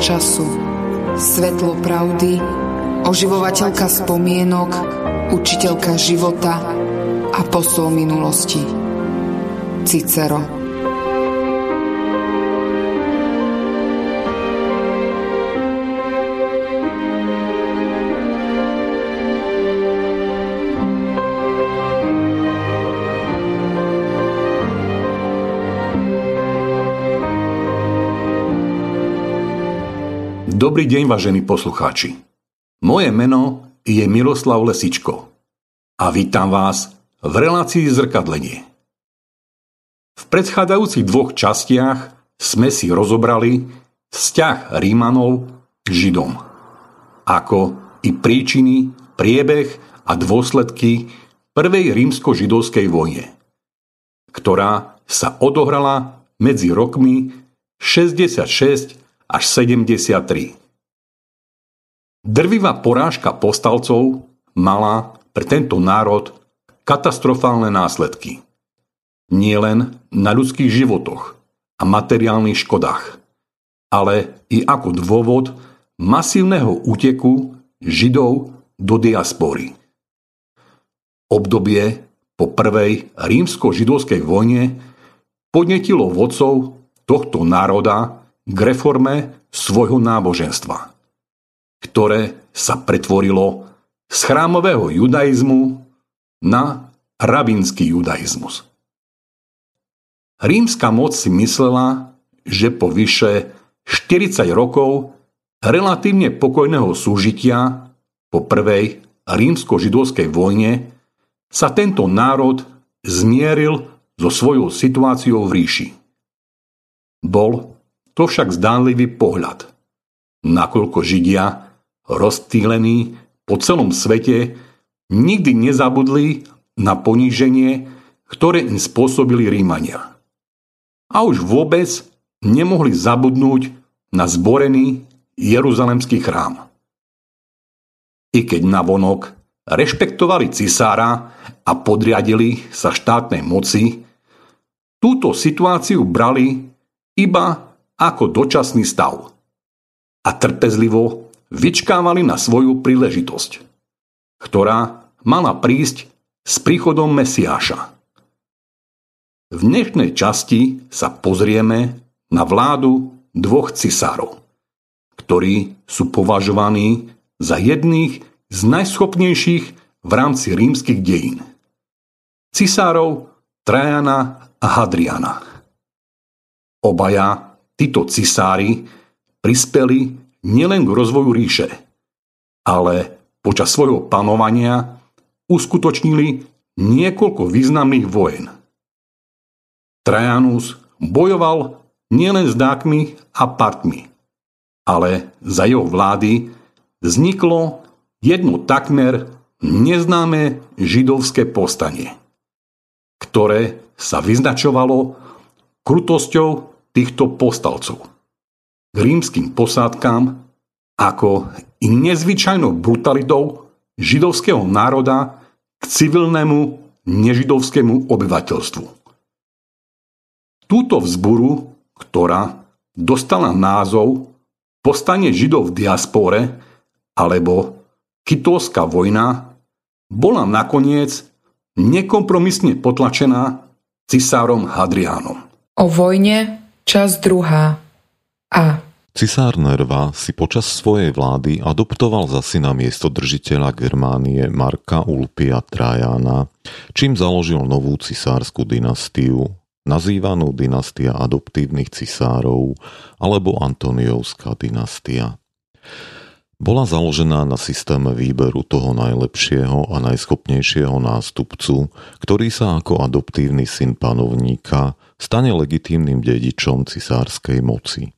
Času, svetlo pravdy, oživovateľka spomienok, učiteľka života a posol minulosti. Cicero Dobrý deň, vážení poslucháči. Moje meno je Miroslav Lesičko a vítam vás v relácii Zrkadlenie. V predchádzajúcich dvoch častiach sme si rozobrali vzťah Rímanov k Židom, ako i príčiny, priebeh a dôsledky prvej rímsko-židovskej vojne, ktorá sa odohrala medzi rokmi 66 až 73. Drvivá porážka povstalcov mala pre tento národ katastrofálne následky. Nie len na ľudských životoch a materiálnych škodách, ale i ako dôvod masívneho úteku Židov do diaspory. Obdobie po prvej rímsko-židovskej vojne podnetilo vodcov tohto národa k reforme svojho náboženstva, ktoré sa pretvorilo z chrámového judaizmu na rabínsky judaizmus. Rímska moc si myslela, že po vyše 40 rokov relatívne pokojného súžitia po prvej rímsko-židovskej vojne sa tento národ zmieril so svojou situáciou v ríši. Bol to však zdánlivý pohľad, nakoľko Židia, rozstýlení po celom svete, nikdy nezabudli na poníženie, ktoré im spôsobili Rímania. A už vôbec nemohli zabudnúť na zborený Jeruzalemský chrám. I keď navonok rešpektovali cisára a podriadili sa štátnej moci, túto situáciu brali iba ako dočasný stav a trpezlivo vyčkávali na svoju príležitosť, ktorá mala prísť s príchodom Mesiáša. V dnešnej časti sa pozrieme na vládu dvoch cisárov, ktorí sú považovaní za jedných z najschopnejších v rámci rímskych dejín. Cisárov Trajana a Hadriana. Obaja títo cisári prispeli nielen k rozvoju ríše, ale počas svojho panovania uskutočnili niekoľko významných vojen. Trajanus bojoval nielen s dákmi a partmi, ale za jeho vlády vzniklo jedno takmer neznáme židovské povstanie, ktoré sa vyznačovalo krutosťou týchto povstalcov. K rímským posádkám ako i nezvyčajnou brutalitou židovského národa k civilnému nežidovskému obyvateľstvu. Túto vzburu, ktorá dostala názov Postanie židov v diaspore alebo Kitovská vojna, bola nakoniec nekompromisne potlačená cisárom Hadriánom. O vojne Čas druhá. A. Cisár Nerva si počas svojej vlády adoptoval za syna miesto držiteľa Germánie Marka Ulpia Trajana, čím založil novú cisársku dynastiu, nazývanú dynastia adoptívnych cisárov alebo Antoniovská dynastia. Bola založená na systéme výberu toho najlepšieho a najschopnejšieho nástupcu, ktorý sa ako adoptívny syn panovníka stane legitímnym dedičom cisárskej moci.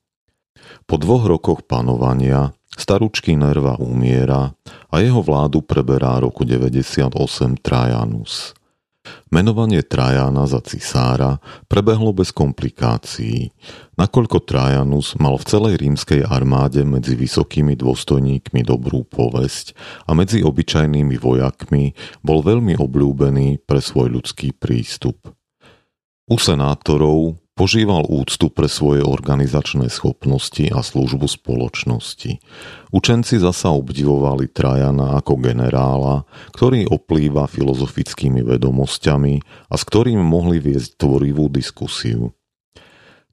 Po dvoch rokoch panovania staručký Nerva umiera a jeho vládu preberá roku 98 Trajanus. Menovanie Trajana za cisára prebehlo bez komplikácií, nakoľko Trajanus mal v celej rímskej armáde medzi vysokými dôstojníkmi dobrú povesť a medzi obyčajnými vojakmi bol veľmi obľúbený pre svoj ľudský prístup. U senátorov Požíval úctu pre svoje organizačné schopnosti a službu spoločnosti. Učenci zasa obdivovali Trajana ako generála, ktorý oplýva filozofickými vedomosťami a s ktorým mohli viesť tvorivú diskusiu.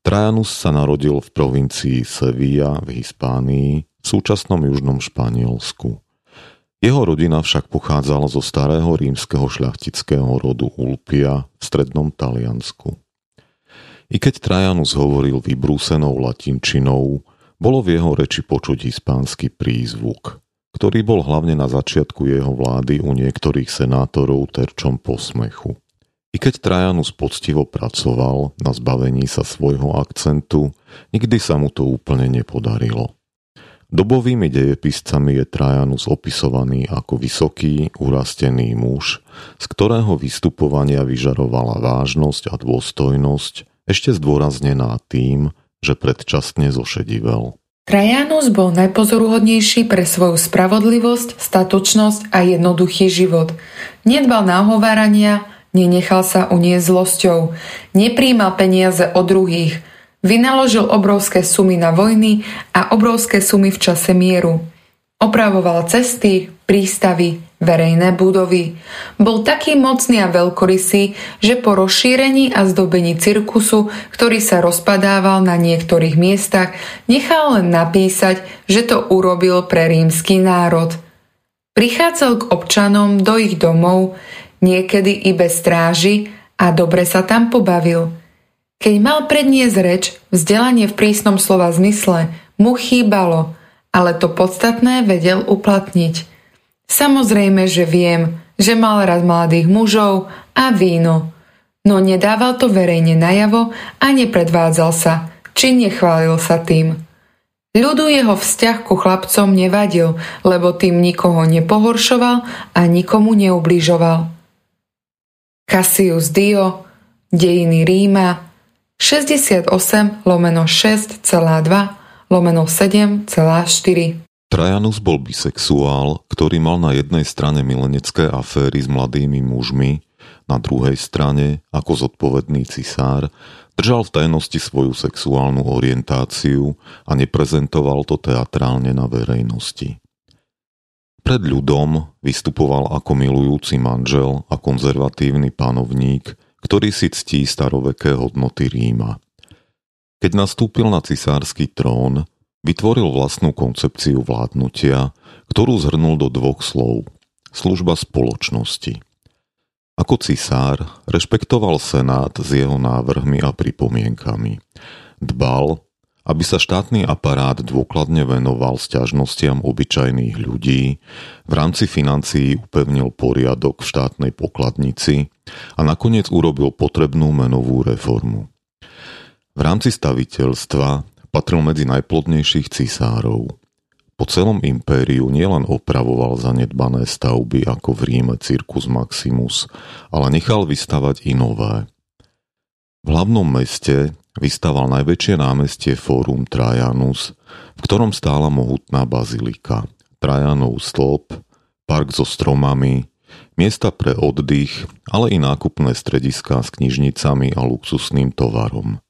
Trajanus sa narodil v provincii Sevilla v Hispánii, v súčasnom južnom Španielsku. Jeho rodina však pochádzala zo starého rímskeho šľachtického rodu Ulpia v strednom Taliansku. I keď Trajanus hovoril vybrúsenou latinčinou, bolo v jeho reči počuť hispánsky prízvuk, ktorý bol hlavne na začiatku jeho vlády u niektorých senátorov terčom posmechu. I keď Trajanus poctivo pracoval na zbavení sa svojho akcentu, nikdy sa mu to úplne nepodarilo. Dobovými dejepiscami je Trajanus opisovaný ako vysoký, urastený muž, z ktorého vystupovania vyžarovala vážnosť a dôstojnosť, ešte zdôraznená tým, že predčasne zošedivel. Trajanus bol najpozoruhodnejší pre svoju spravodlivosť, statočnosť a jednoduchý život. Nedbal na ohovárania, nenechal sa uniesť zlosťou, nepríjmal peniaze od druhých, vynaložil obrovské sumy na vojny a obrovské sumy v čase mieru. Opravoval cesty, prístavy, verejné budovy. Bol taký mocný a veľkorysý, že po rozšírení a zdobení cirkusu, ktorý sa rozpadával na niektorých miestach, nechal len napísať, že to urobil pre rímsky národ. Prichádzal k občanom do ich domov, niekedy i bez stráži a dobre sa tam pobavil. Keď mal predniesť reč, vzdelanie v prísnom slova zmysle mu chýbalo – ale to podstatné vedel uplatniť. Samozrejme, že viem, že mal rád mladých mužov a víno, no nedával to verejne najavo a nepredvádzal sa, či nechválil sa tým. Ľudu jeho vzťah ku chlapcom nevadil, lebo tým nikoho nepohoršoval a nikomu neubližoval. Cassius Dio, Dejiny Ríma, 68 lomeno 6,2 lomeno 7,4. Trajanus bol bisexuál, ktorý mal na jednej strane milenecké aféry s mladými mužmi, na druhej strane, ako zodpovedný cisár, držal v tajnosti svoju sexuálnu orientáciu a neprezentoval to teatrálne na verejnosti. Pred ľudom vystupoval ako milujúci manžel a konzervatívny panovník, ktorý si ctí staroveké hodnoty Ríma. Keď nastúpil na cisársky trón, vytvoril vlastnú koncepciu vládnutia, ktorú zhrnul do dvoch slov. Služba spoločnosti. Ako cisár rešpektoval senát s jeho návrhmi a pripomienkami. Dbal, aby sa štátny aparát dôkladne venoval sťažnostiam obyčajných ľudí, v rámci financií upevnil poriadok v štátnej pokladnici a nakoniec urobil potrebnú menovú reformu. V rámci staviteľstva patril medzi najplodnejších cisárov. Po celom impériu nielen opravoval zanedbané stavby ako v Ríme Circus Maximus, ale nechal vystavať i nové. V hlavnom meste vystaval najväčšie námestie Fórum Trajanus, v ktorom stála mohutná bazilika, Trajanov stĺp, park so stromami, miesta pre oddych, ale i nákupné strediská s knižnicami a luxusným tovarom.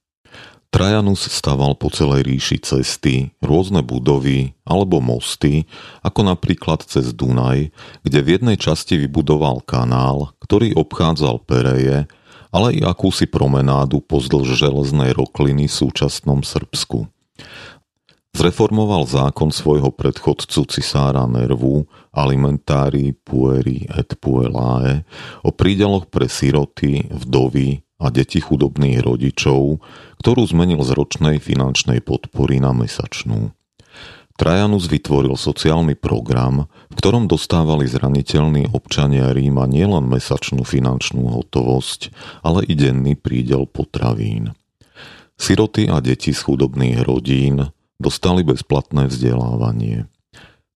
Trajanus staval po celej ríši cesty, rôzne budovy alebo mosty, ako napríklad cez Dunaj, kde v jednej časti vybudoval kanál, ktorý obchádzal Pereje, ale i akúsi promenádu pozdĺž železnej rokliny v súčasnom Srbsku. Zreformoval zákon svojho predchodcu cisára Nervu Alimentári pueri et puelae o prídeloch pre siroty, vdovy a deti chudobných rodičov, ktorú zmenil z ročnej finančnej podpory na mesačnú. Trajanus vytvoril sociálny program, v ktorom dostávali zraniteľní občania Ríma nielen mesačnú finančnú hotovosť, ale i denný prídel potravín. Siroty a deti z chudobných rodín dostali bezplatné vzdelávanie.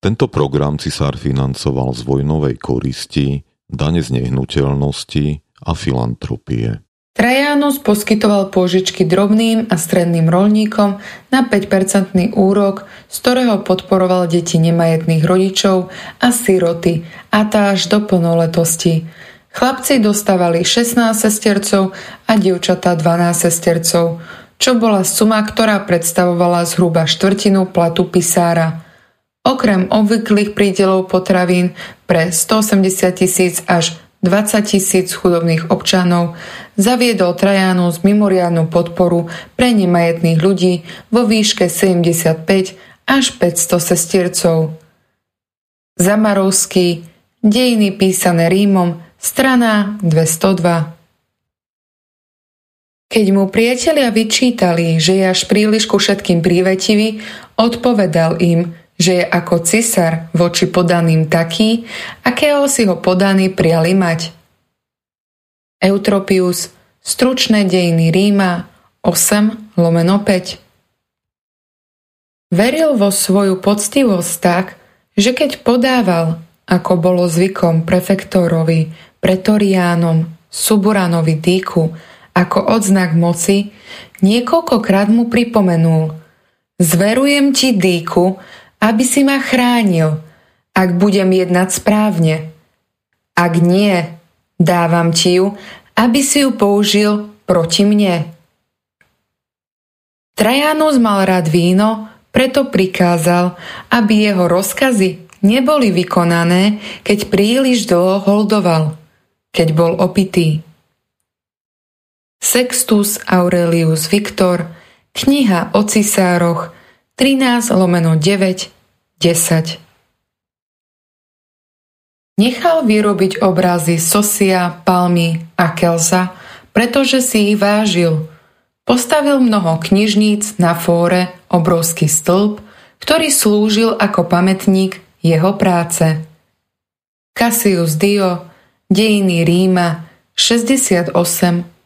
Tento program cisár financoval z vojnovej koristi, dane z nehnuteľnosti a filantropie. Trajanus poskytoval pôžičky drobným a stredným rolníkom na 5-percentný úrok, z ktorého podporoval deti nemajetných rodičov a siroty, a tá až do plnoletosti. Chlapci dostávali 16 sestercov a dievčatá 12 sestercov, čo bola suma, ktorá predstavovala zhruba štvrtinu platu pisára. Okrem obvyklých prídelov potravín pre 180 tisíc až 20 tisíc chudobných občanov zaviedol Trajanus mimoriadnu podporu pre nemajetných ľudí vo výške 75 až 500 sestiercov. Zamarovský, dejiny písané Rímom, strana 202. Keď mu priatelia vyčítali, že je až príliš ku všetkým prívetivý, odpovedal im, že je ako cisár voči podaným taký, akého si ho podaní priali mať. Eutropius, stručné dejiny Ríma, 8 lomeno 5 Veril vo svoju poctivosť tak, že keď podával, ako bolo zvykom prefektorovi, pretoriánom, Suburanovi dýku, ako odznak moci, niekoľkokrát mu pripomenul Zverujem ti dýku, aby si ma chránil, ak budem jednať správne. Ak nie, dávam ti ju, aby si ju použil proti mne. Trajanus mal rád víno, preto prikázal, aby jeho rozkazy neboli vykonané, keď príliš dlho holdoval, keď bol opitý. Sextus Aurelius Victor, kniha o cisároch, 13 lomeno 9, 10. Nechal vyrobiť obrazy Sosia, Palmy a Kelsa, pretože si ich vážil. Postavil mnoho knižníc na fóre, obrovský stĺp, ktorý slúžil ako pamätník jeho práce. Cassius Dio, Dejiny Ríma, 68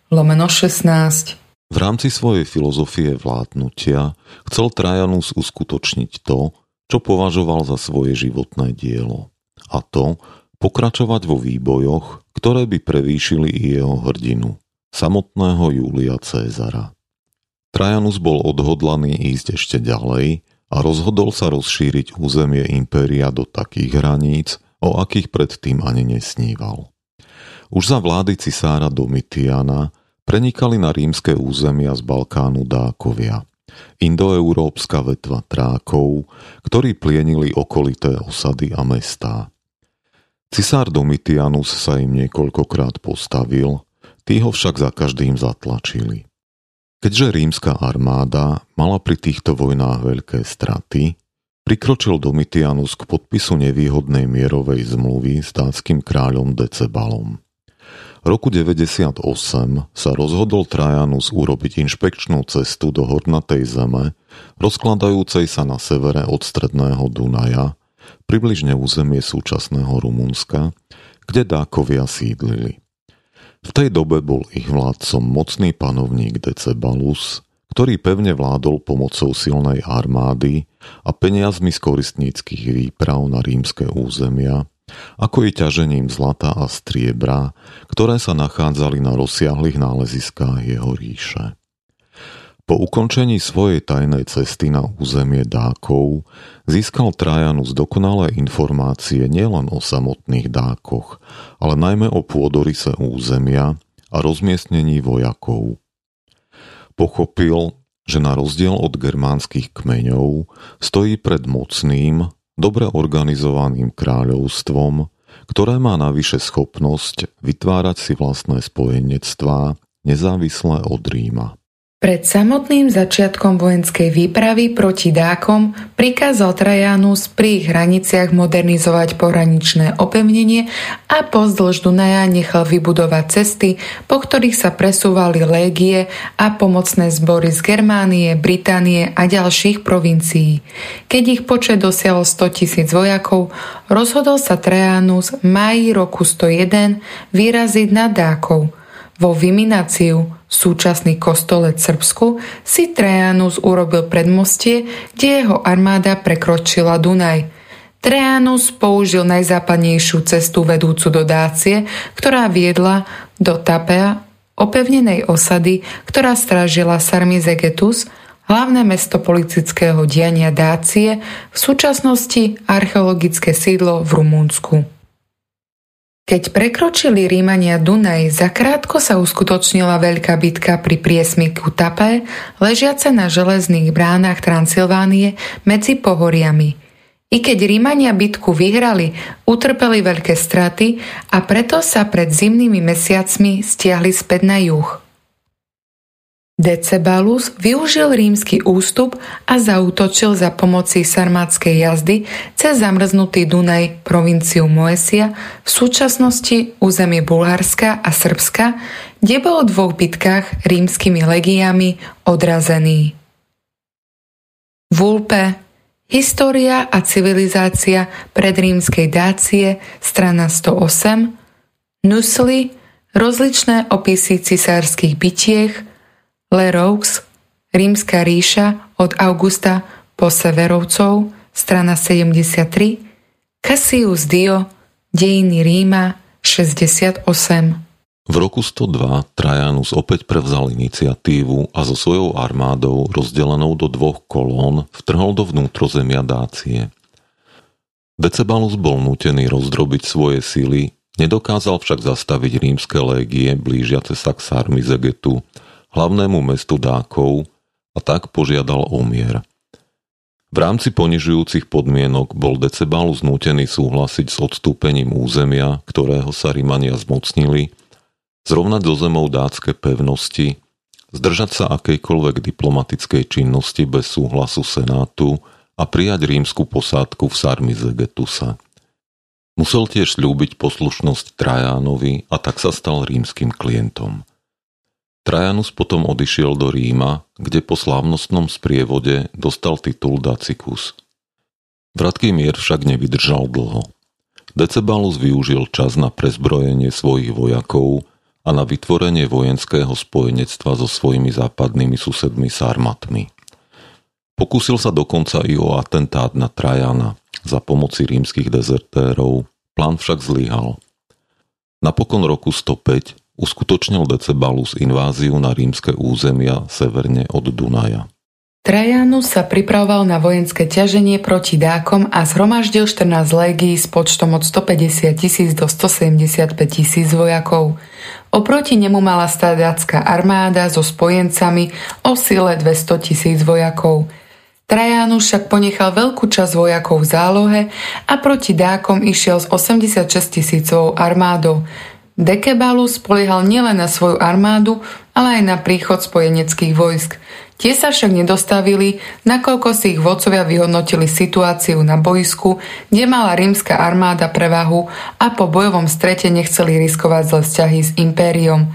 lomeno 16. V rámci svojej filozofie vládnutia chcel Trajanus uskutočniť to, čo považoval za svoje životné dielo. A to pokračovať vo výbojoch, ktoré by prevýšili i jeho hrdinu, samotného Júlia Cézara. Trajanus bol odhodlaný ísť ešte ďalej a rozhodol sa rozšíriť územie impéria do takých hraníc, o akých predtým ani nesníval. Už za vlády cisára Domitiana prenikali na rímske územia z Balkánu dákovia. Indoeurópska vetva trákov, ktorí plienili okolité osady a mestá. Cisár Domitianus sa im niekoľkokrát postavil, tí ho však za každým zatlačili. Keďže rímska armáda mala pri týchto vojnách veľké straty, prikročil Domitianus k podpisu nevýhodnej mierovej zmluvy s dánskym kráľom Decebalom roku 98 sa rozhodol Trajanus urobiť inšpekčnú cestu do hornatej zeme, rozkladajúcej sa na severe od stredného Dunaja, približne územie súčasného Rumunska, kde Dákovia sídlili. V tej dobe bol ich vládcom mocný panovník Decebalus, ktorý pevne vládol pomocou silnej armády a peniazmi z koristníckých výprav na rímske územia, ako i ťažením zlata a striebra, ktoré sa nachádzali na rozsiahlých náleziskách jeho ríše. Po ukončení svojej tajnej cesty na územie Dákov získal Trajanus dokonalé informácie nielen o samotných Dákoch, ale najmä o pôdorise územia a rozmiestnení vojakov. Pochopil, že na rozdiel od germánskych kmeňov stojí pred mocným, dobre organizovaným kráľovstvom, ktoré má navyše schopnosť vytvárať si vlastné spojenectvá nezávislé od Ríma. Pred samotným začiatkom vojenskej výpravy proti Dákom prikázal Trajanus pri ich hraniciach modernizovať pohraničné opevnenie a pozdĺž Dunaja nechal vybudovať cesty, po ktorých sa presúvali légie a pomocné zbory z Germánie, Británie a ďalších provincií. Keď ich počet dosiahol 100 tisíc vojakov, rozhodol sa Trajanus v maji roku 101 vyraziť na Dákov. Vo Vimináciu súčasný kostolec Srbsku si Trajanus urobil predmostie, kde jeho armáda prekročila Dunaj. Trajanus použil najzápadnejšiu cestu vedúcu do Dácie, ktorá viedla do Tapea, opevnenej osady, ktorá strážila Sarmizegetus, hlavné mesto politického diania Dácie, v súčasnosti archeologické sídlo v Rumúnsku. Keď prekročili Rímania Dunaj, zakrátko sa uskutočnila veľká bitka pri priesmiku Tapé, ležiace na železných bránach Transylvánie medzi pohoriami. I keď Rímania bitku vyhrali, utrpeli veľké straty a preto sa pred zimnými mesiacmi stiahli späť na juh. Decebalus využil rímsky ústup a zautočil za pomoci sarmátskej jazdy cez zamrznutý Dunaj provinciu Moesia v súčasnosti územie Bulharska a Srbska, kde bol v dvoch bitkách rímskymi legiami odrazený. Vulpe História a civilizácia predrímskej Dácie, strana 108 Nusli Rozličné opisy cisárskych bitiech Le Rímska ríša od Augusta po Severovcov, strana 73, Cassius Dio, Dejiny Ríma, 68. V roku 102 Trajanus opäť prevzal iniciatívu a so svojou armádou rozdelenou do dvoch kolón vtrhol do vnútrozemia Dácie. Decebalus bol nútený rozdrobiť svoje síly, nedokázal však zastaviť rímske légie blížiace sa k Sarmizegetu, hlavnému mestu Dákov a tak požiadal o mier. V rámci ponižujúcich podmienok bol Decebal znútený súhlasiť s odstúpením územia, ktorého sa Rimania zmocnili, zrovnať do zemou dácké pevnosti, zdržať sa akejkoľvek diplomatickej činnosti bez súhlasu Senátu a prijať rímsku posádku v Sarmizegetusa. Musel tiež ľúbiť poslušnosť Trajánovi a tak sa stal rímským klientom. Trajanus potom odišiel do Ríma, kde po slávnostnom sprievode dostal titul Dacicus. Vratký mier však nevydržal dlho. Decebalus využil čas na prezbrojenie svojich vojakov a na vytvorenie vojenského spojenectva so svojimi západnými susedmi Sarmatmi. Pokúsil sa dokonca i o atentát na Trajana za pomoci rímskych dezertérov, plán však zlyhal. Napokon roku 105 uskutočnil Decebalus inváziu na rímske územia severne od Dunaja. Trajanus sa pripravoval na vojenské ťaženie proti Dákom a zhromaždil 14 légií s počtom od 150 tisíc do 175 tisíc vojakov. Oproti nemu mala stáť dátska armáda so spojencami o sile 200 tisíc vojakov. Trajanus však ponechal veľkú časť vojakov v zálohe a proti Dákom išiel s 86 tisícovou armádou. Dekebalu spoliehal nielen na svoju armádu, ale aj na príchod spojeneckých vojsk. Tie sa však nedostavili, nakoľko si ich vodcovia vyhodnotili situáciu na boisku, kde mala rímska armáda prevahu a po bojovom strete nechceli riskovať zle vzťahy s impériom.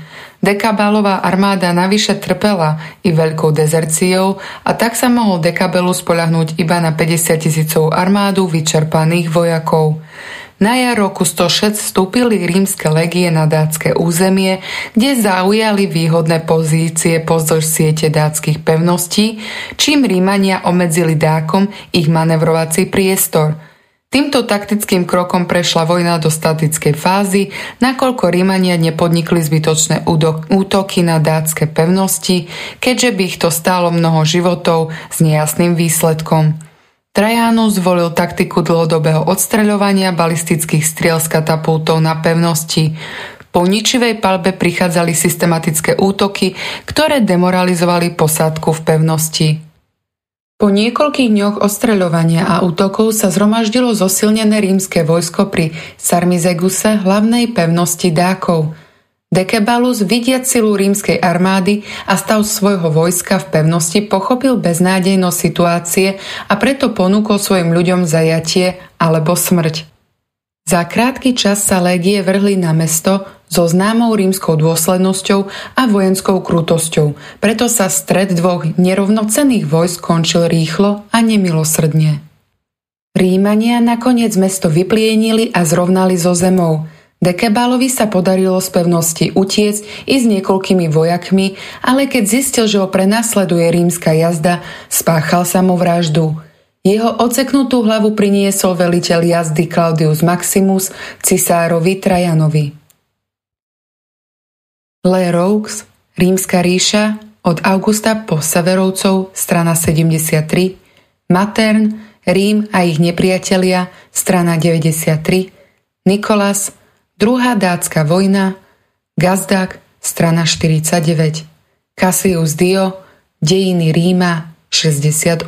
Dekabálová armáda navyše trpela i veľkou dezerciou a tak sa mohol Dekabelu spoľahnúť iba na 50 tisícov armádu vyčerpaných vojakov. Na jar roku 106 vstúpili rímske legie na dátske územie, kde zaujali výhodné pozície pozdĺž siete dátskych pevností, čím Rímania obmedzili dákom ich manevrovací priestor. Týmto taktickým krokom prešla vojna do statickej fázy, nakoľko Rímania nepodnikli zbytočné útoky na dátske pevnosti, keďže by ich to stálo mnoho životov s nejasným výsledkom. Trajanus zvolil taktiku dlhodobého odstreľovania balistických striel z katapultov na pevnosti. Po ničivej palbe prichádzali systematické útoky, ktoré demoralizovali posádku v pevnosti. Po niekoľkých dňoch ostreľovania a útokov sa zhromaždilo zosilnené rímske vojsko pri Sarmizeguse, hlavnej pevnosti Dákov – Dekebalus, vidiac silu rímskej armády a stav svojho vojska v pevnosti, pochopil beznádejnosť situácie a preto ponúkol svojim ľuďom zajatie alebo smrť. Za krátky čas sa légie vrhli na mesto so známou rímskou dôslednosťou a vojenskou krutosťou, preto sa stred dvoch nerovnocenných vojsk končil rýchlo a nemilosrdne. Rímania nakoniec mesto vyplienili a zrovnali so zemou – Dekebalovi sa podarilo z pevnosti utiecť i s niekoľkými vojakmi, ale keď zistil, že ho prenasleduje rímska jazda, spáchal samovraždu. Jeho oceknutú hlavu priniesol veliteľ jazdy Claudius Maximus cisárovi Trajanovi. Le Roux, Rímska ríša, od Augusta po Severovcov, strana 73, Matern, Rím a ich nepriatelia, strana 93, Nikolas, Druhá dátska vojna, Gazdak, strana 49, Cassius Dio, Dejiny Ríma, 68.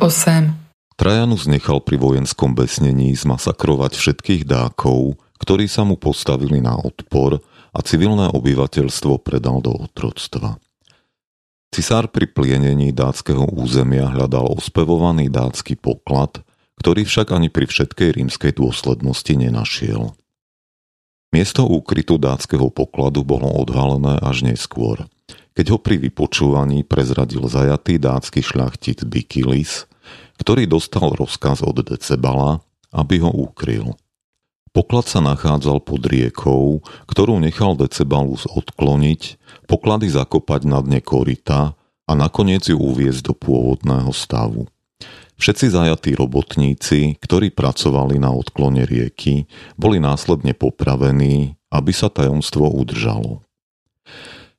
Trajanus nechal pri vojenskom besnení zmasakrovať všetkých dákov, ktorí sa mu postavili na odpor a civilné obyvateľstvo predal do otroctva. Cisár pri plienení dátskeho územia hľadal ospevovaný dátsky poklad, ktorý však ani pri všetkej rímskej dôslednosti nenašiel. Miesto úkrytu dátskeho pokladu bolo odhalené až neskôr, keď ho pri vypočúvaní prezradil zajatý dátsky šľachtic Bikilis, ktorý dostal rozkaz od Decebala, aby ho ukryl. Poklad sa nachádzal pod riekou, ktorú nechal Decebalus odkloniť, poklady zakopať na dne korita a nakoniec ju uviezť do pôvodného stavu. Všetci zajatí robotníci, ktorí pracovali na odklone rieky, boli následne popravení, aby sa tajomstvo udržalo.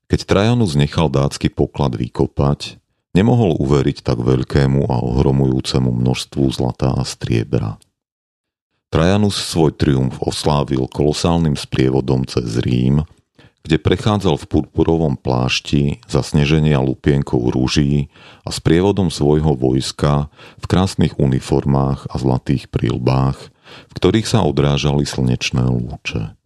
Keď Trajanus nechal dácky poklad vykopať, nemohol uveriť tak veľkému a ohromujúcemu množstvu zlata a striebra. Trajanus svoj triumf oslávil kolosálnym sprievodom cez Rím kde prechádzal v purpurovom plášti za sneženia lupienkou rúží a s prievodom svojho vojska v krásnych uniformách a zlatých prílbách, v ktorých sa odrážali slnečné lúče.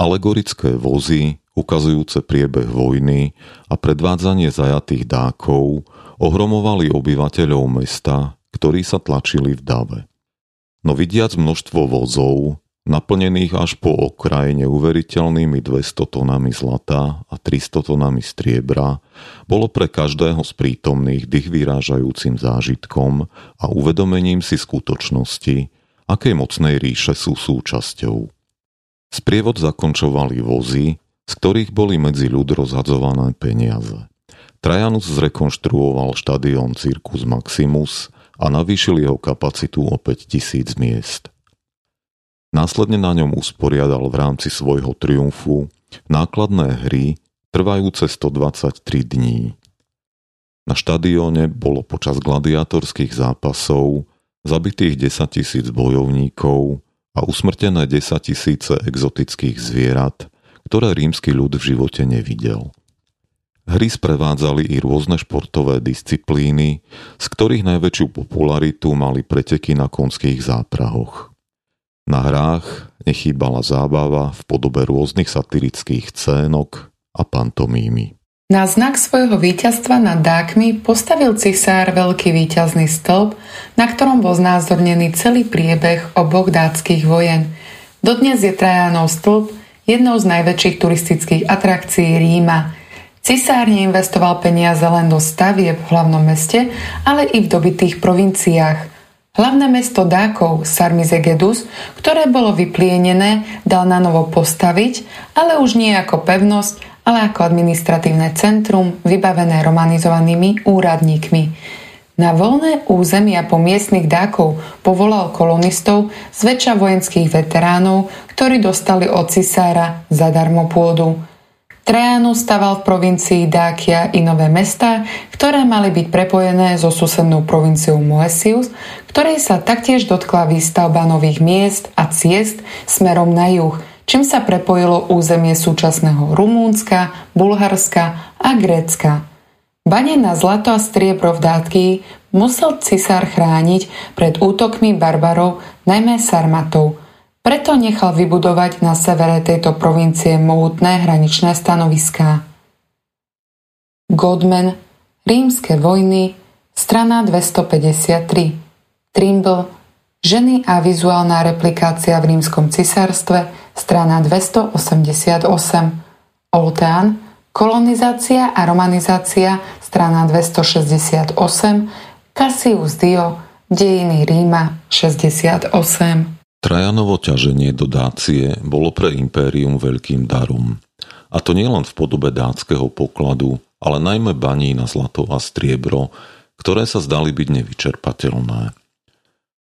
Alegorické vozy, ukazujúce priebeh vojny a predvádzanie zajatých dákov ohromovali obyvateľov mesta, ktorí sa tlačili v dave. No vidiac množstvo vozov, naplnených až po okraj neuveriteľnými 200 tonami zlata a 300 tonami striebra, bolo pre každého z prítomných dých vyrážajúcim zážitkom a uvedomením si skutočnosti, akej mocnej ríše sú súčasťou. Sprievod zakončovali vozy, z ktorých boli medzi ľud rozhadzované peniaze. Trajanus zrekonštruoval štadión Circus Maximus a navýšil jeho kapacitu o 5000 miest – Následne na ňom usporiadal v rámci svojho triumfu nákladné hry trvajúce 123 dní. Na štadióne bolo počas gladiatorských zápasov zabitých 10 tisíc bojovníkov a usmrtené 10 tisíce exotických zvierat, ktoré rímsky ľud v živote nevidel. Hry sprevádzali i rôzne športové disciplíny, z ktorých najväčšiu popularitu mali preteky na konských záprahoch. Na hrách nechýbala zábava v podobe rôznych satirických scénok a pantomímy. Na znak svojho víťazstva nad Dákmi postavil cisár veľký víťazný stĺp, na ktorom bol znázornený celý priebeh oboch dátskych vojen. Dodnes je Trajanov stĺp jednou z najväčších turistických atrakcií Ríma. Cisár neinvestoval peniaze len do stavieb v hlavnom meste, ale i v dobitých provinciách – Hlavné mesto Dákov, Sarmizegedus, ktoré bolo vyplienené, dal na novo postaviť, ale už nie ako pevnosť, ale ako administratívne centrum vybavené romanizovanými úradníkmi. Na voľné územia po miestnych dákov povolal kolonistov zväčša vojenských veteránov, ktorí dostali od cisára zadarmo pôdu. Trajanus staval v provincii Dákia i nové mesta, ktoré mali byť prepojené so susednou provinciou Moesius, ktorej sa taktiež dotkla výstavba nových miest a ciest smerom na juh, čím sa prepojilo územie súčasného Rumúnska, Bulharska a Grécka. Bane na zlato a striebro v Dátky musel cisár chrániť pred útokmi barbarov, najmä Sarmatov – preto nechal vybudovať na severe tejto provincie mohutné hraničné stanoviská. Godman, Rímske vojny, strana 253, Trimble, Ženy a vizuálna replikácia v rímskom cisárstve, strana 288, Oltean, kolonizácia a romanizácia, strana 268, Cassius Dio, dejiny Ríma, 68. Trajanovo ťaženie do Dácie bolo pre impérium veľkým darom. A to nielen v podobe dátskeho pokladu, ale najmä baní na zlato a striebro, ktoré sa zdali byť nevyčerpateľné.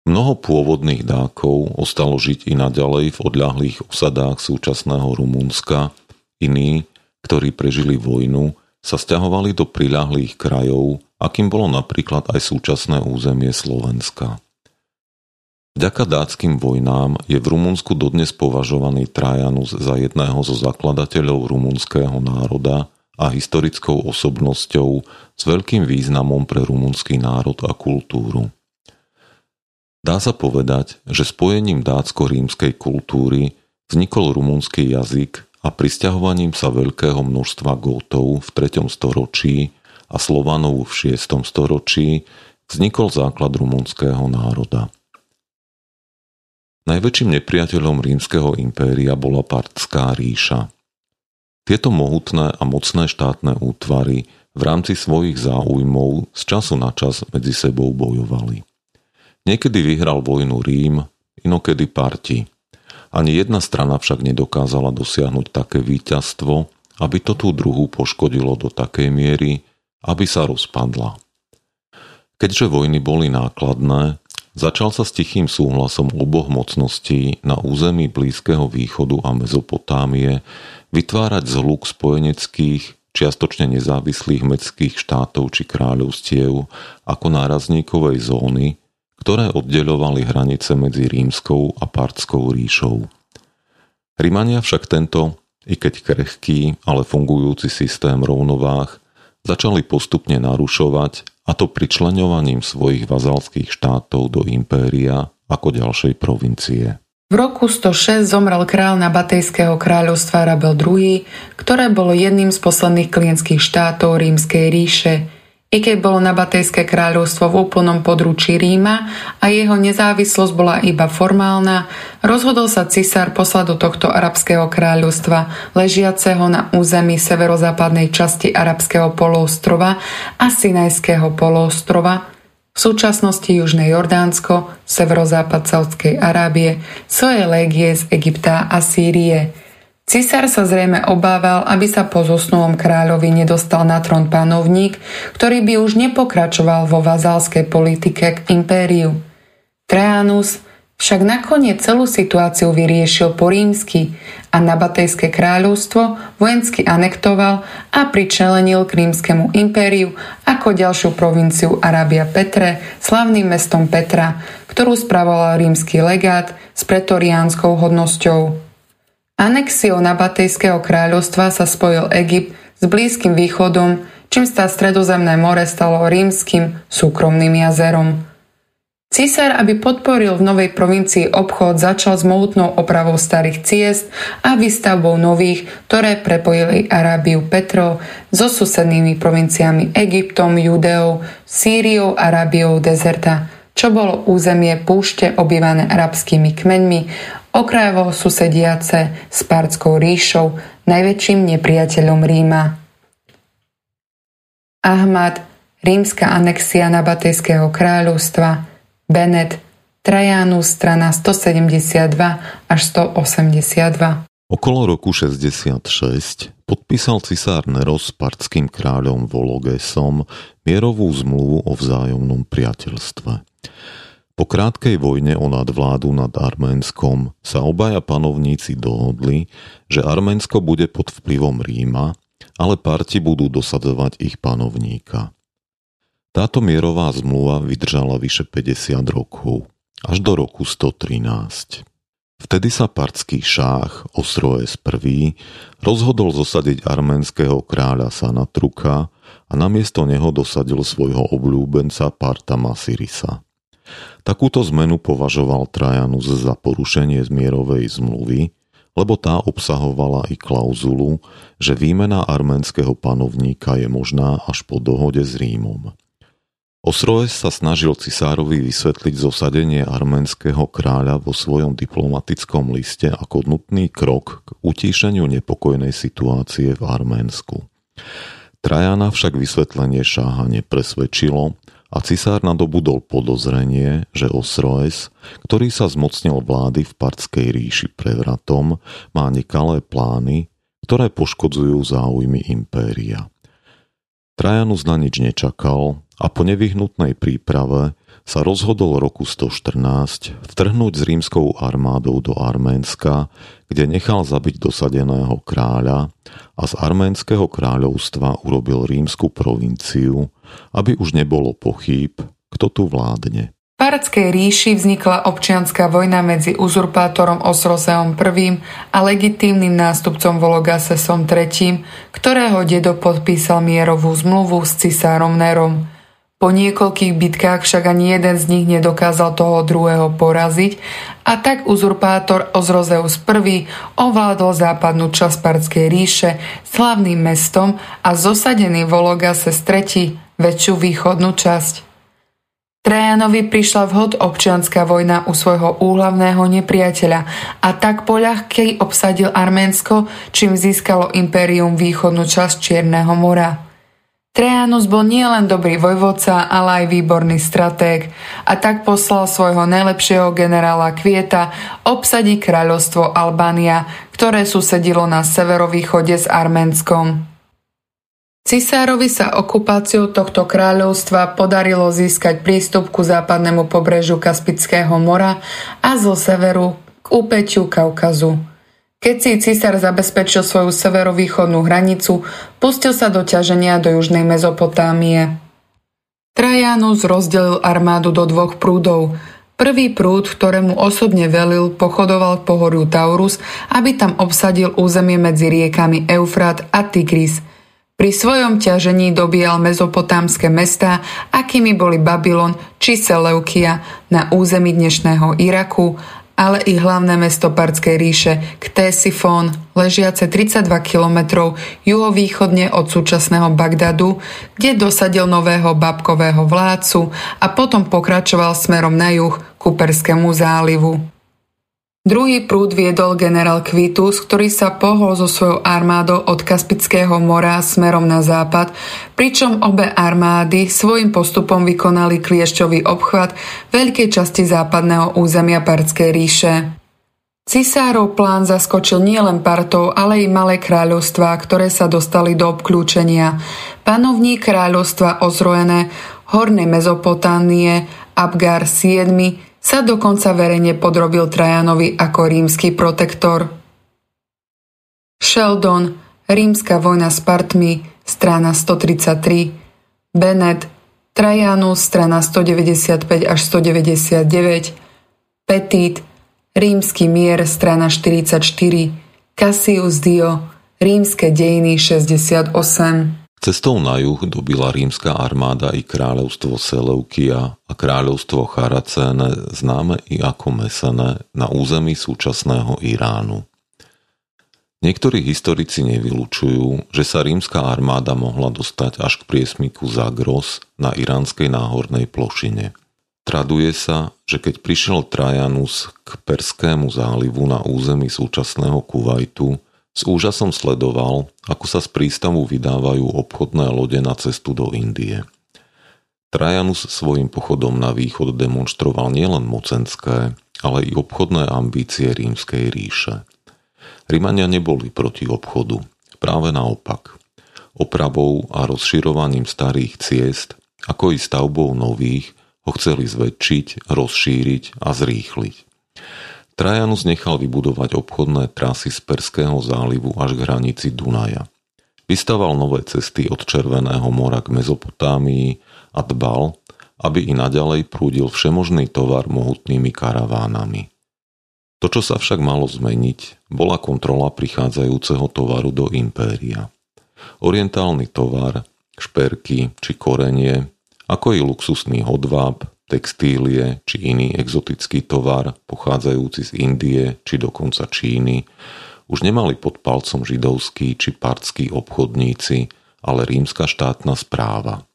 Mnoho pôvodných dákov ostalo žiť i naďalej v odľahlých osadách súčasného Rumunska, iní, ktorí prežili vojnu, sa stiahovali do priľahlých krajov, akým bolo napríklad aj súčasné územie Slovenska. Vďaka dátskym vojnám je v Rumunsku dodnes považovaný Trajanus za jedného zo zakladateľov rumunského národa a historickou osobnosťou s veľkým významom pre rumunský národ a kultúru. Dá sa povedať, že spojením dátsko-rímskej kultúry vznikol rumunský jazyk a prisťahovaním sa veľkého množstva gótov v 3. storočí a Slovanov v 6. storočí vznikol základ rumunského národa. Najväčším nepriateľom rímskeho impéria bola Partská ríša. Tieto mohutné a mocné štátne útvary v rámci svojich záujmov z času na čas medzi sebou bojovali. Niekedy vyhral vojnu Rím, inokedy Parti. Ani jedna strana však nedokázala dosiahnuť také víťazstvo, aby to tú druhú poškodilo do takej miery, aby sa rozpadla. Keďže vojny boli nákladné, začal sa s tichým súhlasom oboch mocností na území Blízkeho východu a Mezopotámie vytvárať zhluk spojeneckých, čiastočne nezávislých mestských štátov či kráľovstiev ako nárazníkovej zóny, ktoré oddeľovali hranice medzi rímskou a partskou ríšou. Rímania však tento, i keď krehký, ale fungujúci systém rovnováh, začali postupne narušovať a to pričlenovaním svojich vazalských štátov do impéria ako ďalšej provincie. V roku 106 zomrel král Nabatejského kráľovstva Rabel II, ktoré bolo jedným z posledných klientských štátov rímskej ríše – i keď bolo Nabatejské kráľovstvo v úplnom područí Ríma a jeho nezávislosť bola iba formálna, rozhodol sa cisár poslať do tohto arabského kráľovstva, ležiaceho na území severozápadnej časti arabského poloostrova a Sinajského poloostrova, v súčasnosti Južné Jordánsko, severozápad Saudskej Arábie, svoje légie z Egypta a Sýrie – Cisár sa zrejme obával, aby sa po zosnulom kráľovi nedostal na trón panovník, ktorý by už nepokračoval vo vazálskej politike k impériu. Trajanus však nakoniec celú situáciu vyriešil po rímsky a Nabatejské kráľovstvo vojensky anektoval a pričelenil k rímskemu impériu ako ďalšiu provinciu Arábia Petre, slavným mestom Petra, ktorú spravoval rímsky legát s pretoriánskou hodnosťou. Anexiou Nabatejského kráľovstva sa spojil Egypt s Blízkym východom, čím sa stredozemné more stalo rímským súkromným jazerom. Císar, aby podporil v novej provincii obchod, začal s mohutnou opravou starých ciest a výstavbou nových, ktoré prepojili Arábiu Petro so susednými provinciami Egyptom, Judeou, Sýriou, Arábiou, Dezerta, čo bolo územie púšte obývané arabskými kmeňmi, okrajovo susediace s Partskou ríšou, najväčším nepriateľom Ríma. Ahmad, rímska anexia Nabatejského kráľovstva, Benet, Trajanus, strana 172 až 182. Okolo roku 66 podpísal cisár Nero s partským kráľom Vologesom mierovú zmluvu o vzájomnom priateľstve. Po krátkej vojne o nadvládu nad Arménskom sa obaja panovníci dohodli, že Arménsko bude pod vplyvom Ríma, ale parti budú dosadzovať ich panovníka. Táto mierová zmluva vydržala vyše 50 rokov, až do roku 113. Vtedy sa partský šách Osroes I rozhodol zosadiť arménskeho kráľa Sanatruka a namiesto neho dosadil svojho obľúbenca Parta Masirisa. Takúto zmenu považoval Trajanus za porušenie zmierovej zmluvy, lebo tá obsahovala i klauzulu, že výmena arménskeho panovníka je možná až po dohode s Rímom. Osroes sa snažil cisárovi vysvetliť zosadenie arménskeho kráľa vo svojom diplomatickom liste ako nutný krok k utíšeniu nepokojnej situácie v Arménsku. Trajana však vysvetlenie šáha nepresvedčilo a cisár nadobudol podozrenie, že Osroes, ktorý sa zmocnil vlády v Partskej ríši prevratom, má nekalé plány, ktoré poškodzujú záujmy impéria. Trajanus na nič nečakal a po nevyhnutnej príprave sa rozhodol roku 114 vtrhnúť s rímskou armádou do Arménska, kde nechal zabiť dosadeného kráľa a z arménskeho kráľovstva urobil rímsku provinciu, aby už nebolo pochýb, kto tu vládne. Paradskej ríši vznikla občianská vojna medzi uzurpátorom Osroseom I a legitímnym nástupcom Vologasesom III, ktorého dedo podpísal mierovú zmluvu s cisárom Nerom. Po niekoľkých bitkách však ani jeden z nich nedokázal toho druhého poraziť a tak uzurpátor Ozrozeus I ovládol západnú časť Paradskej ríše slavným mestom a zosadený Vologases III väčšiu východnú časť. Trajanovi prišla vhod občianská vojna u svojho úhlavného nepriateľa a tak poľahkej obsadil Arménsko, čím získalo impérium východnú časť Čierneho mora. Trajanus bol nielen dobrý vojvodca, ale aj výborný stratég a tak poslal svojho najlepšieho generála Kvieta obsadiť kráľovstvo Albánia, ktoré susedilo na severovýchode s Arménskom. Cisárovi sa okupáciou tohto kráľovstva podarilo získať prístup ku západnému pobrežu Kaspického mora a zo severu k úpeťu Kaukazu. Keď si cisár zabezpečil svoju severovýchodnú hranicu, pustil sa do ťaženia do južnej Mezopotámie. Trajanus rozdelil armádu do dvoch prúdov. Prvý prúd, ktorému osobne velil, pochodoval po horu Taurus, aby tam obsadil územie medzi riekami Eufrat a Tigris – pri svojom ťažení dobíjal mezopotámske mestá, akými boli Babylon či Seleukia na území dnešného Iraku, ale i hlavné mesto Partskej ríše Ktesifón, ležiace 32 kilometrov juhovýchodne od súčasného Bagdadu, kde dosadil nového babkového vládcu a potom pokračoval smerom na juh ku Perskému zálivu. Druhý prúd viedol generál Kvitus, ktorý sa pohol so svojou armádou od Kaspického mora smerom na západ, pričom obe armády svojim postupom vykonali kliešťový obchvat veľkej časti západného územia Partskej ríše. Cisárov plán zaskočil nielen Partov, ale i malé kráľovstvá, ktoré sa dostali do obklúčenia. Panovník kráľovstva ozrojené Hornej Mezopotánie Abgar VII sa dokonca verejne podrobil Trajanovi ako rímsky protektor. Sheldon, Rímska vojna s Partmi, strana 133, Bennett, Trajanus, strana 195 až 199, Petit, Rímsky mier, strana 44, Cassius Dio, Rímske dejiny 68. Cestou na juh dobila rímska armáda i kráľovstvo Seleukia a kráľovstvo Characéne, známe i ako Mesene, na území súčasného Iránu. Niektorí historici nevylučujú, že sa rímska armáda mohla dostať až k priesmiku Zagros na iránskej náhornej plošine. Traduje sa, že keď prišiel Trajanus k Perskému zálivu na území súčasného Kuwaitu, s úžasom sledoval, ako sa z prístavu vydávajú obchodné lode na cestu do Indie. Trajanus svojim pochodom na východ demonstroval nielen mocenské, ale i obchodné ambície rímskej ríše. Rímania neboli proti obchodu, práve naopak. Opravou a rozširovaním starých ciest, ako i stavbou nových, ho chceli zväčšiť, rozšíriť a zrýchliť. Trajanus nechal vybudovať obchodné trasy z Perského zálivu až k hranici Dunaja. Vystaval nové cesty od Červeného mora k Mezopotámii a dbal, aby i naďalej prúdil všemožný tovar mohutnými karavánami. To, čo sa však malo zmeniť, bola kontrola prichádzajúceho tovaru do impéria. Orientálny tovar, šperky či korenie, ako i luxusný hodváb, textílie či iný exotický tovar pochádzajúci z Indie či dokonca Číny už nemali pod palcom židovskí či partskí obchodníci, ale rímska štátna správa.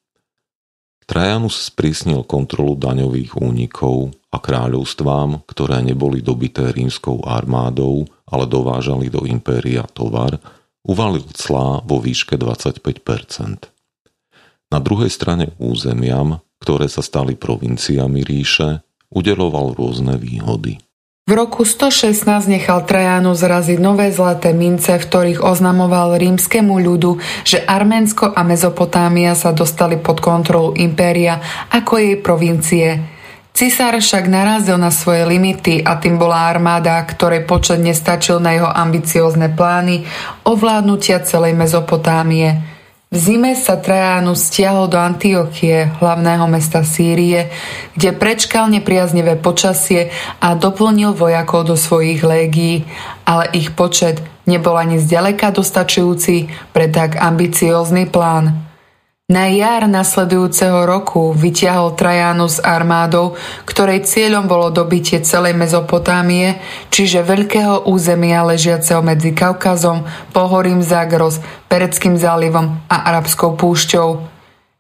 Trajanus sprísnil kontrolu daňových únikov a kráľovstvám, ktoré neboli dobité rímskou armádou, ale dovážali do impéria tovar, uvalil clá vo výške 25% Na druhej strane územiam, ktoré sa stali provinciami ríše, udeloval rôzne výhody. V roku 116 nechal Trajanu zraziť nové zlaté mince, v ktorých oznamoval rímskemu ľudu, že Arménsko a Mezopotámia sa dostali pod kontrolu impéria ako jej provincie. Cisár však narazil na svoje limity a tým bola armáda, ktorej počet nestačil na jeho ambiciózne plány ovládnutia celej Mezopotámie. V zime sa Trajanus stiahol do Antiochie, hlavného mesta Sýrie, kde prečkal nepriaznivé počasie a doplnil vojakov do svojich légií, ale ich počet nebol ani zďaleka dostačujúci pre tak ambiciózny plán. Na jar nasledujúceho roku vyťahol Trajanus armádou, ktorej cieľom bolo dobitie celej Mezopotámie, čiže veľkého územia ležiaceho medzi Kaukazom, Pohorím Zagros, Pereckým zálivom a Arabskou púšťou.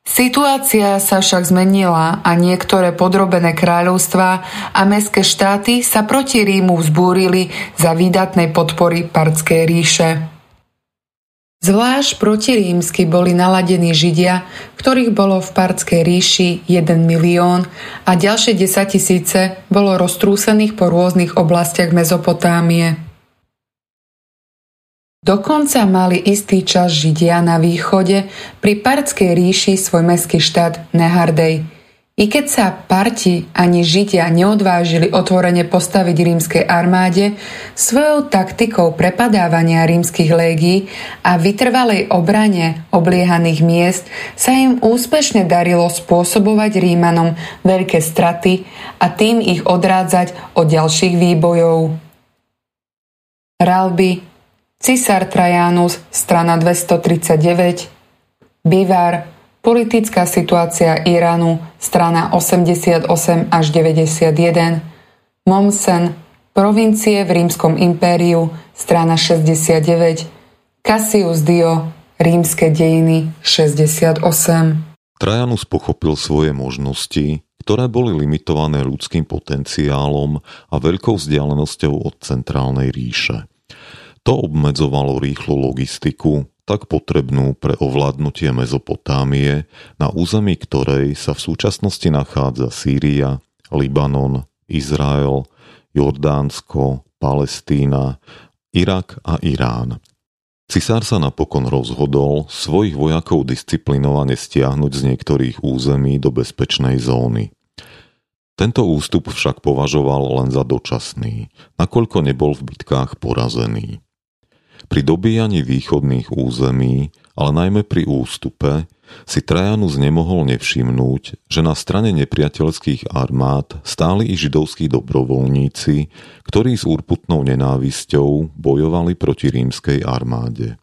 Situácia sa však zmenila a niektoré podrobené kráľovstvá a mestské štáty sa proti Rímu vzbúrili za výdatnej podpory Partskej ríše. Zvlášť protirímsky boli naladení Židia, ktorých bolo v Partskej ríši 1 milión a ďalšie 10 tisíce bolo roztrúsených po rôznych oblastiach Mezopotámie. Dokonca mali istý čas Židia na východe pri Partskej ríši svoj mestský štát Nehardej – i keď sa Parti ani Židia neodvážili otvorene postaviť rímskej armáde, svojou taktikou prepadávania rímskych légií a vytrvalej obrane obliehaných miest sa im úspešne darilo spôsobovať Rímanom veľké straty a tým ich odrádzať od ďalších výbojov. Ralby, Cisár Trajanus, strana 239, Bivar, Politická situácia Iránu, strana 88 až 91, Momsen, provincie v Rímskom impériu, strana 69, Cassius Dio, Rímske dejiny, 68. Trajanus pochopil svoje možnosti, ktoré boli limitované ľudským potenciálom a veľkou vzdialenosťou od centrálnej ríše. To obmedzovalo rýchlu logistiku, tak potrebnú pre ovládnutie Mezopotámie, na území ktorej sa v súčasnosti nachádza Sýria, Libanon, Izrael, Jordánsko, Palestína, Irak a Irán. Cisár sa napokon rozhodol svojich vojakov disciplinovane stiahnuť z niektorých území do bezpečnej zóny. Tento ústup však považoval len za dočasný, nakoľko nebol v bitkách porazený. Pri dobíjaní východných území, ale najmä pri ústupe, si Trajanus nemohol nevšimnúť, že na strane nepriateľských armád stáli i židovskí dobrovoľníci, ktorí s úrputnou nenávisťou bojovali proti rímskej armáde.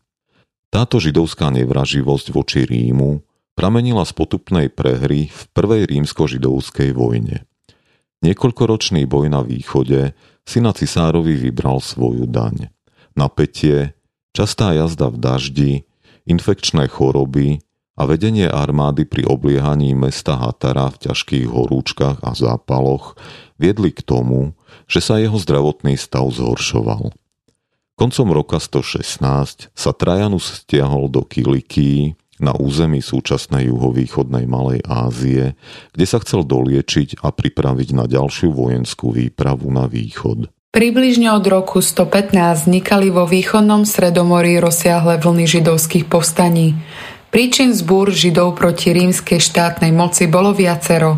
Táto židovská nevraživosť voči Rímu pramenila z potupnej prehry v prvej rímsko-židovskej vojne. Niekoľkoročný boj na východe si na cisárovi vybral svoju daň napätie, častá jazda v daždi, infekčné choroby a vedenie armády pri obliehaní mesta Hatara v ťažkých horúčkach a zápaloch viedli k tomu, že sa jeho zdravotný stav zhoršoval. Koncom roka 116 sa Trajanus stiahol do Kilikii na území súčasnej juhovýchodnej Malej Ázie, kde sa chcel doliečiť a pripraviť na ďalšiu vojenskú výpravu na východ. Približne od roku 115 vznikali vo východnom Stredomorí rozsiahle vlny židovských povstaní. Príčin zbúr židov proti rímskej štátnej moci bolo viacero.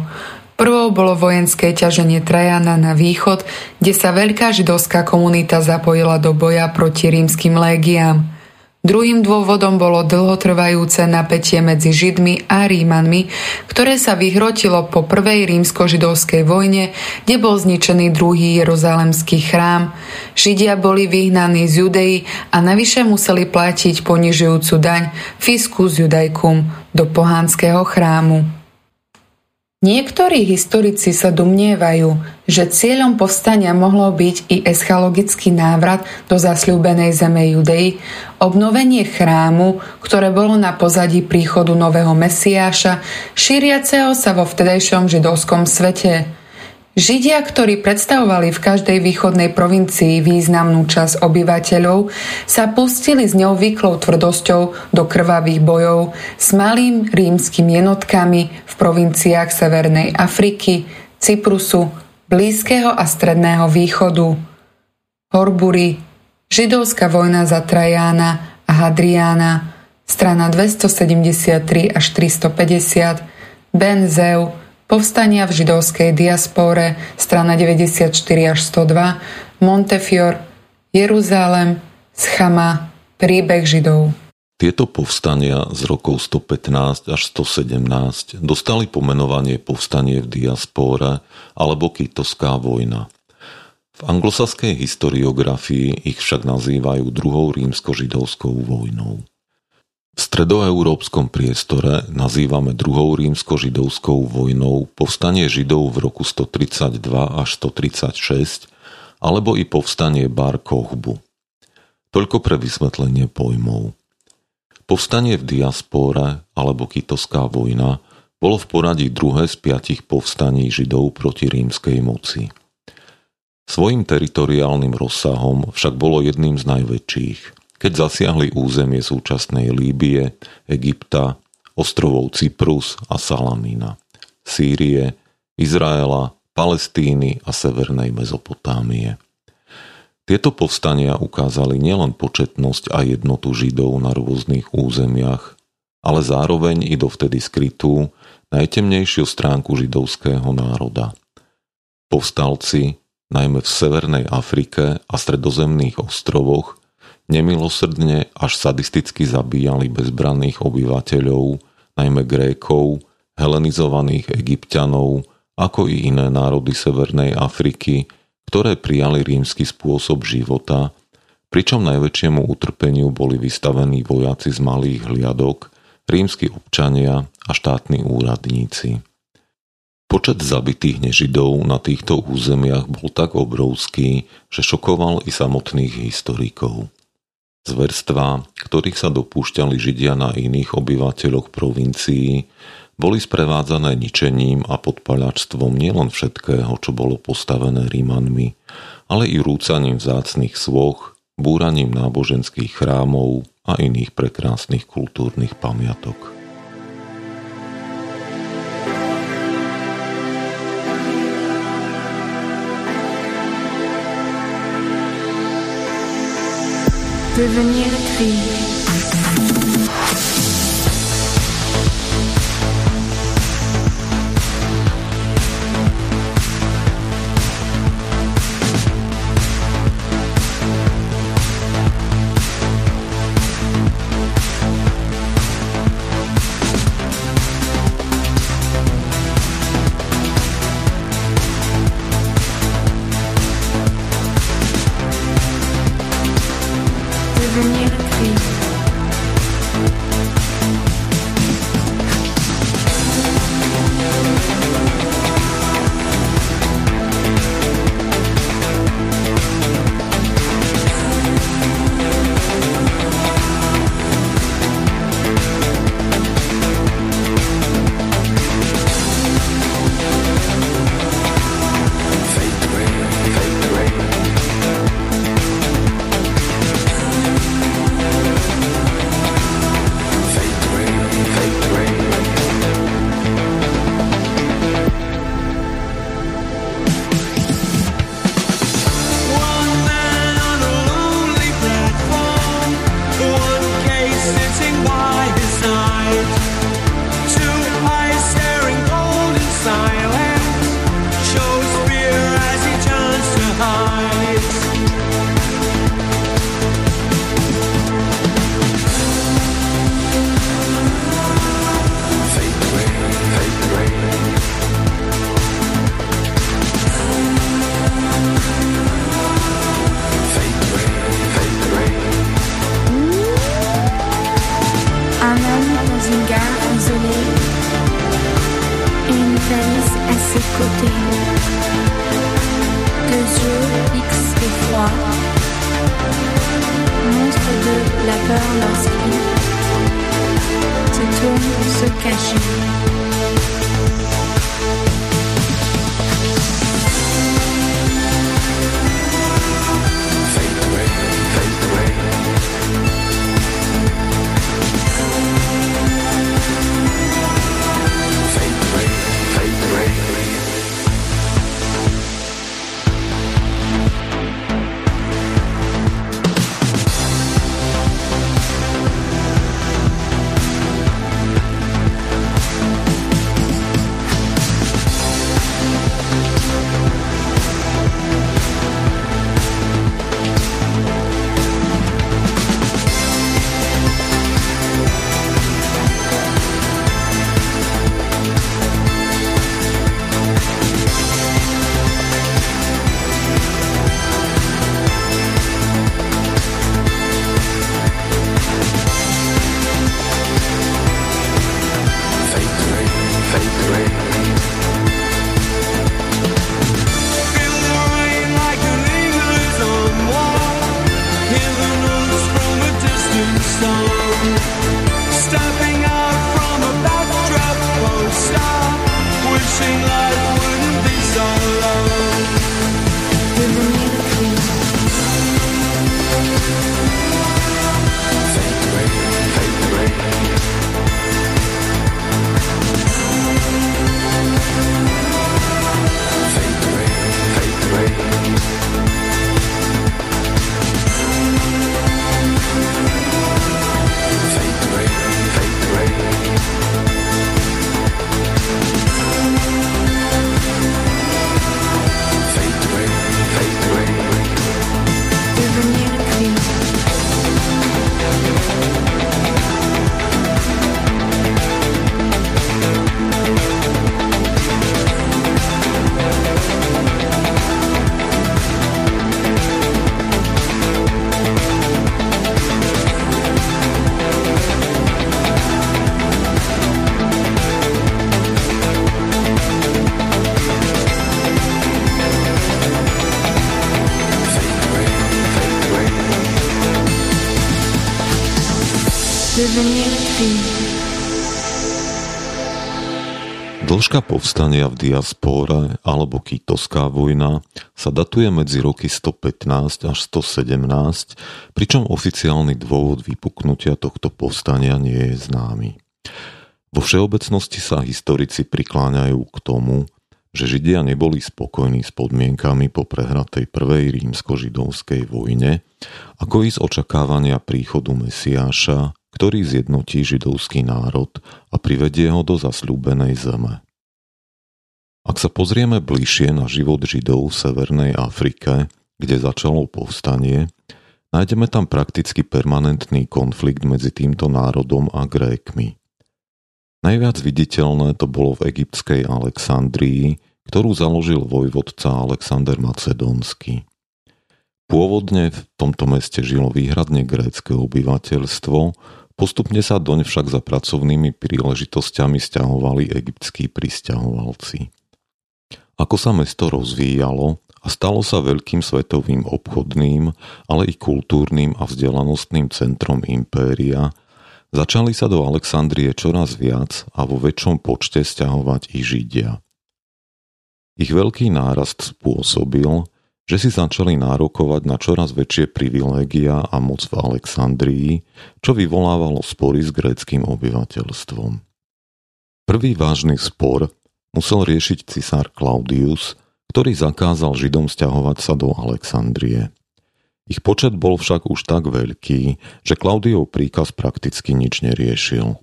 Prvou bolo vojenské ťaženie Trajana na východ, kde sa veľká židovská komunita zapojila do boja proti rímskym légiám. Druhým dôvodom bolo dlhotrvajúce napätie medzi Židmi a Rímanmi, ktoré sa vyhrotilo po prvej rímsko-židovskej vojne, kde bol zničený druhý jeruzalemský chrám. Židia boli vyhnaní z Judei a navyše museli platiť ponižujúcu daň fiskus judajkum do pohánskeho chrámu. Niektorí historici sa domnievajú, že cieľom povstania mohlo byť i eschalogický návrat do zasľúbenej zeme Judei, obnovenie chrámu, ktoré bolo na pozadí príchodu nového Mesiáša, šíriaceho sa vo vtedejšom židovskom svete – Židia, ktorí predstavovali v každej východnej provincii významnú časť obyvateľov, sa pustili s neobvyklou tvrdosťou do krvavých bojov s malým rímským jednotkami v provinciách Severnej Afriky, Cyprusu, Blízkeho a Stredného východu. Horbury, židovská vojna za Trajána a Hadriána, strana 273 až 350, Ben Zeu, Povstania v židovskej diaspóre, strana 94 až 102, Montefior, Jeruzalem, Schama, príbeh Židov. Tieto povstania z rokov 115 až 117 dostali pomenovanie povstanie v diaspóre alebo Kytoská vojna. V anglosaskej historiografii ich však nazývajú druhou rímsko-židovskou vojnou. V stredoeurópskom priestore nazývame druhou rímsko-židovskou vojnou povstanie Židov v roku 132 až 136 alebo i povstanie Bar Kochbu. Toľko pre vysvetlenie pojmov. Povstanie v diaspóre alebo Kytoská vojna bolo v poradí druhé z piatich povstaní Židov proti rímskej moci. Svojim teritoriálnym rozsahom však bolo jedným z najväčších, keď zasiahli územie súčasnej Líbie, Egypta, ostrovov Cyprus a Salamína, Sýrie, Izraela, Palestíny a Severnej Mezopotámie. Tieto povstania ukázali nielen početnosť a jednotu Židov na rôznych územiach, ale zároveň i dovtedy skrytú najtemnejšiu stránku židovského národa. Povstalci, najmä v Severnej Afrike a stredozemných ostrovoch, nemilosrdne až sadisticky zabíjali bezbranných obyvateľov, najmä Grékov, helenizovaných egyptianov, ako i iné národy Severnej Afriky, ktoré prijali rímsky spôsob života, pričom najväčšiemu utrpeniu boli vystavení vojaci z malých hliadok, rímsky občania a štátni úradníci. Počet zabitých nežidov na týchto územiach bol tak obrovský, že šokoval i samotných historikov. Zverstvá, ktorých sa dopúšťali Židia na iných obyvateľoch provincií, boli sprevádzané ničením a podpaľačstvom nielen všetkého, čo bolo postavené Rímanmi, ale i rúcaním vzácných svoch, búraním náboženských chrámov a iných prekrásnych kultúrnych pamiatok. devenir électrique. Dĺžka povstania v diaspóre alebo kýtoská vojna sa datuje medzi roky 115 až 117, pričom oficiálny dôvod vypuknutia tohto povstania nie je známy. Vo všeobecnosti sa historici prikláňajú k tomu, že Židia neboli spokojní s podmienkami po prehratej prvej rímsko-židovskej vojne, ako i z očakávania príchodu Mesiáša, ktorý zjednotí židovský národ a privedie ho do zasľúbenej zeme. Ak sa pozrieme bližšie na život Židov v Severnej Afrike, kde začalo povstanie, nájdeme tam prakticky permanentný konflikt medzi týmto národom a Grékmi. Najviac viditeľné to bolo v egyptskej Alexandrii, ktorú založil vojvodca Alexander Macedónsky. Pôvodne v tomto meste žilo výhradne grécke obyvateľstvo, postupne sa doň však za pracovnými príležitosťami stiahovali egyptskí pristahovalci. Ako sa mesto rozvíjalo a stalo sa veľkým svetovým obchodným, ale i kultúrnym a vzdelanostným centrom impéria, začali sa do Alexandrie čoraz viac a vo väčšom počte stiahovať i Židia. Ich veľký nárast spôsobil, že si začali nárokovať na čoraz väčšie privilégia a moc v Alexandrii, čo vyvolávalo spory s gréckým obyvateľstvom. Prvý vážny spor musel riešiť cisár Claudius, ktorý zakázal Židom stiahovať sa do Alexandrie. Ich počet bol však už tak veľký, že Klaudiov príkaz prakticky nič neriešil.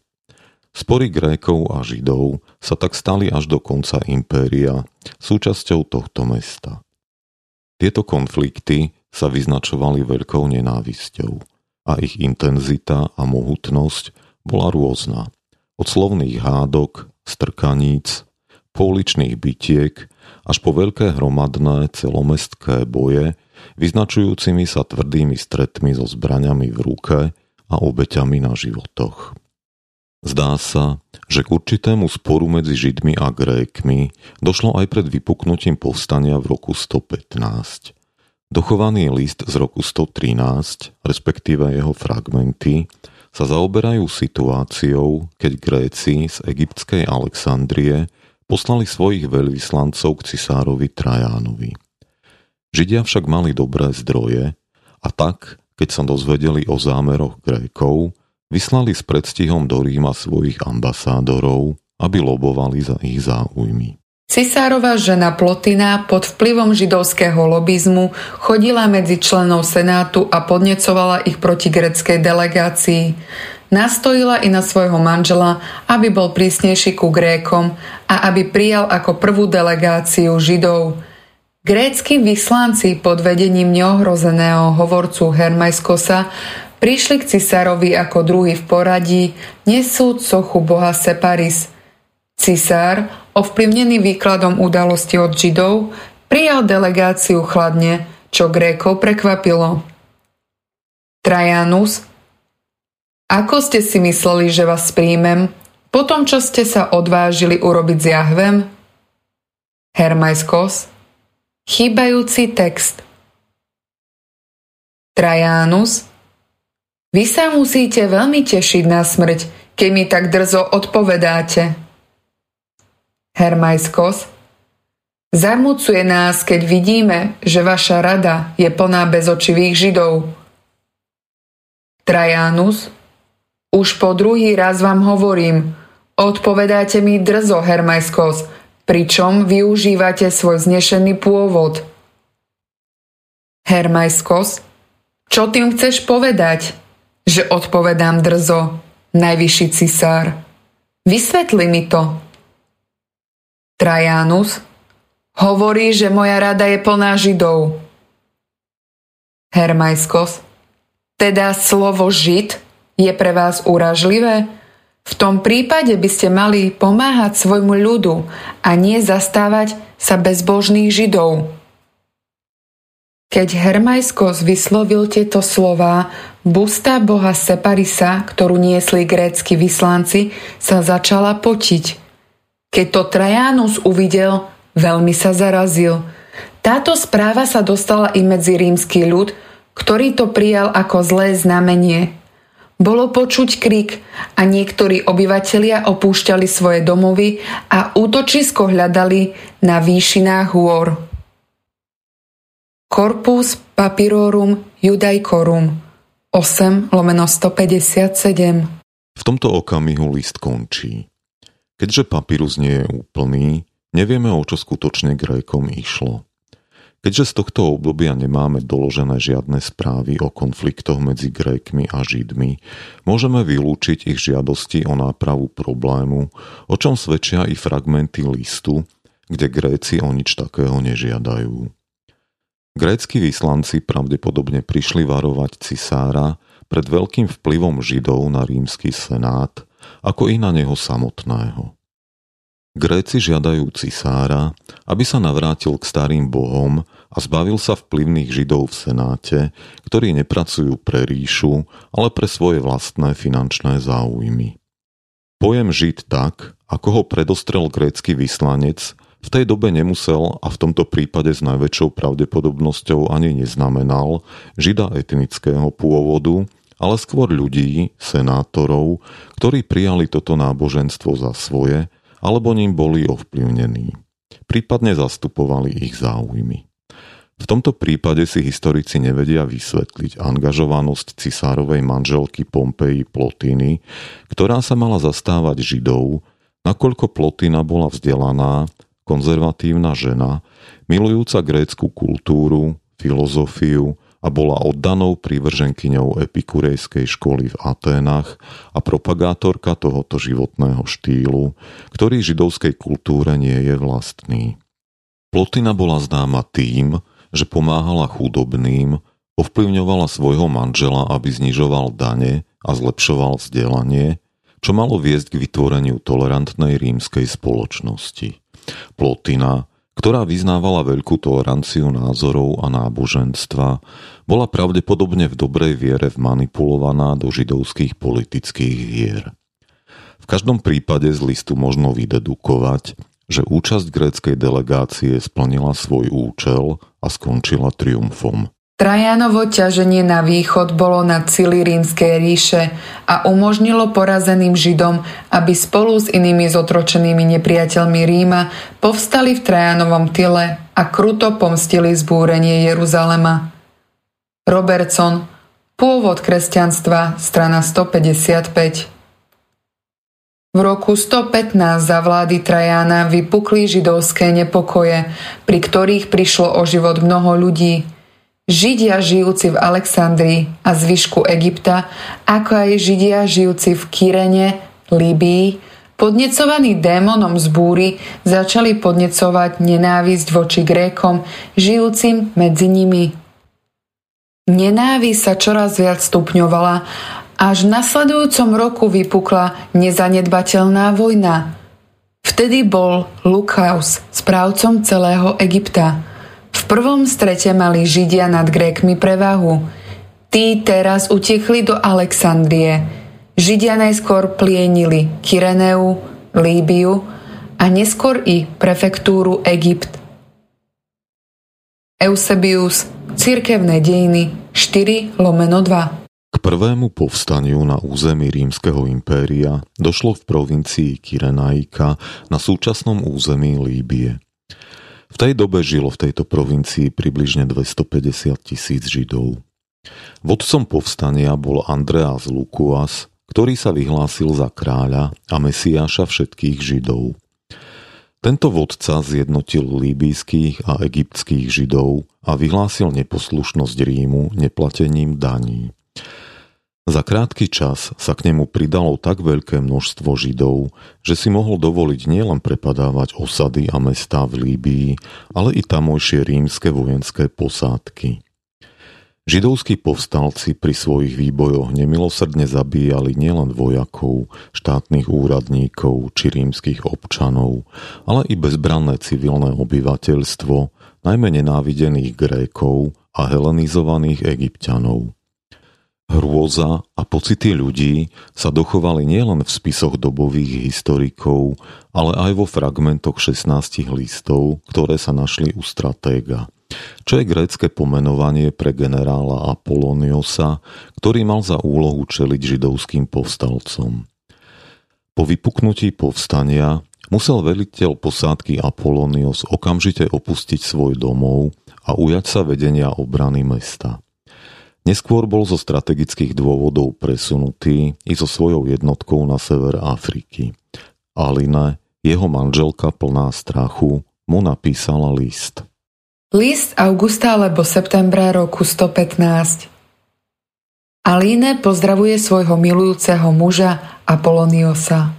Spory Grékov a Židov sa tak stali až do konca impéria súčasťou tohto mesta. Tieto konflikty sa vyznačovali veľkou nenávisťou a ich intenzita a mohutnosť bola rôzna. Od slovných hádok, strkaníc, pouličných bytiek až po veľké hromadné celomestské boje, vyznačujúcimi sa tvrdými stretmi so zbraňami v ruke a obeťami na životoch. Zdá sa, že k určitému sporu medzi Židmi a Grékmi došlo aj pred vypuknutím povstania v roku 115. Dochovaný list z roku 113, respektíve jeho fragmenty, sa zaoberajú situáciou, keď Gréci z egyptskej Alexandrie poslali svojich veľvyslancov k cisárovi Trajánovi. Židia však mali dobré zdroje a tak, keď sa dozvedeli o zámeroch Grékov, vyslali s predstihom do Ríma svojich ambasádorov, aby lobovali za ich záujmy. Cisárova žena Plotina pod vplyvom židovského lobizmu chodila medzi členov Senátu a podnecovala ich proti greckej delegácii. Nastojila i na svojho manžela, aby bol prísnejší ku Grékom a aby prijal ako prvú delegáciu Židov. Grécky vyslanci pod vedením neohrozeného hovorcu Hermajskosa prišli k cisárovi ako druhý v poradí, nesú sochu boha Separis. Cisár, ovplyvnený výkladom udalosti od Židov, prijal delegáciu chladne, čo Grékov prekvapilo. Trajanus, ako ste si mysleli, že vás príjmem, po tom, čo ste sa odvážili urobiť s Jahvem? Hermajskos Chýbajúci text Trajánus Vy sa musíte veľmi tešiť na smrť, keď mi tak drzo odpovedáte. Hermajskos Zarmucuje nás, keď vidíme, že vaša rada je plná bezočivých židov. Trajanus Už po druhý raz vám hovorím, odpovedáte mi drzo, Hermajskos, pričom využívate svoj znešený pôvod. Hermajskos Čo tým chceš povedať? Že odpovedám drzo, najvyšší cisár. Vysvetli mi to. Trajanus Hovorí, že moja rada je plná židov. Hermajskos. Teda slovo žid je pre vás úražlivé? V tom prípade by ste mali pomáhať svojmu ľudu a nie zastávať sa bezbožných židov. Keď Hermajskos vyslovil tieto slová, busta boha Separisa, ktorú niesli grécky vyslanci, sa začala potiť. Keď to Trajanus uvidel, Veľmi sa zarazil. Táto správa sa dostala i medzi rímsky ľud, ktorý to prijal ako zlé znamenie. Bolo počuť krik a niektorí obyvatelia opúšťali svoje domovy a útočisko hľadali na výšinách hôr. Corpus Papirorum Judaicorum 8 lomeno 157 V tomto okamihu list končí. Keďže papírus nie je úplný, Nevieme, o čo skutočne Grékom išlo. Keďže z tohto obdobia nemáme doložené žiadne správy o konfliktoch medzi Grékmi a Židmi, môžeme vylúčiť ich žiadosti o nápravu problému, o čom svedčia i fragmenty listu, kde Gréci o nič takého nežiadajú. Grécky vyslanci pravdepodobne prišli varovať cisára pred veľkým vplyvom Židov na rímsky senát, ako i na neho samotného. Gréci žiadajú cisára, aby sa navrátil k starým bohom a zbavil sa vplyvných židov v Senáte, ktorí nepracujú pre ríšu, ale pre svoje vlastné finančné záujmy. Pojem žid tak, ako ho predostrel grécky vyslanec, v tej dobe nemusel a v tomto prípade s najväčšou pravdepodobnosťou ani neznamenal žida etnického pôvodu, ale skôr ľudí, senátorov, ktorí prijali toto náboženstvo za svoje alebo ním boli ovplyvnení. Prípadne zastupovali ich záujmy. V tomto prípade si historici nevedia vysvetliť angažovanosť cisárovej manželky Pompeji Plotiny, ktorá sa mala zastávať Židov, nakoľko Plotina bola vzdelaná, konzervatívna žena, milujúca grécku kultúru, filozofiu a bola oddanou prívrženkyňou epikurejskej školy v Aténach a propagátorka tohoto životného štýlu, ktorý židovskej kultúre nie je vlastný. Plotina bola známa tým, že pomáhala chudobným, ovplyvňovala svojho manžela, aby znižoval dane a zlepšoval vzdelanie, čo malo viesť k vytvoreniu tolerantnej rímskej spoločnosti. Plotina ktorá vyznávala veľkú toleranciu názorov a náboženstva, bola pravdepodobne v dobrej viere vmanipulovaná do židovských politických hier. V každom prípade z listu možno vydedukovať, že účasť gréckej delegácie splnila svoj účel a skončila triumfom. Trajanovo ťaženie na východ bolo na cíli rímskej ríše a umožnilo porazeným Židom, aby spolu s inými zotročenými nepriateľmi Ríma povstali v Trajanovom tyle a kruto pomstili zbúrenie Jeruzalema. Robertson Pôvod kresťanstva, strana 155 v roku 115 za vlády Trajana vypukli židovské nepokoje, pri ktorých prišlo o život mnoho ľudí – Židia žijúci v Alexandrii a zvyšku Egypta, ako aj Židia žijúci v Kyrene, Líbii, podnecovaní démonom z búry, začali podnecovať nenávisť voči Grékom, žijúcim medzi nimi. Nenávisť sa čoraz viac stupňovala, až v nasledujúcom roku vypukla nezanedbateľná vojna. Vtedy bol Lukaus správcom celého Egypta – v prvom strete mali Židia nad Grékmi prevahu. Tí teraz utiekli do Alexandrie. Židia najskôr plienili Kyreneu, Líbiu a neskôr i prefektúru Egypt. Eusebius, Cirkevné dejiny 4 lomeno 2 K prvému povstaniu na území rímskeho impéria došlo v provincii Kyrenaika na súčasnom území Líbie. V tej dobe žilo v tejto provincii približne 250 tisíc Židov. Vodcom povstania bol Andreas Lukuas, ktorý sa vyhlásil za kráľa a mesiáša všetkých Židov. Tento vodca zjednotil líbyjských a egyptských židov a vyhlásil neposlušnosť Rímu neplatením daní. Za krátky čas sa k nemu pridalo tak veľké množstvo židov, že si mohol dovoliť nielen prepadávať osady a mestá v Líbii, ale i tamojšie rímske vojenské posádky. Židovskí povstalci pri svojich výbojoch nemilosrdne zabíjali nielen vojakov, štátnych úradníkov či rímskych občanov, ale i bezbranné civilné obyvateľstvo, najmä nenávidených Grékov a helenizovaných Egyptianov. Hrôza a pocity ľudí sa dochovali nielen v spisoch dobových historikov, ale aj vo fragmentoch 16 listov, ktoré sa našli u stratéga čo je grécke pomenovanie pre generála Apoloniosa, ktorý mal za úlohu čeliť židovským povstalcom. Po vypuknutí povstania musel veliteľ posádky Apolonios okamžite opustiť svoj domov a ujať sa vedenia obrany mesta. Neskôr bol zo strategických dôvodov presunutý i so svojou jednotkou na sever Afriky. Aline, jeho manželka plná strachu, mu napísala list – List augusta alebo septembra roku 115 Alíne pozdravuje svojho milujúceho muža Apoloniosa.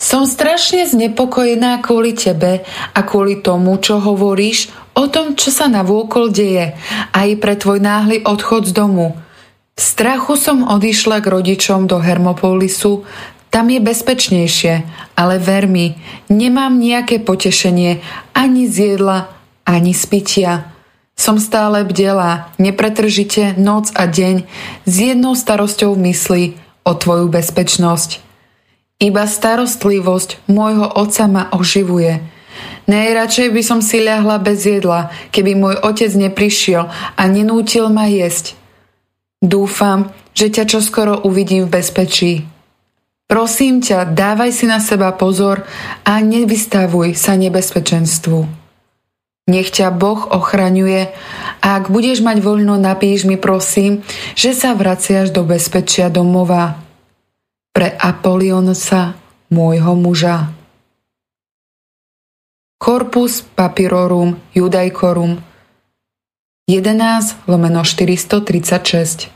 Som strašne znepokojená kvôli tebe a kvôli tomu, čo hovoríš o tom, čo sa na vôkol deje, aj pre tvoj náhly odchod z domu. V strachu som odišla k rodičom do Hermopolisu, tam je bezpečnejšie, ale ver mi, nemám nejaké potešenie ani z jedla, ani z pitia. Som stále bdelá, nepretržite noc a deň s jednou starosťou v mysli o tvoju bezpečnosť. Iba starostlivosť môjho otca ma oživuje. Najradšej by som si ľahla bez jedla, keby môj otec neprišiel a nenútil ma jesť. Dúfam, že ťa čoskoro uvidím v bezpečí. Prosím ťa, dávaj si na seba pozor a nevystavuj sa nebezpečenstvu. Nech ťa Boh ochraňuje a ak budeš mať voľno, napíš mi prosím, že sa vraciaš do bezpečia domova. Pre Apolionsa, môjho muža. Corpus Papyrorum Judaicorum 11 lomeno 436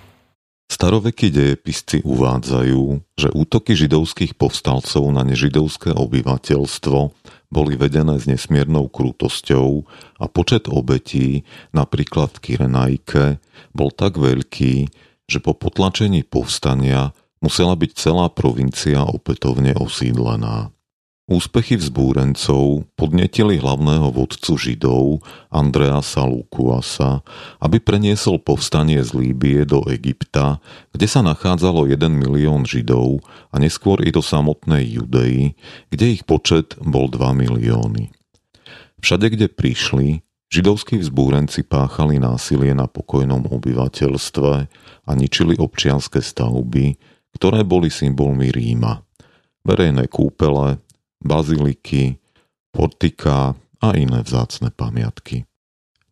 Starovekí dejepisci uvádzajú, že útoky židovských povstalcov na nežidovské obyvateľstvo boli vedené s nesmiernou krutosťou a počet obetí, napríklad v Kyrenajke, bol tak veľký, že po potlačení povstania musela byť celá provincia opätovne osídlená. Úspechy vzbúrencov podnetili hlavného vodcu Židov Andreasa Lukuasa, aby preniesol povstanie z Líbie do Egypta, kde sa nachádzalo 1 milión Židov a neskôr i do samotnej Judei, kde ich počet bol 2 milióny. Všade, kde prišli, židovskí vzbúrenci páchali násilie na pokojnom obyvateľstve a ničili občianske stavby, ktoré boli symbolmi Ríma. Verejné kúpele, baziliky, portika a iné vzácne pamiatky.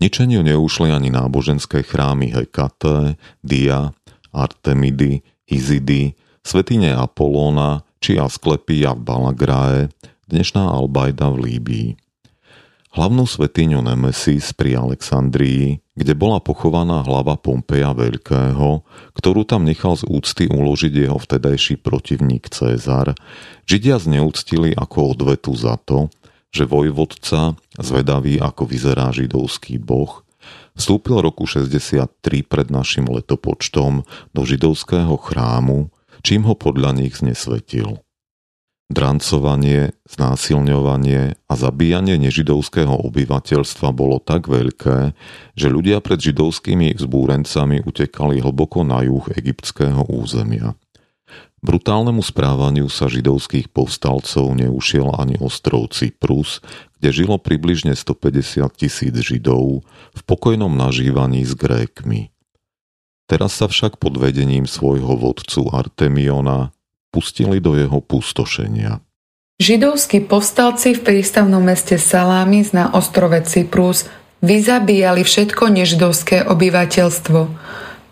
Ničeniu neušli ani náboženské chrámy Hekate, Dia, Artemidy, Izidy, svetine Apolóna či Asklepia v Balagrae, dnešná Albajda v Líbii. Hlavnú svetiňu Nemesis pri Alexandrii, kde bola pochovaná hlava Pompeja Veľkého, ktorú tam nechal z úcty uložiť jeho vtedajší protivník Cézar, Židia zneúctili ako odvetu za to, že vojvodca, zvedavý ako vyzerá židovský boh, vstúpil roku 63 pred našim letopočtom do židovského chrámu, čím ho podľa nich znesvetil. Drancovanie, znásilňovanie a zabíjanie nežidovského obyvateľstva bolo tak veľké, že ľudia pred židovskými vzbúrencami utekali hlboko na juh egyptského územia. Brutálnemu správaniu sa židovských povstalcov neušiel ani ostrov Cyprus, kde žilo približne 150 tisíc židov v pokojnom nažívaní s Grékmi. Teraz sa však pod vedením svojho vodcu Artemiona pustili do jeho pustošenia. Židovskí povstalci v prístavnom meste Salamis na ostrove Cyprus vyzabíjali všetko nežidovské obyvateľstvo.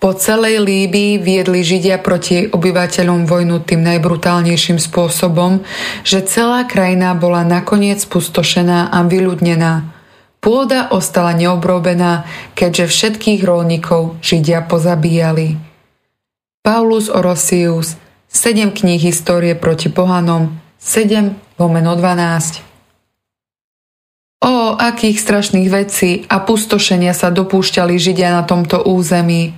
Po celej Líbii viedli Židia proti obyvateľom vojnu tým najbrutálnejším spôsobom, že celá krajina bola nakoniec pustošená a vyľudnená. Pôda ostala neobrobená, keďže všetkých rolníkov Židia pozabíjali. Paulus Orosius, 7 kníh histórie proti pohanom, 7 lomeno 12. O, akých strašných vecí a pustošenia sa dopúšťali Židia na tomto území.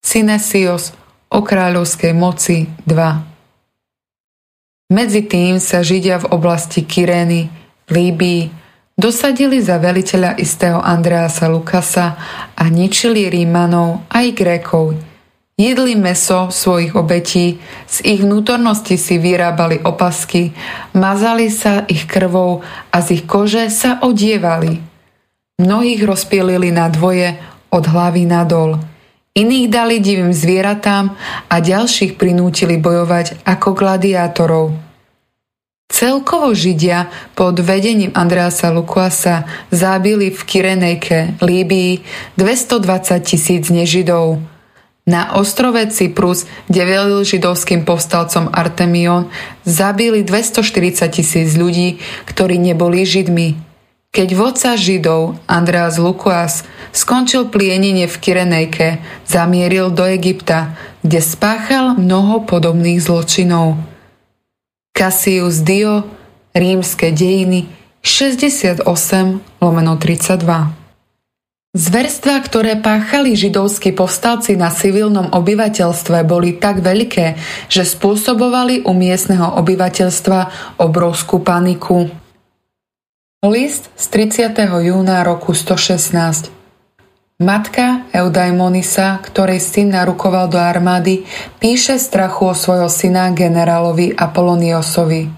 Synesios o kráľovskej moci 2 Medzi tým sa Židia v oblasti Kyrény, Líbii, dosadili za veliteľa istého Andreasa Lukasa a ničili Rímanov aj Grékov. Jedli meso svojich obetí, z ich vnútornosti si vyrábali opasky, mazali sa ich krvou a z ich kože sa odievali. Mnohých rozpielili na dvoje od hlavy nadol. Iných dali divým zvieratám a ďalších prinútili bojovať ako gladiátorov. Celkovo Židia pod vedením Andreasa Lukuasa zábili v Kirenejke, Líbii 220 tisíc nežidov. Na ostrove Cyprus, kde velil židovským povstalcom Artemion, zabili 240 tisíc ľudí, ktorí neboli Židmi. Keď vodca Židov, Andreas Lukuas, skončil plienenie v Kirenejke, zamieril do Egypta, kde spáchal mnoho podobných zločinov. Cassius Dio, Rímske dejiny, 68 lomeno 32. Zverstva, ktoré páchali židovskí povstalci na civilnom obyvateľstve, boli tak veľké, že spôsobovali u miestneho obyvateľstva obrovskú paniku. List z 30. júna roku 116 Matka Eudaimonisa, ktorej syn narukoval do armády, píše strachu o svojho syna generálovi Apoloniosovi.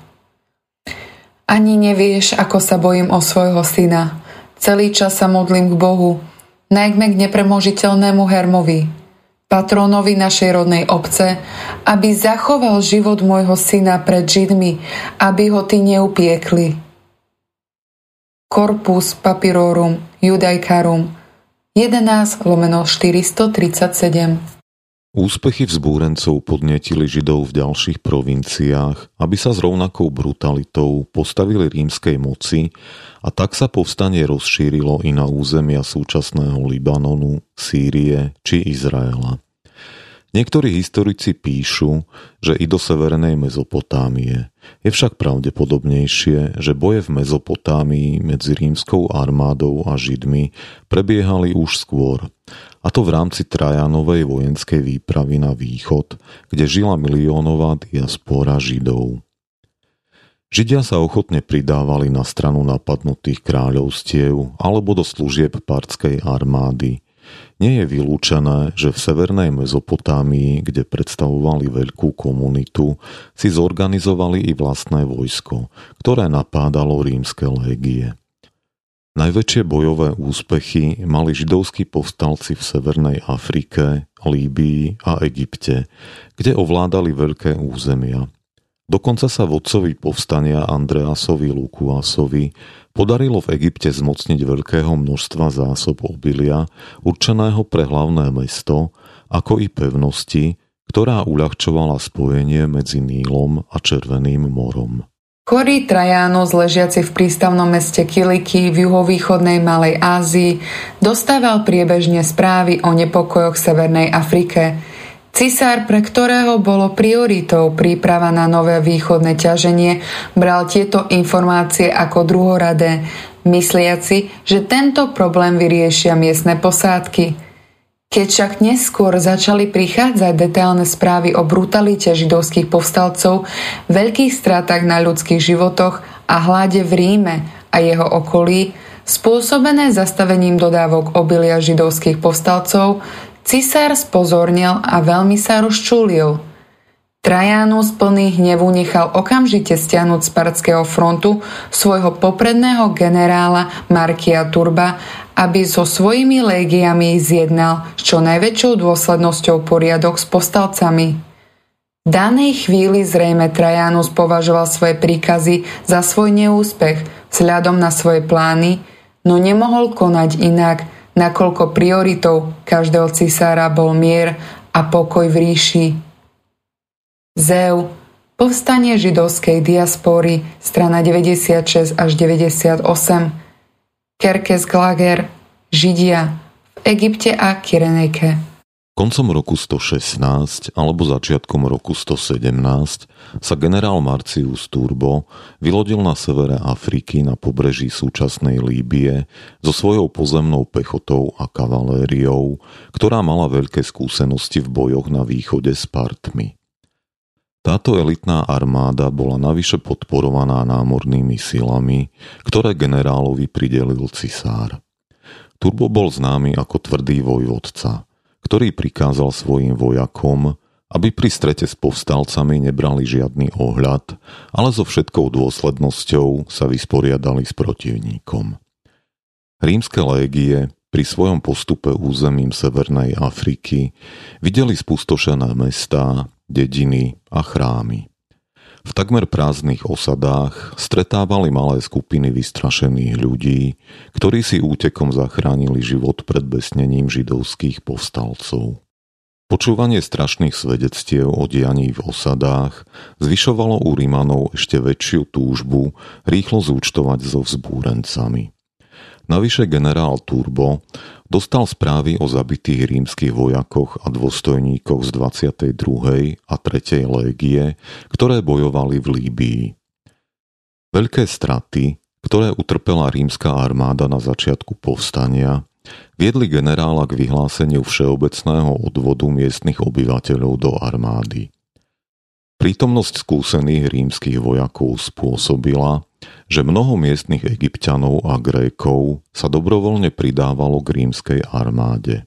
Ani nevieš, ako sa bojím o svojho syna. Celý čas sa modlím k Bohu, najmä k nepremožiteľnému Hermovi, patrónovi našej rodnej obce, aby zachoval život môjho syna pred Židmi, aby ho ty neupiekli. Corpus Papirorum Judaicarum 11 lomeno 437. Úspechy vzbúrencov podnetili Židov v ďalších provinciách, aby sa s rovnakou brutalitou postavili rímskej moci a tak sa povstanie rozšírilo i na územia súčasného Libanonu, Sýrie či Izraela. Niektorí historici píšu, že i do severnej Mezopotámie. Je však pravdepodobnejšie, že boje v Mezopotámii medzi rímskou armádou a Židmi prebiehali už skôr, a to v rámci Trajanovej vojenskej výpravy na východ, kde žila miliónová diaspora Židov. Židia sa ochotne pridávali na stranu napadnutých kráľovstiev alebo do služieb partskej armády – nie je vylúčené, že v severnej Mezopotámii, kde predstavovali veľkú komunitu, si zorganizovali i vlastné vojsko, ktoré napádalo rímske légie. Najväčšie bojové úspechy mali židovskí povstalci v Severnej Afrike, Líbii a Egypte, kde ovládali veľké územia. Dokonca sa vodcovi povstania Andreasovi Lukuasovi podarilo v Egypte zmocniť veľkého množstva zásob obilia určeného pre hlavné mesto, ako i pevnosti, ktorá uľahčovala spojenie medzi Nílom a Červeným morom. Korý Trajános, ležiaci v prístavnom meste Kiliky v juhovýchodnej Malej Ázii, dostával priebežne správy o nepokojoch Severnej Afrike – Cisár, pre ktorého bolo prioritou príprava na nové východné ťaženie, bral tieto informácie ako druhoradé, mysliaci, že tento problém vyriešia miestne posádky. Keď však neskôr začali prichádzať detailné správy o brutalite židovských povstalcov, veľkých stratách na ľudských životoch a hlade v Ríme a jeho okolí, spôsobené zastavením dodávok obilia židovských povstalcov, Cisár spozornil a veľmi sa rozčúlil. Trajánus plný hnevu nechal okamžite stiahnuť z Partského frontu svojho popredného generála Markia Turba aby so svojimi légiami zjednal s čo najväčšou dôslednosťou poriadok s povstalcami. V danej chvíli zrejme Trajanus považoval svoje príkazy za svoj neúspech vzhľadom na svoje plány, no nemohol konať inak, nakoľko prioritou každého cisára bol mier a pokoj v ríši. Zeu, povstanie židovskej diaspory, strana 96 až 98, Kerkes Glager, Židia v Egypte a Kyreneke. Koncom roku 116 alebo začiatkom roku 117 sa generál Marcius Turbo vylodil na severe Afriky na pobreží súčasnej Líbie so svojou pozemnou pechotou a kavalériou, ktorá mala veľké skúsenosti v bojoch na východe s Partmi. Táto elitná armáda bola navyše podporovaná námornými silami, ktoré generálovi pridelil cisár. Turbo bol známy ako tvrdý vojvodca – ktorý prikázal svojim vojakom, aby pri strete s povstalcami nebrali žiadny ohľad, ale so všetkou dôslednosťou sa vysporiadali s protivníkom. Rímske légie pri svojom postupe územím Severnej Afriky videli spustošené mestá, dediny a chrámy. V takmer prázdnych osadách stretávali malé skupiny vystrašených ľudí, ktorí si útekom zachránili život pred besnením židovských povstalcov. Počúvanie strašných svedectiev o dianí v osadách zvyšovalo u Rimanov ešte väčšiu túžbu rýchlo zúčtovať so vzbúrencami. Navyše generál Turbo dostal správy o zabitých rímskych vojakoch a dôstojníkoch z 22. a 3. légie, ktoré bojovali v Líbii. Veľké straty, ktoré utrpela rímska armáda na začiatku povstania, viedli generála k vyhláseniu všeobecného odvodu miestnych obyvateľov do armády. Prítomnosť skúsených rímskych vojakov spôsobila, že mnoho miestnych egyptianov a grékov sa dobrovoľne pridávalo k rímskej armáde.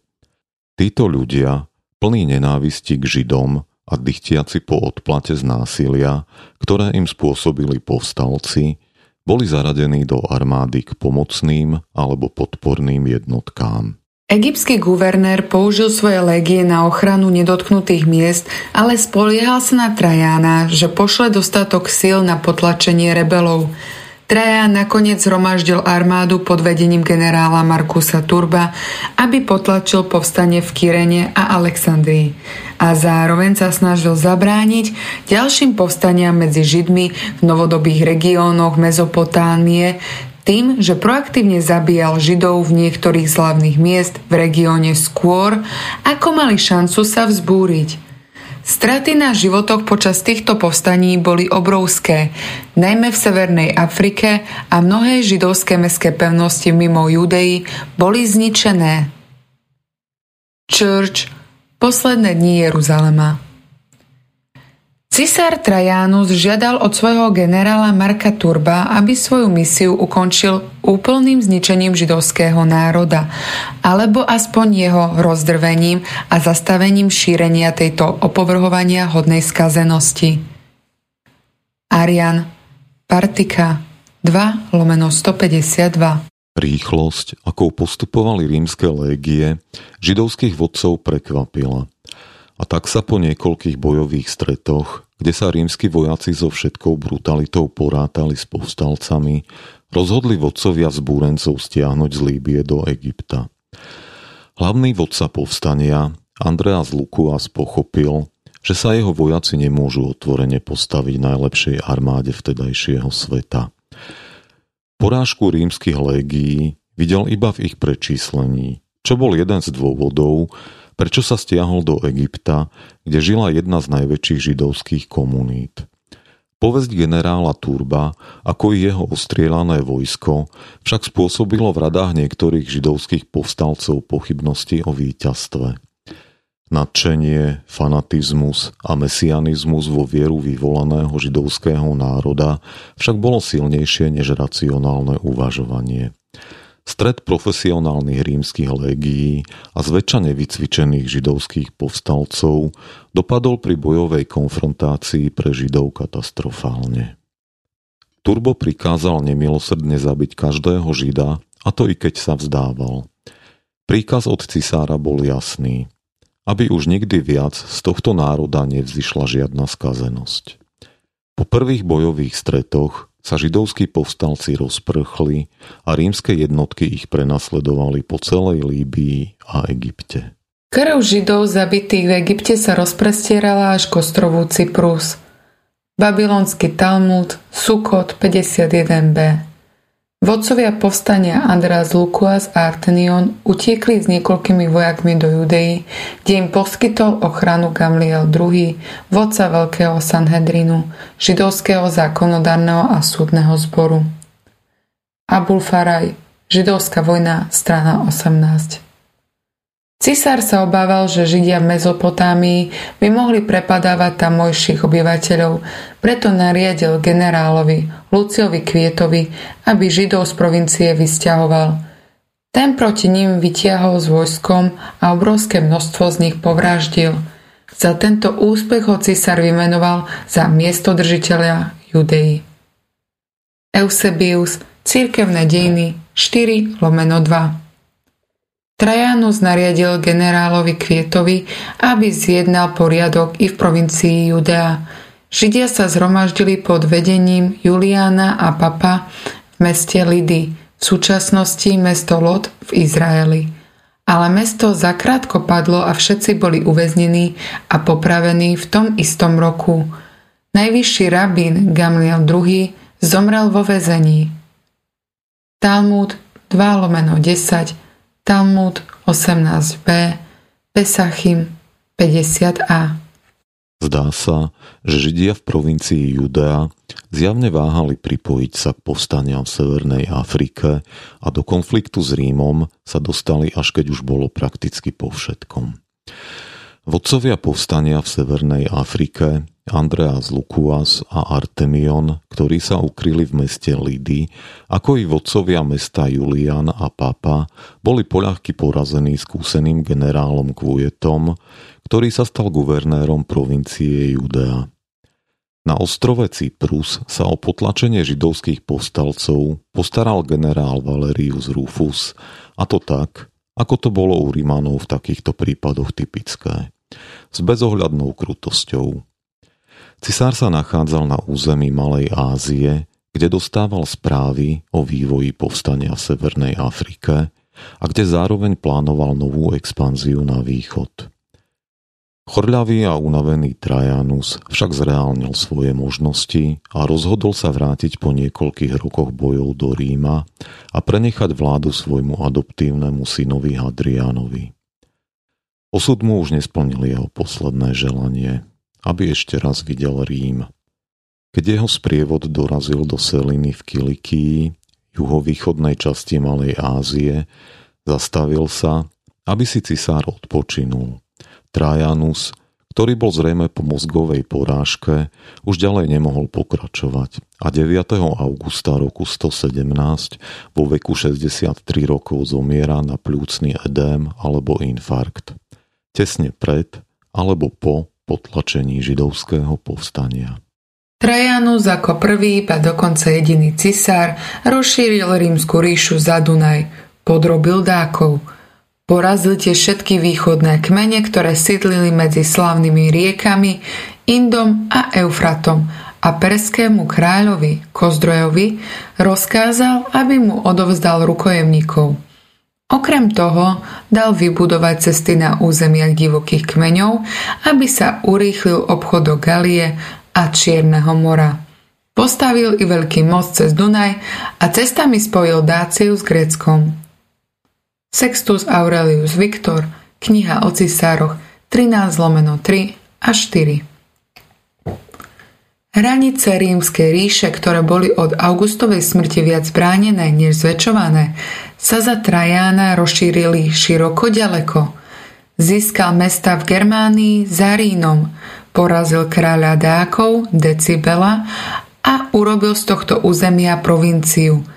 Títo ľudia, plní nenávisti k Židom a dychtiaci po odplate z násilia, ktoré im spôsobili povstalci, boli zaradení do armády k pomocným alebo podporným jednotkám. Egyptský guvernér použil svoje legie na ochranu nedotknutých miest, ale spoliehal sa na Trajána, že pošle dostatok síl na potlačenie rebelov. Traján nakoniec zhromaždil armádu pod vedením generála Markusa Turba, aby potlačil povstanie v Kyrene a Alexandrii a zároveň sa snažil zabrániť ďalším povstaniam medzi Židmi v novodobých regiónoch Mezopotámie, tým, že proaktívne zabíjal Židov v niektorých z hlavných miest v regióne skôr, ako mali šancu sa vzbúriť. Straty na životoch počas týchto povstaní boli obrovské, najmä v Severnej Afrike a mnohé židovské mestské pevnosti mimo Judei boli zničené. Church Posledné dni Jeruzalema Cisár Trajánus žiadal od svojho generála Marka Turba, aby svoju misiu ukončil úplným zničením židovského národa, alebo aspoň jeho rozdrvením a zastavením šírenia tejto opovrhovania hodnej skazenosti. Arian, Partika 2 lomeno 152 Rýchlosť, akou postupovali rímske légie, židovských vodcov prekvapila. A tak sa po niekoľkých bojových stretoch kde sa rímsky vojaci so všetkou brutalitou porátali s povstalcami, rozhodli vodcovia zbúrencov stiahnuť z Líbie do Egypta. Hlavný vodca povstania, Andreas Lukuas, pochopil, že sa jeho vojaci nemôžu otvorene postaviť najlepšej armáde vtedajšieho sveta. Porážku rímskych légií videl iba v ich prečíslení, čo bol jeden z dôvodov, prečo sa stiahol do Egypta, kde žila jedna z najväčších židovských komunít. Povesť generála Turba, ako i jeho ostrielané vojsko, však spôsobilo v radách niektorých židovských povstalcov pochybnosti o víťazstve. Nadšenie, fanatizmus a mesianizmus vo vieru vyvolaného židovského národa však bolo silnejšie než racionálne uvažovanie. Stred profesionálnych rímskych légií a zväčša nevycvičených židovských povstalcov dopadol pri bojovej konfrontácii pre židov katastrofálne. Turbo prikázal nemilosrdne zabiť každého žida a to i keď sa vzdával. Príkaz od cisára bol jasný, aby už nikdy viac z tohto národa nevzýšla žiadna skazenosť. Po prvých bojových stretoch sa židovskí povstalci rozprchli a rímske jednotky ich prenasledovali po celej Líbii a Egypte. Krv židov zabitých v Egypte sa rozprestierala až k ostrovu Cyprus. Babylonský Talmud, Sukot 51b. Vodcovia povstania András Lukuas a Artenion utiekli s niekoľkými vojakmi do Judei, kde im poskytol ochranu Gamliel II, vodca Veľkého Sanhedrinu, židovského zákonodárneho a súdneho zboru. Abul Faraj, Židovská vojna, strana 18 Cisár sa obával, že Židia v Mezopotámii by mohli prepadávať tamojších obyvateľov, preto nariadil generálovi Luciovi Kvietovi, aby Židov z provincie vysťahoval. Ten proti ním vytiahol s vojskom a obrovské množstvo z nich povraždil. Za tento úspech ho cisár vymenoval za miestodržiteľa Judei. Eusebius, Církevné dejiny 4 lomeno 2 Trajanus nariadil generálovi Kvietovi, aby zjednal poriadok i v provincii Judea. Židia sa zhromaždili pod vedením Juliána a Papa v meste Lidy, v súčasnosti mesto Lot v Izraeli. Ale mesto zakrátko padlo a všetci boli uväznení a popravení v tom istom roku. Najvyšší rabín Gamliel II zomrel vo väzení. Talmud 2 lomeno 10 Talmud 18b, Pesachim 50a. Zdá sa, že Židia v provincii Judea zjavne váhali pripojiť sa k povstaniam v Severnej Afrike a do konfliktu s Rímom sa dostali až keď už bolo prakticky po všetkom. Vodcovia povstania v Severnej Afrike Andreas Lukuas a Artemion, ktorí sa ukryli v meste Lidy, ako i vodcovia mesta Julian a Papa, boli poľahky porazení skúseným generálom Kvujetom, ktorý sa stal guvernérom provincie Judea. Na ostrove Cyprus sa o potlačenie židovských povstalcov postaral generál Valerius Rufus, a to tak, ako to bolo u Rimanov v takýchto prípadoch typické. S bezohľadnou krutosťou, Cisár sa nachádzal na území Malej Ázie, kde dostával správy o vývoji povstania v Severnej Afrike a kde zároveň plánoval novú expanziu na východ. Chorľavý a unavený Trajanus však zreálnil svoje možnosti a rozhodol sa vrátiť po niekoľkých rokoch bojov do Ríma a prenechať vládu svojmu adoptívnemu synovi Hadrianovi. Osud mu už nesplnil jeho posledné želanie – aby ešte raz videl Rím. Keď jeho sprievod dorazil do Seliny v Kilikii, juhovýchodnej časti Malej Ázie, zastavil sa, aby si cisár odpočinul. Trajanus, ktorý bol zrejme po mozgovej porážke, už ďalej nemohol pokračovať a 9. augusta roku 117 vo veku 63 rokov zomiera na plúcný edém alebo infarkt. Tesne pred alebo po potlačení židovského povstania. Trajanus ako prvý, a dokonca jediný cisár, rozšíril rímsku ríšu za Dunaj, podrobil dákov. Porazil tie všetky východné kmene, ktoré sídlili medzi slavnými riekami Indom a Eufratom a perskému kráľovi Kozdrojovi rozkázal, aby mu odovzdal rukojemníkov – Okrem toho dal vybudovať cesty na územiach divokých kmeňov, aby sa urýchlil obchod do Galie a Čierneho mora. Postavil i veľký most cez Dunaj a cestami spojil Dáciu s Gréckom. Sextus Aurelius Victor, kniha o cisároch 13 lomeno 3 a 4. Hranice rímskej ríše, ktoré boli od Augustovej smrti viac bránené než zväčšované, sa za Trajána rozšírili široko ďaleko. Získal mesta v Germánii za Rínom, porazil kráľa Dákov, Decibela a urobil z tohto územia provinciu.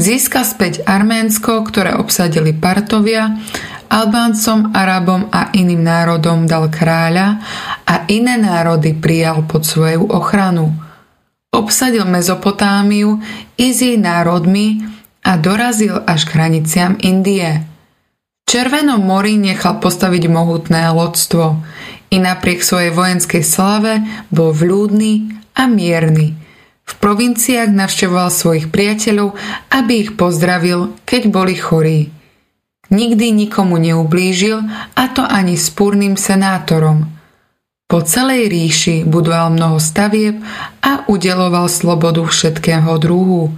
Získal späť Arménsko, ktoré obsadili Partovia Albáncom, Arabom a iným národom dal kráľa a iné národy prijal pod svoju ochranu. Obsadil Mezopotámiu i s jej národmi a dorazil až k hraniciam Indie. V Červenom mori nechal postaviť mohutné lodstvo i napriek svojej vojenskej slave bol vľúdny a mierny. V provinciách navštevoval svojich priateľov, aby ich pozdravil, keď boli chorí. Nikdy nikomu neublížil, a to ani spúrnym senátorom. Po celej ríši budoval mnoho stavieb a udeloval slobodu všetkého druhu.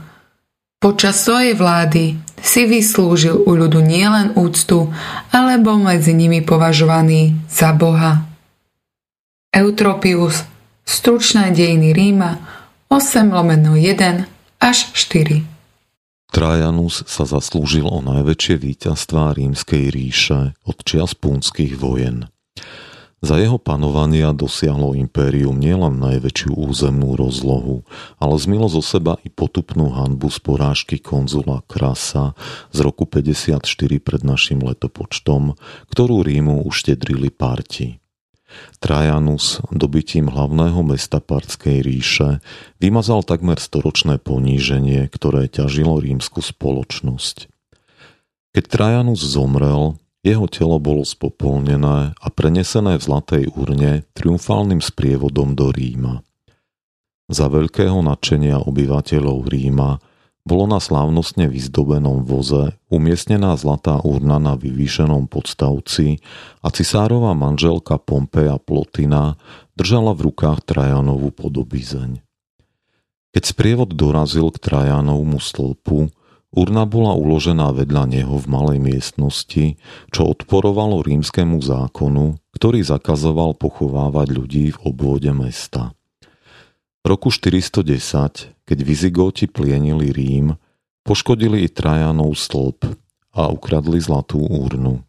Počas svojej vlády si vyslúžil u ľudu nielen úctu, ale bol medzi nimi považovaný za Boha. Eutropius, stručné dejiny Ríma, 8 lomeno 1 až 4. Trajanus sa zaslúžil o najväčšie víťazstvá rímskej ríše od čias púnskych vojen. Za jeho panovania dosiahlo impérium nielen najväčšiu územnú rozlohu, ale zmilo zo seba i potupnú hanbu z porážky konzula Krasa z roku 54 pred našim letopočtom, ktorú Rímu uštedrili parti. Trajanus dobytím hlavného mesta Partskej ríše vymazal takmer storočné poníženie, ktoré ťažilo rímsku spoločnosť. Keď Trajanus zomrel, jeho telo bolo spopolnené a prenesené v zlatej urne triumfálnym sprievodom do Ríma. Za veľkého nadšenia obyvateľov Ríma bolo na slávnostne vyzdobenom voze umiestnená zlatá urna na vyvýšenom podstavci a cisárová manželka Pompeja Plotina držala v rukách Trajanovú podobizeň. Keď sprievod dorazil k Trajanovmu stĺpu, urna bola uložená vedľa neho v malej miestnosti, čo odporovalo rímskému zákonu, ktorý zakazoval pochovávať ľudí v obvode mesta. V roku 410, keď Vizigóti plienili Rím, poškodili i Trajanov stĺp a ukradli zlatú úrnu.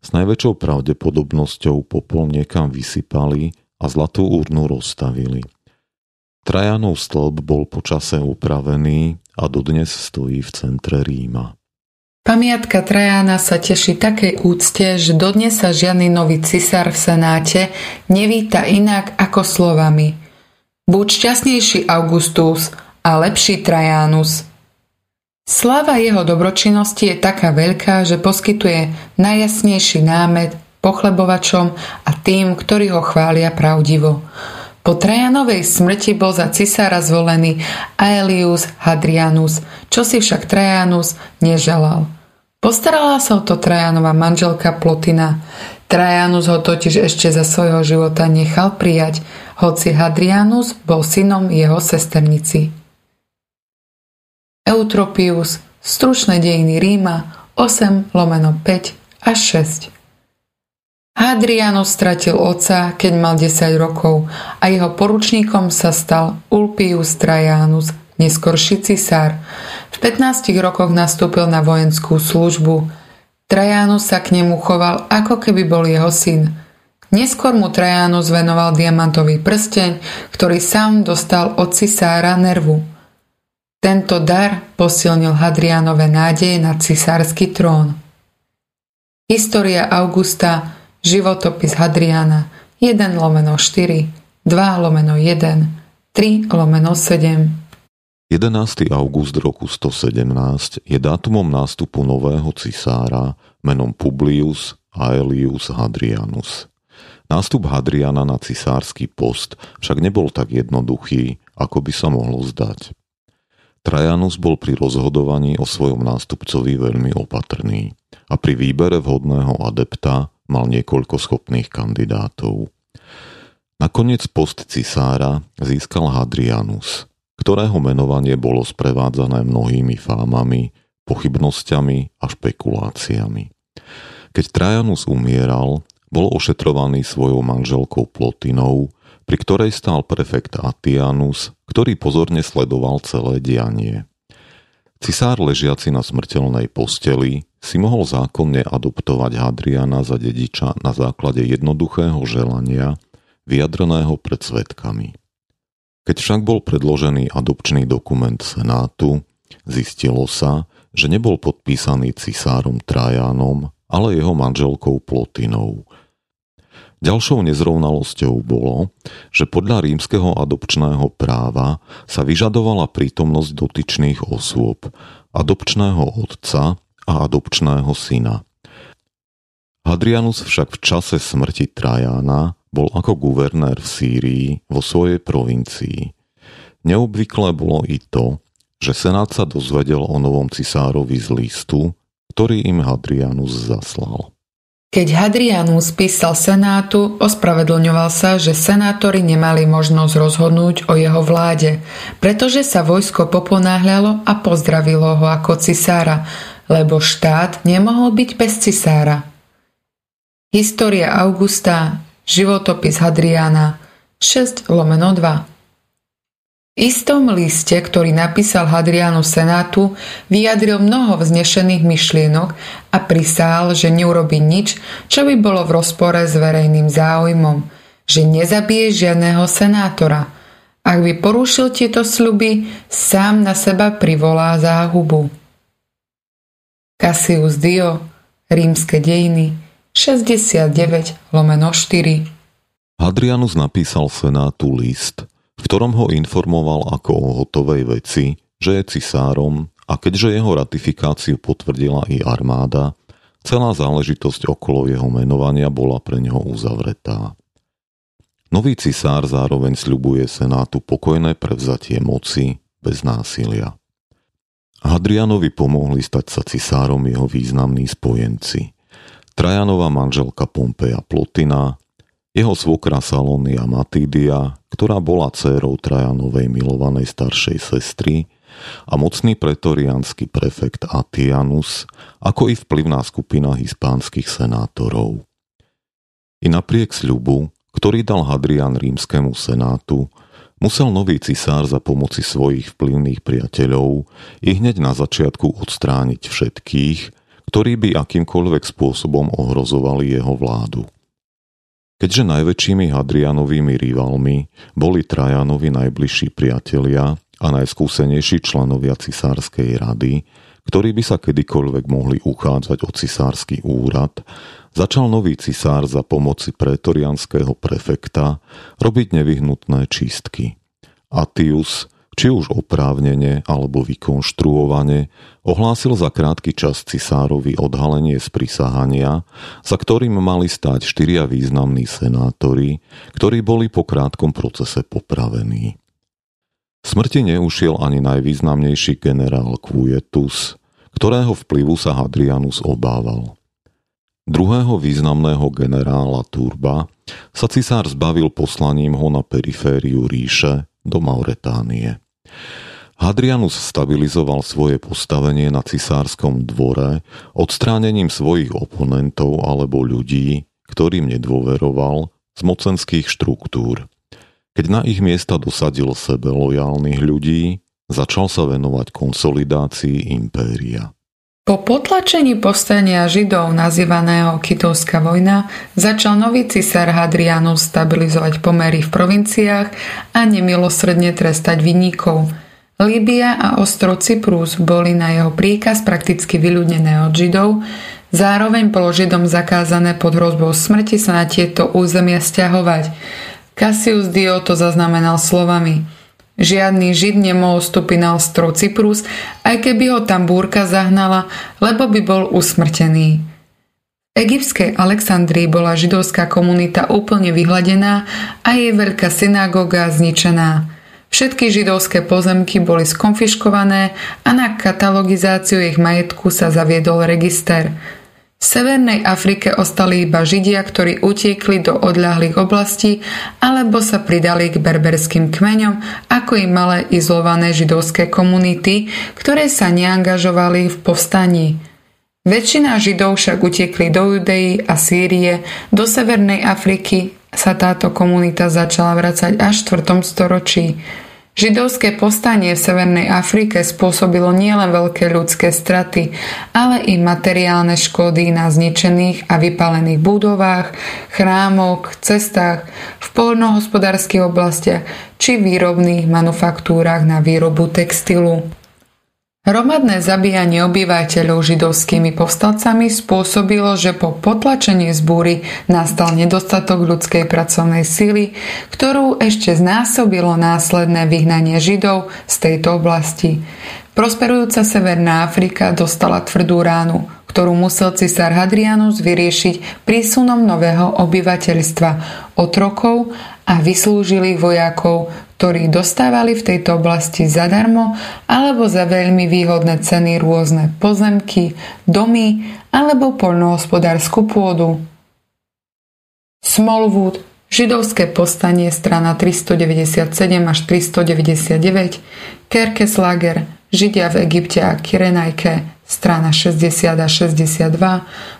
S najväčšou pravdepodobnosťou popol niekam vysypali a zlatú úrnu rozstavili. Trajanov stĺp bol počase upravený a dodnes stojí v centre Ríma. Pamiatka Trajana sa teší takej úcte, že dodnes sa žiadny nový cisár v Senáte nevíta inak ako slovami – Buď šťastnejší Augustus a lepší Trajanus. Sláva jeho dobročinnosti je taká veľká, že poskytuje najjasnejší námet pochlebovačom a tým, ktorí ho chvália pravdivo. Po Trajanovej smrti bol za cisára zvolený Aelius Hadrianus, čo si však Trajanus neželal. Postarala sa o to Trajanova manželka Plotina. Trajanus ho totiž ešte za svojho života nechal prijať, hoci Hadrianus bol synom jeho sesternici. Eutropius, stručné dejiny Ríma, 8 lomeno 5 až 6. Hadrianus stratil otca, keď mal 10 rokov a jeho poručníkom sa stal Ulpius Trajanus, neskorší cisár. V 15 rokoch nastúpil na vojenskú službu – Trajanus sa k nemu choval, ako keby bol jeho syn. Neskôr mu Trajanus venoval diamantový prsteň, ktorý sám dostal od cisára Nervu. Tento dar posilnil Hadrianové nádeje na cisársky trón. História Augusta, životopis Hadriana 1 lomeno 4, 2 lomeno 1, 3 lomeno 7. 11. august roku 117 je dátumom nástupu nového cisára menom Publius Aelius Hadrianus. Nástup Hadriana na cisársky post však nebol tak jednoduchý, ako by sa mohlo zdať. Trajanus bol pri rozhodovaní o svojom nástupcovi veľmi opatrný a pri výbere vhodného adepta mal niekoľko schopných kandidátov. Nakoniec post cisára získal Hadrianus – ktorého menovanie bolo sprevádzané mnohými fámami, pochybnosťami a špekuláciami. Keď Trajanus umieral, bol ošetrovaný svojou manželkou Plotinou, pri ktorej stál prefekt Atianus, ktorý pozorne sledoval celé dianie. Cisár ležiaci na smrteľnej posteli si mohol zákonne adoptovať Hadriana za dediča na základe jednoduchého želania, vyjadreného pred svetkami. Keď však bol predložený adopčný dokument Senátu, zistilo sa, že nebol podpísaný cisárom Trajánom, ale jeho manželkou Plotinou. Ďalšou nezrovnalosťou bolo, že podľa rímskeho adopčného práva sa vyžadovala prítomnosť dotyčných osôb adopčného otca a adopčného syna. Hadrianus však v čase smrti Trajana bol ako guvernér v Sýrii vo svojej provincii. Neobvyklé bolo i to, že Senát sa dozvedel o novom cisárovi z listu, ktorý im Hadrianus zaslal. Keď Hadrianus písal Senátu, ospravedlňoval sa, že senátori nemali možnosť rozhodnúť o jeho vláde, pretože sa vojsko poponáhľalo a pozdravilo ho ako cisára, lebo štát nemohol byť bez cisára. História Augusta, životopis Hadriana, 6 lomeno 2 istom liste, ktorý napísal Hadrianu Senátu, vyjadril mnoho vznešených myšlienok a prisál, že neurobi nič, čo by bolo v rozpore s verejným záujmom, že nezabije žiadného senátora. Ak by porušil tieto sľuby, sám na seba privolá záhubu. Cassius Dio, Rímske dejiny, 69 lomeno 4 Hadrianus napísal Senátu list – v ktorom ho informoval ako o hotovej veci, že je cisárom a keďže jeho ratifikáciu potvrdila i armáda, celá záležitosť okolo jeho menovania bola pre neho uzavretá. Nový cisár zároveň sľubuje Senátu pokojné prevzatie moci bez násilia. Hadrianovi pomohli stať sa cisárom jeho významní spojenci. Trajanová manželka Pompeja Plotina, jeho svokra Salónia Matídia, ktorá bola dcérou Trajanovej milovanej staršej sestry a mocný pretoriánsky prefekt Atianus, ako i vplyvná skupina hispánskych senátorov. I napriek sľubu, ktorý dal Hadrian rímskému senátu, musel nový cisár za pomoci svojich vplyvných priateľov i hneď na začiatku odstrániť všetkých, ktorí by akýmkoľvek spôsobom ohrozovali jeho vládu. Keďže najväčšími Hadrianovými rivalmi boli Trajanovi najbližší priatelia a najskúsenejší členovia cisárskej rady, ktorí by sa kedykoľvek mohli uchádzať o cisársky úrad, začal nový cisár za pomoci pretorianského prefekta robiť nevyhnutné čistky. Atius či už oprávnene alebo vykonštruovane, ohlásil za krátky čas cisárovi odhalenie z prisahania, za ktorým mali stáť štyria významní senátori, ktorí boli po krátkom procese popravení. Smrti neušiel ani najvýznamnejší generál Quietus, ktorého vplyvu sa Hadrianus obával. Druhého významného generála Turba sa cisár zbavil poslaním ho na perifériu ríše do Mauretánie. Hadrianus stabilizoval svoje postavenie na cisárskom dvore odstránením svojich oponentov alebo ľudí, ktorým nedôveroval, z mocenských štruktúr. Keď na ich miesta dosadil sebe lojálnych ľudí, začal sa venovať konsolidácii impéria. Po potlačení povstania Židov nazývaného Kitovská vojna začal nový cisár Hadrianus stabilizovať pomery v provinciách a nemilosrdne trestať vinníkov. Líbia a ostro Cyprus boli na jeho príkaz prakticky vyľudnené od Židov, zároveň bolo Židom zakázané pod hrozbou smrti sa na tieto územia stiahovať. Cassius Dio to zaznamenal slovami – Žiadny žid nemohol vstúpiť na ostrov Cyprus, aj keby ho tam búrka zahnala, lebo by bol usmrtený. V egyptskej Alexandrii bola židovská komunita úplne vyhladená a jej veľká synagóga zničená. Všetky židovské pozemky boli skonfiškované a na katalogizáciu ich majetku sa zaviedol register – v Severnej Afrike ostali iba Židia, ktorí utiekli do odľahlých oblastí alebo sa pridali k berberským kmeňom ako i malé izolované židovské komunity, ktoré sa neangažovali v povstaní. Väčšina Židov však utiekli do Judei a Sýrie, do Severnej Afriky sa táto komunita začala vracať až v 4. storočí. Židovské povstanie v Severnej Afrike spôsobilo nielen veľké ľudské straty, ale i materiálne škody na zničených a vypalených budovách, chrámoch, cestách, v poľnohospodárskych oblastiach či výrobných manufaktúrach na výrobu textilu. Hromadné zabíjanie obyvateľov židovskými povstalcami spôsobilo, že po potlačení zbúry nastal nedostatok ľudskej pracovnej síly, ktorú ešte znásobilo následné vyhnanie židov z tejto oblasti. Prosperujúca Severná Afrika dostala tvrdú ránu, ktorú musel cisár Hadrianus vyriešiť prísunom nového obyvateľstva, otrokov a vyslúžilých vojakov, ktorí dostávali v tejto oblasti zadarmo alebo za veľmi výhodné ceny rôzne pozemky, domy alebo poľnohospodárskú pôdu. Smallwood, židovské postanie strana 397 až 399, Kerkeslager, Židia v Egypte a Kirenajke, strana 60 a 62,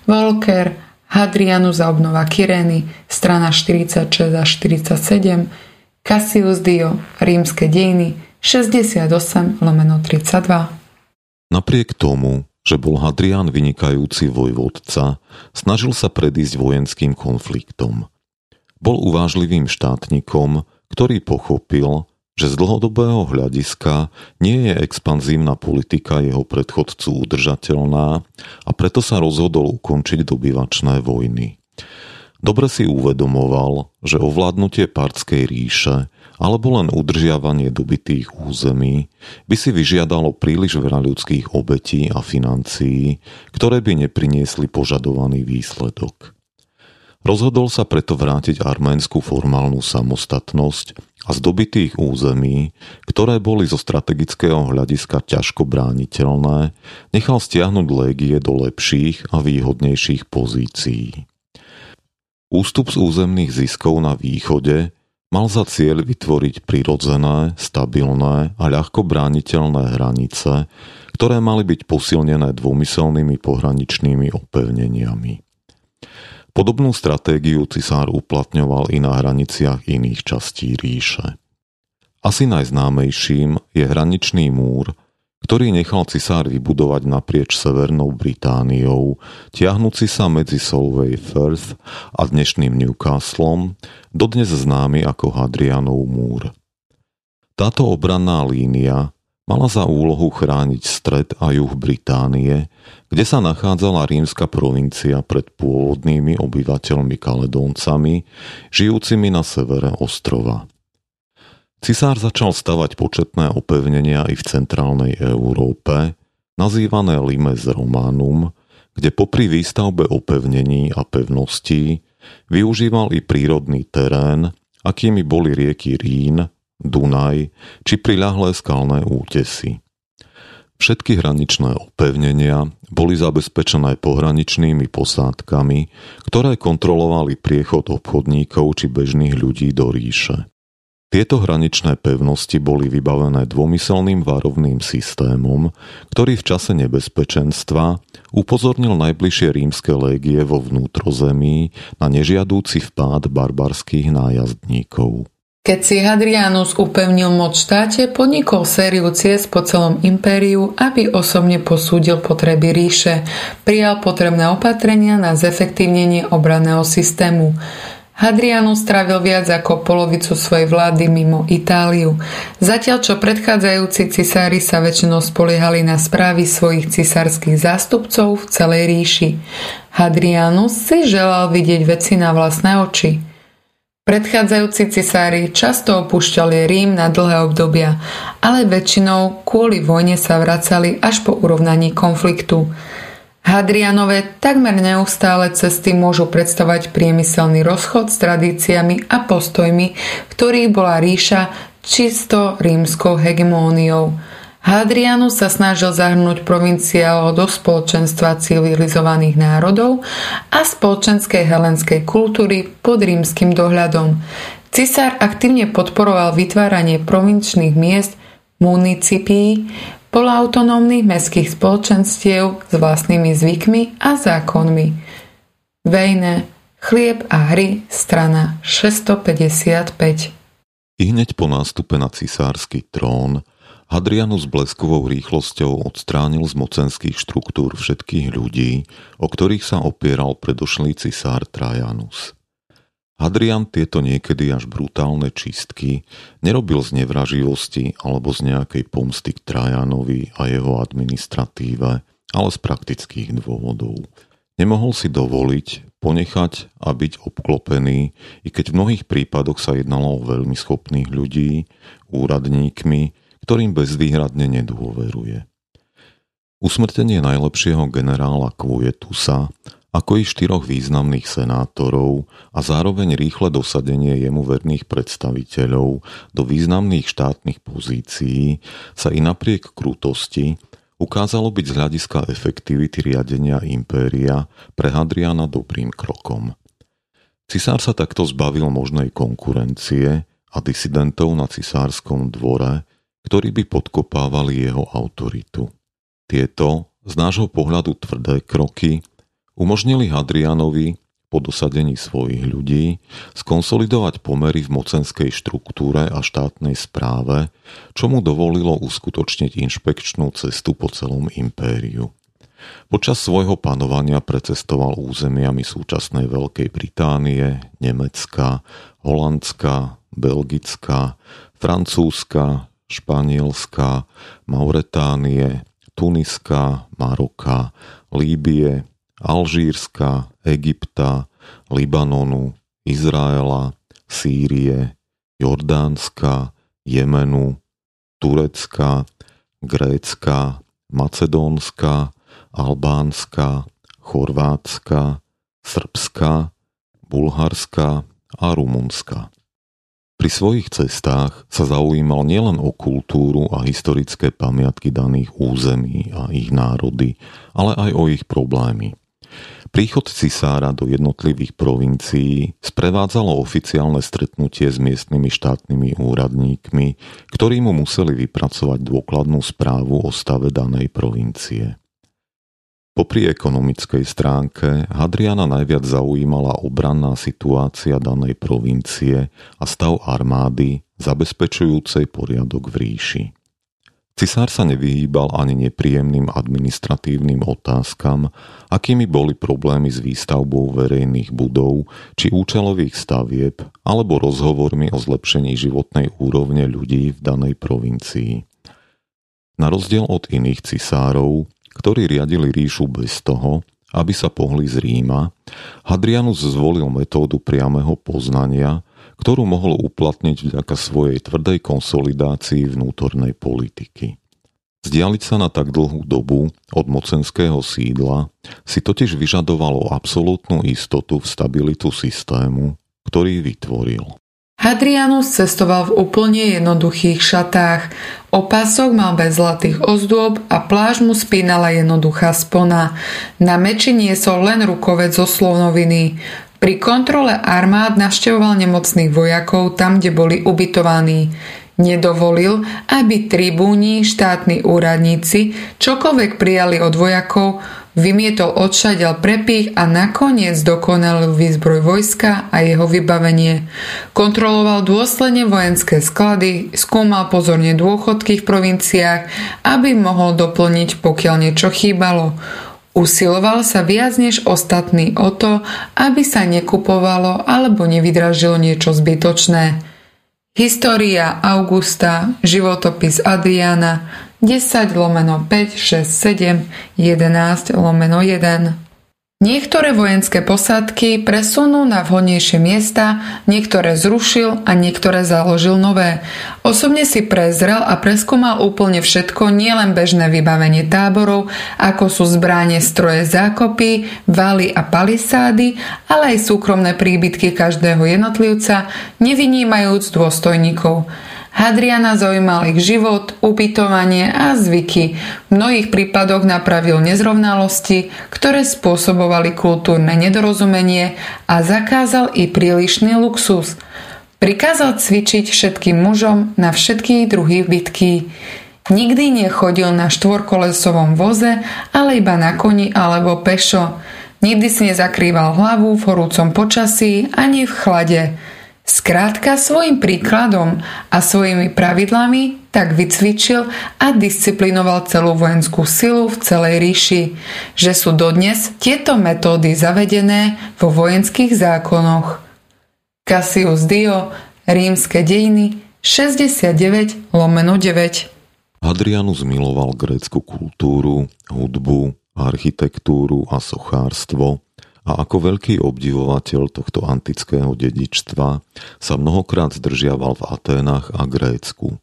Volker, Hadrianu za obnova Kireny, strana 46 a 47, Cassius Dio, Rímske dejiny, 68 lomeno 32. Napriek tomu, že bol Hadrian vynikajúci vojvodca, snažil sa predísť vojenským konfliktom. Bol uvážlivým štátnikom, ktorý pochopil, že z dlhodobého hľadiska nie je expanzívna politika jeho predchodcu udržateľná a preto sa rozhodol ukončiť dobyvačné vojny. Dobre si uvedomoval, že ovládnutie Partskej ríše alebo len udržiavanie dobytých území by si vyžiadalo príliš veľa ľudských obetí a financií, ktoré by nepriniesli požadovaný výsledok. Rozhodol sa preto vrátiť arménsku formálnu samostatnosť a z dobitých území, ktoré boli zo strategického hľadiska ťažko brániteľné, nechal stiahnuť légie do lepších a výhodnejších pozícií. Ústup z územných ziskov na východe mal za cieľ vytvoriť prirodzené, stabilné a ľahko brániteľné hranice, ktoré mali byť posilnené dvomyselnými pohraničnými opevneniami. Podobnú stratégiu cisár uplatňoval i na hraniciach iných častí ríše. Asi najznámejším je hraničný múr, ktorý nechal cisár vybudovať naprieč Severnou Britániou, tiahnúci sa medzi Solway Firth a dnešným Newcastlom, dodnes známy ako Hadrianov múr. Táto obranná línia mala za úlohu chrániť stred a juh Británie, kde sa nachádzala rímska provincia pred pôvodnými obyvateľmi Kaledóncami, žijúcimi na severe ostrova. Cisár začal stavať početné opevnenia i v centrálnej Európe, nazývané Limes Romanum, kde popri výstavbe opevnení a pevností využíval i prírodný terén, akými boli rieky Rín, Dunaj či priľahlé skalné útesy. Všetky hraničné opevnenia boli zabezpečené pohraničnými posádkami, ktoré kontrolovali priechod obchodníkov či bežných ľudí do ríše. Tieto hraničné pevnosti boli vybavené dvomyselným varovným systémom, ktorý v čase nebezpečenstva upozornil najbližšie rímske légie vo vnútrozemí na nežiadúci vpád barbarských nájazdníkov. Keď si Hadrianus upevnil moc štáte, podnikol sériu ciest po celom impériu, aby osobne posúdil potreby ríše. Prijal potrebné opatrenia na zefektívnenie obranného systému. Hadrianus strávil viac ako polovicu svojej vlády mimo Itáliu, zatiaľ čo predchádzajúci cisári sa väčšinou spoliehali na správy svojich cisárskych zástupcov v celej ríši. Hadrianus si želal vidieť veci na vlastné oči. Predchádzajúci cisári často opúšťali Rím na dlhé obdobia, ale väčšinou kvôli vojne sa vracali až po urovnaní konfliktu. Hadrianové takmer neustále cesty môžu predstavať priemyselný rozchod s tradíciami a postojmi, ktorých bola ríša čisto rímskou hegemóniou. Hadrianus sa snažil zahrnúť provinciál do spoločenstva civilizovaných národov a spoločenskej helenskej kultúry pod rímskym dohľadom. Cisár aktívne podporoval vytváranie provinčných miest, municipií, polautonómnych mestských spoločenstiev s vlastnými zvykmi a zákonmi. Vejne, chlieb a hry, strana 655. I hneď po nástupe na cisársky trón Hadrianus bleskovou rýchlosťou odstránil z mocenských štruktúr všetkých ľudí, o ktorých sa opieral predošlý cisár Trajanus. Hadrian tieto niekedy až brutálne čistky nerobil z nevraživosti alebo z nejakej pomsty k Trajanovi a jeho administratíve, ale z praktických dôvodov. Nemohol si dovoliť ponechať a byť obklopený, i keď v mnohých prípadoch sa jednalo o veľmi schopných ľudí, úradníkmi, ktorým bezvýhradne nedôveruje. Usmrtenie najlepšieho generála Kvujetusa ako i štyroch významných senátorov a zároveň rýchle dosadenie jemu verných predstaviteľov do významných štátnych pozícií sa i napriek krutosti ukázalo byť z hľadiska efektivity riadenia impéria pre Hadriana dobrým krokom. Cisár sa takto zbavil možnej konkurencie a disidentov na cisárskom dvore, ktorí by podkopávali jeho autoritu. Tieto z nášho pohľadu tvrdé kroky umožnili Hadrianovi po dosadení svojich ľudí skonsolidovať pomery v mocenskej štruktúre a štátnej správe, čo mu dovolilo uskutočniť inšpekčnú cestu po celom impériu. Počas svojho panovania precestoval územiami súčasnej Veľkej Británie, Nemecka, Holandska, Belgická, Francúzska, Španielska, Mauretánie, Tuniska, Maroka, Líbie, Alžírska, Egypta, Libanonu, Izraela, Sýrie, Jordánska, Jemenu, Turecka, Grécka, Macedónska, Albánska, Chorvátska, Srbska, Bulharska a Rumunska. Pri svojich cestách sa zaujímal nielen o kultúru a historické pamiatky daných území a ich národy, ale aj o ich problémy. Príchod cisára do jednotlivých provincií sprevádzalo oficiálne stretnutie s miestnymi štátnymi úradníkmi, ktorí mu museli vypracovať dôkladnú správu o stave danej provincie. Popri ekonomickej stránke Hadriana najviac zaujímala obranná situácia danej provincie a stav armády zabezpečujúcej poriadok v ríši. Cisár sa nevyhýbal ani nepríjemným administratívnym otázkam, akými boli problémy s výstavbou verejných budov či účelových stavieb alebo rozhovormi o zlepšení životnej úrovne ľudí v danej provincii. Na rozdiel od iných cisárov, ktorí riadili ríšu bez toho, aby sa pohli z Ríma, Hadrianus zvolil metódu priameho poznania, ktorú mohol uplatniť vďaka svojej tvrdej konsolidácii vnútornej politiky. Zdialiť sa na tak dlhú dobu od mocenského sídla si totiž vyžadovalo absolútnu istotu v stabilitu systému, ktorý vytvoril. Hadrianus cestoval v úplne jednoduchých šatách. Opások mal bez zlatých ozdôb a pláž mu spínala jednoduchá spona. Na meči niesol len rukovec zo slovnoviny. Pri kontrole armád navštevoval nemocných vojakov tam, kde boli ubytovaní. Nedovolil, aby tribúni, štátni úradníci čokoľvek prijali od vojakov, vymietol odšadiaľ prepich a nakoniec dokonal výzbroj vojska a jeho vybavenie. Kontroloval dôsledne vojenské sklady, skúmal pozorne dôchodky v provinciách, aby mohol doplniť, pokiaľ niečo chýbalo. Usiloval sa viac než ostatní o to, aby sa nekupovalo alebo nevydražilo niečo zbytočné. História Augusta, životopis Adriana, 10 lomeno 5, 6, 7, 11 lomeno 1. Niektoré vojenské posádky presunul na vhodnejšie miesta, niektoré zrušil a niektoré založil nové. Osobne si prezrel a preskúmal úplne všetko, nielen bežné vybavenie táborov, ako sú zbráne, stroje, zákopy, valy a palisády, ale aj súkromné príbytky každého jednotlivca, nevynímajúc dôstojníkov. Hadriana zaujímal ich život, ubytovanie a zvyky. V mnohých prípadoch napravil nezrovnalosti, ktoré spôsobovali kultúrne nedorozumenie a zakázal i prílišný luxus. Prikázal cvičiť všetkým mužom na všetky druhy bitky. Nikdy nechodil na štvorkolesovom voze, ale iba na koni alebo pešo. Nikdy si nezakrýval hlavu v horúcom počasí ani v chlade. Skrátka svojim príkladom a svojimi pravidlami tak vycvičil a disciplinoval celú vojenskú silu v celej ríši, že sú dodnes tieto metódy zavedené vo vojenských zákonoch. Cassius Dio, Rímske dejiny, 69 lomeno 9. Hadrianus miloval grécku kultúru, hudbu, architektúru a sochárstvo a ako veľký obdivovateľ tohto antického dedičstva sa mnohokrát zdržiaval v Aténach a Grécku.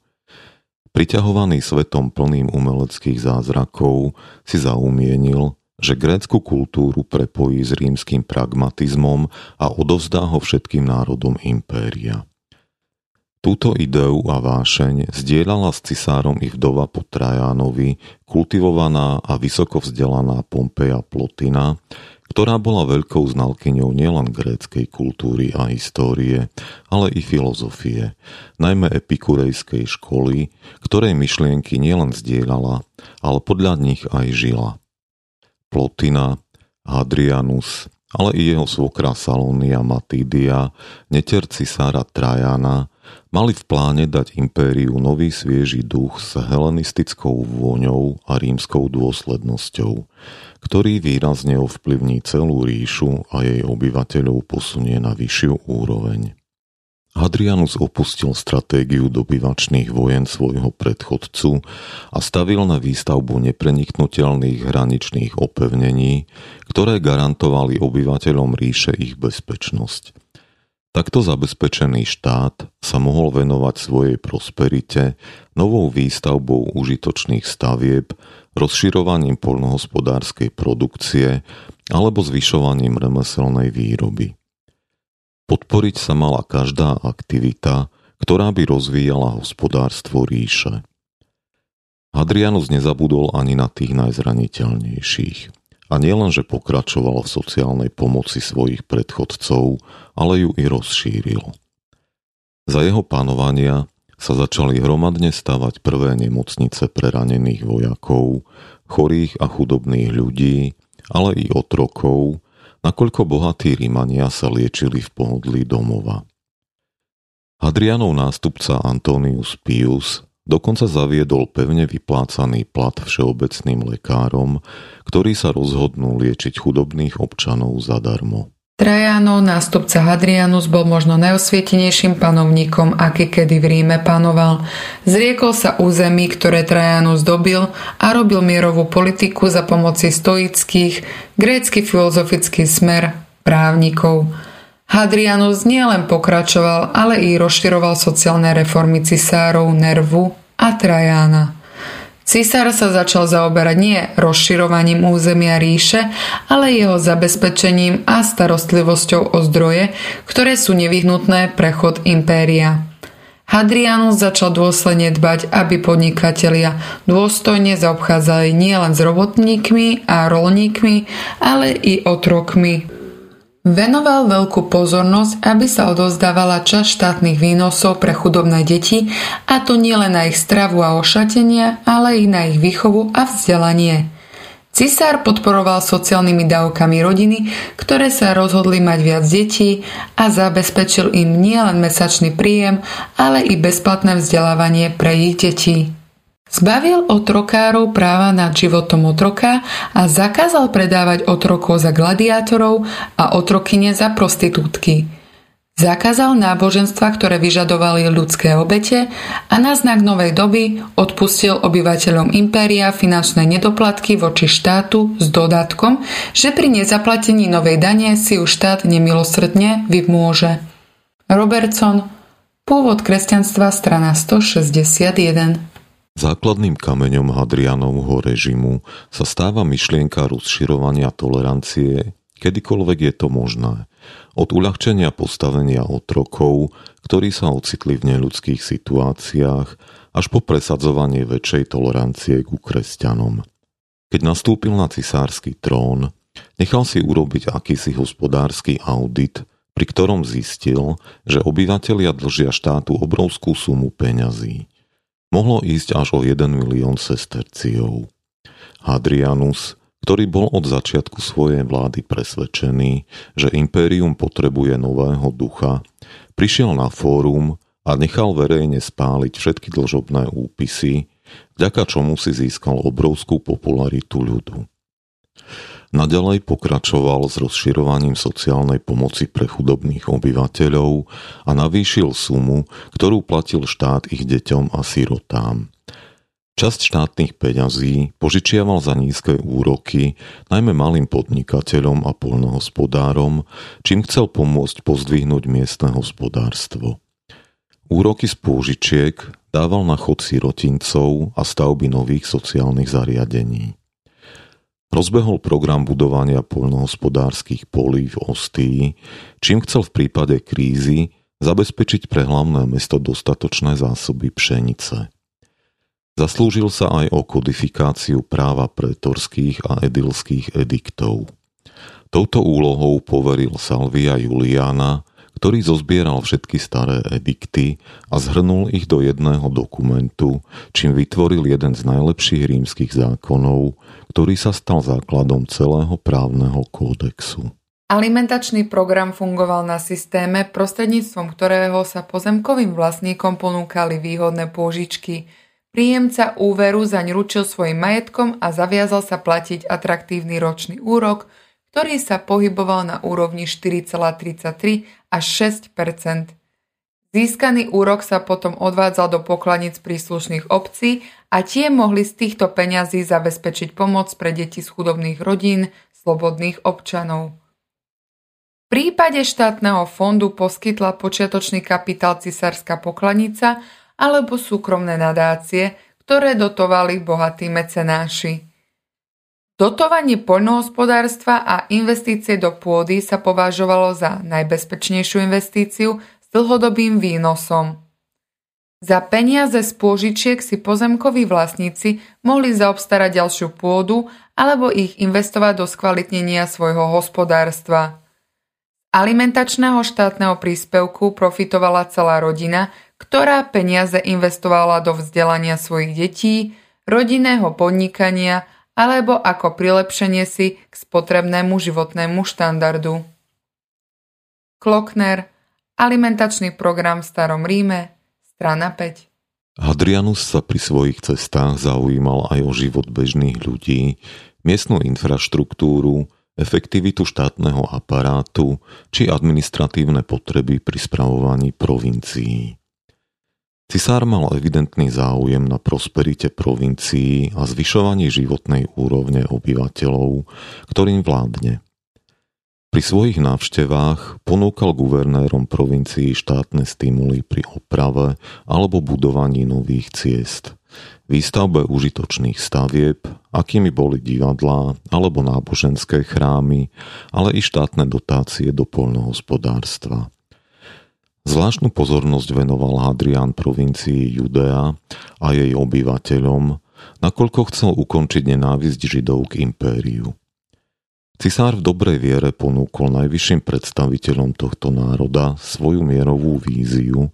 Priťahovaný svetom plným umeleckých zázrakov si zaumienil, že grécku kultúru prepojí s rímským pragmatizmom a odovzdá ho všetkým národom impéria. Túto ideu a vášeň zdieľala s cisárom i vdova po Trajánovi kultivovaná a vysoko vzdelaná Pompeja Plotina, ktorá bola veľkou znalkyňou nielen gréckej kultúry a histórie, ale i filozofie, najmä epikurejskej školy, ktorej myšlienky nielen zdieľala, ale podľa nich aj žila. Plotina, Hadrianus, ale i jeho svokra Salónia Matídia, neter cisára Trajana, mali v pláne dať impériu nový svieži duch s helenistickou vôňou a rímskou dôslednosťou, ktorý výrazne ovplyvní celú ríšu a jej obyvateľov posunie na vyššiu úroveň. Hadrianus opustil stratégiu dobyvačných vojen svojho predchodcu a stavil na výstavbu nepreniknutelných hraničných opevnení, ktoré garantovali obyvateľom ríše ich bezpečnosť. Takto zabezpečený štát sa mohol venovať svojej prosperite novou výstavbou užitočných stavieb, rozširovaním poľnohospodárskej produkcie alebo zvyšovaním remeselnej výroby. Podporiť sa mala každá aktivita, ktorá by rozvíjala hospodárstvo ríše. Hadrianus nezabudol ani na tých najzraniteľnejších. A nielen, že pokračoval v sociálnej pomoci svojich predchodcov, ale ju i rozšíril. Za jeho panovania sa začali hromadne stavať prvé nemocnice pre ranených vojakov, chorých a chudobných ľudí, ale i otrokov, nakoľko bohatí Rímania sa liečili v pohodlí domova. Hadrianov nástupca Antonius Pius dokonca zaviedol pevne vyplácaný plat všeobecným lekárom, ktorí sa rozhodnú liečiť chudobných občanov zadarmo. Trajánov, nástupca Hadrianus, bol možno najosvietenejším panovníkom, aký kedy v Ríme panoval. Zriekol sa území, ktoré Trajánus dobil a robil mierovú politiku za pomoci stoických, grécky filozofický smer, právnikov. Hadrianus nielen pokračoval, ale i rozširoval sociálne reformy cisárov Nervu a Trajána. Cisár sa začal zaoberať nie rozširovaním územia ríše, ale jeho zabezpečením a starostlivosťou o zdroje, ktoré sú nevyhnutné pre chod impéria. Hadrianus začal dôsledne dbať, aby podnikatelia dôstojne zaobchádzali nielen s robotníkmi a rolníkmi, ale i otrokmi. Venoval veľkú pozornosť, aby sa odozdávala časť štátnych výnosov pre chudobné deti, a to nielen na ich stravu a ošatenia, ale i na ich výchovu a vzdelanie. Cisár podporoval sociálnymi dávkami rodiny, ktoré sa rozhodli mať viac detí a zabezpečil im nielen mesačný príjem, ale i bezplatné vzdelávanie pre ich detí. Zbavil otrokárov práva nad životom otroka a zakázal predávať otrokov za gladiátorov a otrokyne za prostitútky. Zakázal náboženstva, ktoré vyžadovali ľudské obete a na znak novej doby odpustil obyvateľom impéria finančné nedoplatky voči štátu s dodatkom, že pri nezaplatení novej dane si už štát nemilosrdne vymôže. Robertson Pôvod kresťanstva, strana 161 Základným kameňom Hadrianovho režimu sa stáva myšlienka rozširovania tolerancie, kedykoľvek je to možné. Od uľahčenia postavenia otrokov, ktorí sa ocitli v neľudských situáciách, až po presadzovanie väčšej tolerancie ku kresťanom. Keď nastúpil na cisársky trón, nechal si urobiť akýsi hospodársky audit, pri ktorom zistil, že obyvatelia dlžia štátu obrovskú sumu peňazí – mohlo ísť až o 1 milión sesterciov. Hadrianus, ktorý bol od začiatku svojej vlády presvedčený, že impérium potrebuje nového ducha, prišiel na fórum a nechal verejne spáliť všetky dlžobné úpisy, vďaka čomu si získal obrovskú popularitu ľudu. Naďalej pokračoval s rozširovaním sociálnej pomoci pre chudobných obyvateľov a navýšil sumu, ktorú platil štát ich deťom a sirotám. Časť štátnych peňazí požičiaval za nízke úroky najmä malým podnikateľom a polnohospodárom, čím chcel pomôcť pozdvihnúť miestne hospodárstvo. Úroky z pôžičiek dával na chod sirotincov a stavby nových sociálnych zariadení. Rozbehol program budovania poľnohospodárskych polí v Ostii, čím chcel v prípade krízy zabezpečiť pre hlavné mesto dostatočné zásoby pšenice. Zaslúžil sa aj o kodifikáciu práva pretorských a edilských ediktov. Touto úlohou poveril Salvia Juliana, ktorý zozbieral všetky staré edikty a zhrnul ich do jedného dokumentu, čím vytvoril jeden z najlepších rímskych zákonov, ktorý sa stal základom celého právneho kódexu. Alimentačný program fungoval na systéme, prostredníctvom ktorého sa pozemkovým vlastníkom ponúkali výhodné pôžičky – Príjemca úveru zaň ručil svojim majetkom a zaviazal sa platiť atraktívny ročný úrok, ktorý sa pohyboval na úrovni 4,33 až 6% Získaný úrok sa potom odvádzal do pokladnic príslušných obcí a tie mohli z týchto peňazí zabezpečiť pomoc pre deti z chudobných rodín, slobodných občanov. V prípade štátneho fondu poskytla počiatočný kapitál cisárska pokladnica alebo súkromné nadácie, ktoré dotovali bohatí mecenáši. Dotovanie poľnohospodárstva a investície do pôdy sa považovalo za najbezpečnejšiu investíciu s dlhodobým výnosom. Za peniaze z pôžičiek si pozemkoví vlastníci mohli zaobstarať ďalšiu pôdu alebo ich investovať do skvalitnenia svojho hospodárstva. Alimentačného štátneho príspevku profitovala celá rodina, ktorá peniaze investovala do vzdelania svojich detí, rodinného podnikania alebo ako prilepšenie si k spotrebnému životnému štandardu. Klokner, alimentačný program v Starom Ríme, strana 5. Hadrianus sa pri svojich cestách zaujímal aj o život bežných ľudí, miestnu infraštruktúru, efektivitu štátneho aparátu či administratívne potreby pri spravovaní provincií. Cisár mal evidentný záujem na prosperite provincií a zvyšovaní životnej úrovne obyvateľov, ktorým vládne. Pri svojich návštevách ponúkal guvernérom provincií štátne stimuly pri oprave alebo budovaní nových ciest, výstavbe užitočných stavieb, akými boli divadlá alebo náboženské chrámy, ale i štátne dotácie do poľnohospodárstva. Zvláštnu pozornosť venoval Hadrian provincii Judea a jej obyvateľom, nakoľko chcel ukončiť nenávisť Židov k impériu. Cisár v dobrej viere ponúkol najvyšším predstaviteľom tohto národa svoju mierovú víziu,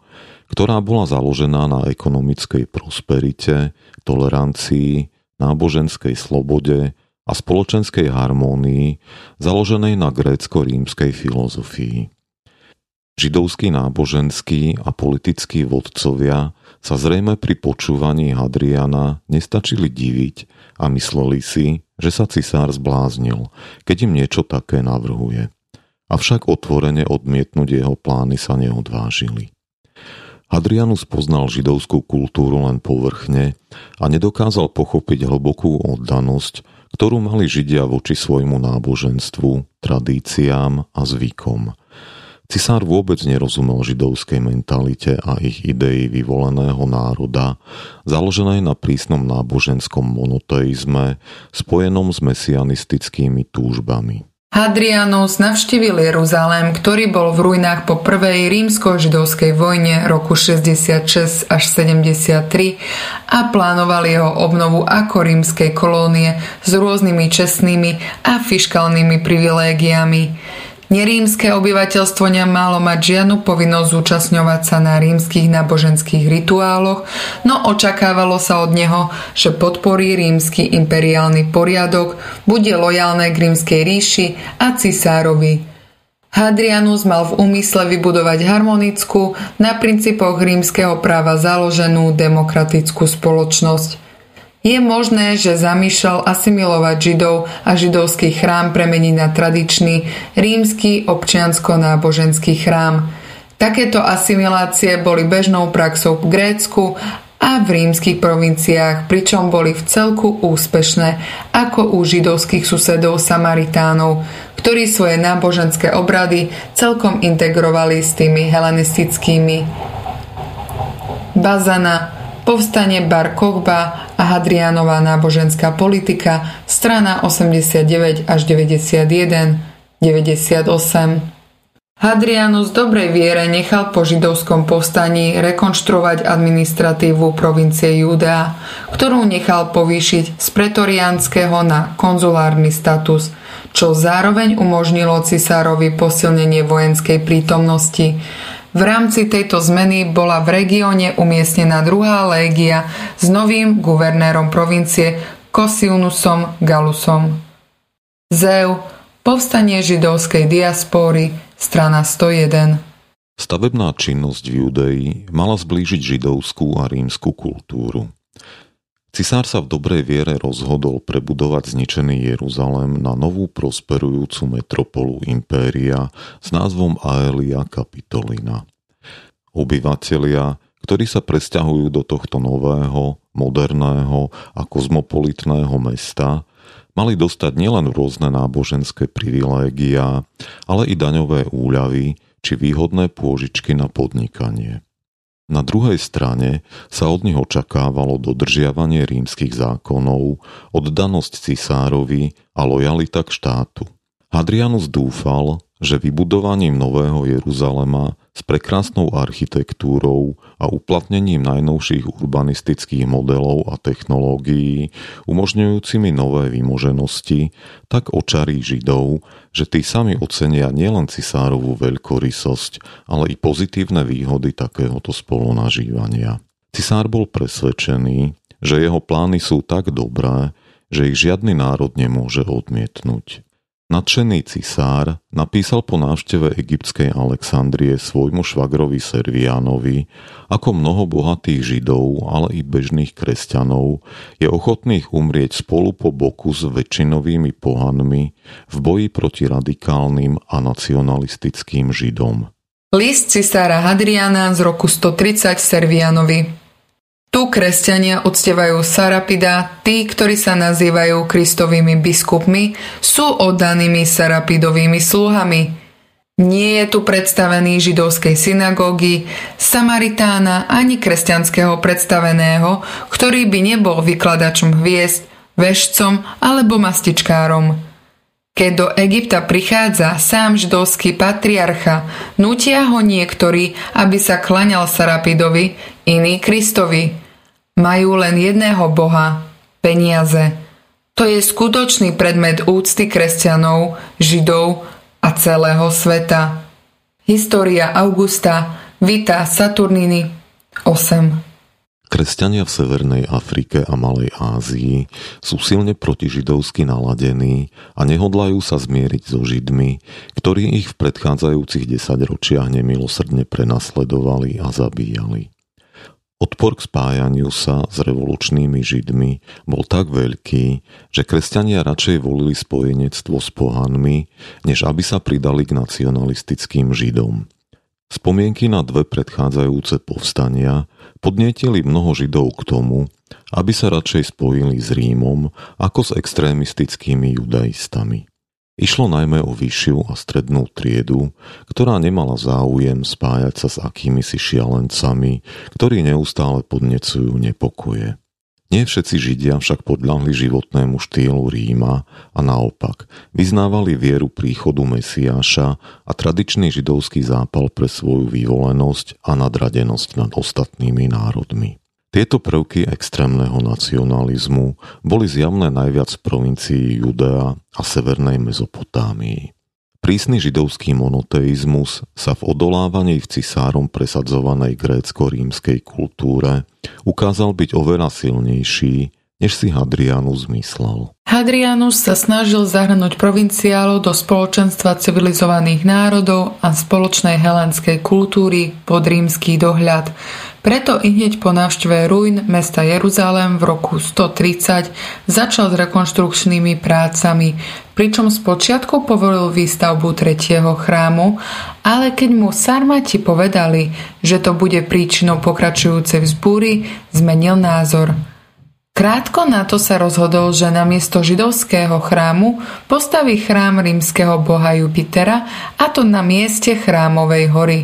ktorá bola založená na ekonomickej prosperite, tolerancii, náboženskej slobode a spoločenskej harmónii založenej na grécko-rímskej filozofii. Židovskí náboženskí a politickí vodcovia sa zrejme pri počúvaní Hadriana nestačili diviť a mysleli si, že sa cisár zbláznil, keď im niečo také navrhuje. Avšak otvorene odmietnúť jeho plány sa neodvážili. Hadrianus poznal židovskú kultúru len povrchne a nedokázal pochopiť hlbokú oddanosť, ktorú mali Židia voči svojmu náboženstvu, tradíciám a zvykom – Cisár vôbec nerozumel židovskej mentalite a ich idei vyvoleného národa, založenej na prísnom náboženskom monoteizme, spojenom s mesianistickými túžbami. Hadrianus navštívil Jeruzalém, ktorý bol v ruinách po prvej rímsko-židovskej vojne roku 66 až 73 a plánoval jeho obnovu ako rímskej kolónie s rôznymi čestnými a fiškálnymi privilégiami. Nerímske obyvateľstvo nemalo mať žiadnu povinnosť zúčastňovať sa na rímskych náboženských rituáloch, no očakávalo sa od neho, že podporí rímsky imperiálny poriadok, bude lojálne k rímskej ríši a cisárovi. Hadrianus mal v úmysle vybudovať harmonickú, na princípoch rímskeho práva založenú demokratickú spoločnosť. Je možné, že zamýšľal asimilovať Židov a židovský chrám premeniť na tradičný rímsky občiansko-náboženský chrám. Takéto asimilácie boli bežnou praxou v Grécku a v rímskych provinciách, pričom boli v celku úspešné, ako u židovských susedov Samaritánov, ktorí svoje náboženské obrady celkom integrovali s tými helenistickými. Bazana, povstanie Bar Kochba a Hadrianová náboženská politika, strana 89 až 91, 98. Hadrianus dobrej viere nechal po židovskom povstaní rekonštruovať administratívu provincie Judea, ktorú nechal povýšiť z pretoriánskeho na konzulárny status, čo zároveň umožnilo cisárovi posilnenie vojenskej prítomnosti. V rámci tejto zmeny bola v regióne umiestnená druhá légia s novým guvernérom provincie Kosiunusom Galusom. Zeu, povstanie židovskej diaspóry, Strana 101. Stavebná činnosť v Judei mala zblížiť židovskú a rímsku kultúru. Cisár sa v dobrej viere rozhodol prebudovať zničený Jeruzalém na novú prosperujúcu metropolu impéria s názvom Aelia Capitolina. Obyvatelia, ktorí sa presťahujú do tohto nového, moderného a kozmopolitného mesta, mali dostať nielen rôzne náboženské privilégia, ale i daňové úľavy či výhodné pôžičky na podnikanie. Na druhej strane sa od nich očakávalo dodržiavanie rímskych zákonov, oddanosť cisárovi a lojalita k štátu. Hadrianus dúfal, že vybudovaním Nového Jeruzalema s prekrásnou architektúrou a uplatnením najnovších urbanistických modelov a technológií umožňujúcimi nové vymoženosti, tak očarí Židov, že tí sami ocenia nielen cisárovú veľkorysosť, ale i pozitívne výhody takéhoto spolunažívania. Cisár bol presvedčený, že jeho plány sú tak dobré, že ich žiadny národ nemôže odmietnúť. Nadšený cisár napísal po návšteve egyptskej Alexandrie svojmu švagrovi Serviánovi, ako mnoho bohatých židov, ale i bežných kresťanov je ochotných umrieť spolu po boku s väčšinovými pohanmi v boji proti radikálnym a nacionalistickým židom. List cisára Hadriana z roku 130 Serviánovi tu kresťania uctievajú Sarapida, tí, ktorí sa nazývajú kristovými biskupmi, sú oddanými Sarapidovými sluhami. Nie je tu predstavený židovskej synagógy, Samaritána ani kresťanského predstaveného, ktorý by nebol vykladačom hviezd, vešcom alebo mastičkárom. Keď do Egypta prichádza sám židovský patriarcha, nutia ho niektorí, aby sa klaňal Sarapidovi, iný Kristovi – majú len jedného Boha, peniaze. To je skutočný predmet úcty kresťanov, židov a celého sveta. História Augusta, Vita Saturniny 8 Kresťania v Severnej Afrike a Malej Ázii sú silne protižidovsky naladení a nehodlajú sa zmieriť so Židmi, ktorí ich v predchádzajúcich desaťročiach nemilosrdne prenasledovali a zabíjali. Odpor k spájaniu sa s revolučnými Židmi bol tak veľký, že kresťania radšej volili spojenectvo s pohanmi, než aby sa pridali k nacionalistickým Židom. Spomienky na dve predchádzajúce povstania podnietili mnoho Židov k tomu, aby sa radšej spojili s Rímom ako s extrémistickými judaistami. Išlo najmä o vyššiu a strednú triedu, ktorá nemala záujem spájať sa s akými si šialencami, ktorí neustále podnecujú nepokoje. Nie všetci Židia však podľahli životnému štýlu Ríma a naopak vyznávali vieru príchodu Mesiáša a tradičný židovský zápal pre svoju vyvolenosť a nadradenosť nad ostatnými národmi. Tieto prvky extrémneho nacionalizmu boli zjavné najviac v provincii Judea a severnej Mezopotámii. Prísny židovský monoteizmus sa v odolávaní v cisárom presadzovanej grécko-rímskej kultúre ukázal byť oveľa silnejší, než si Hadrianus myslel. Hadrianus sa snažil zahrnúť provinciálov do spoločenstva civilizovaných národov a spoločnej helenskej kultúry pod rímsky dohľad, Preto i hneď po návšteve ruin mesta Jeruzalém v roku 130 začal s rekonštrukčnými prácami, pričom spočiatku povolil výstavbu tretieho chrámu, ale keď mu sarmati povedali, že to bude príčinou pokračujúcej vzbúry, zmenil názor – Krátko na to sa rozhodol, že na miesto židovského chrámu postaví chrám rímskeho boha Jupitera a to na mieste chrámovej hory.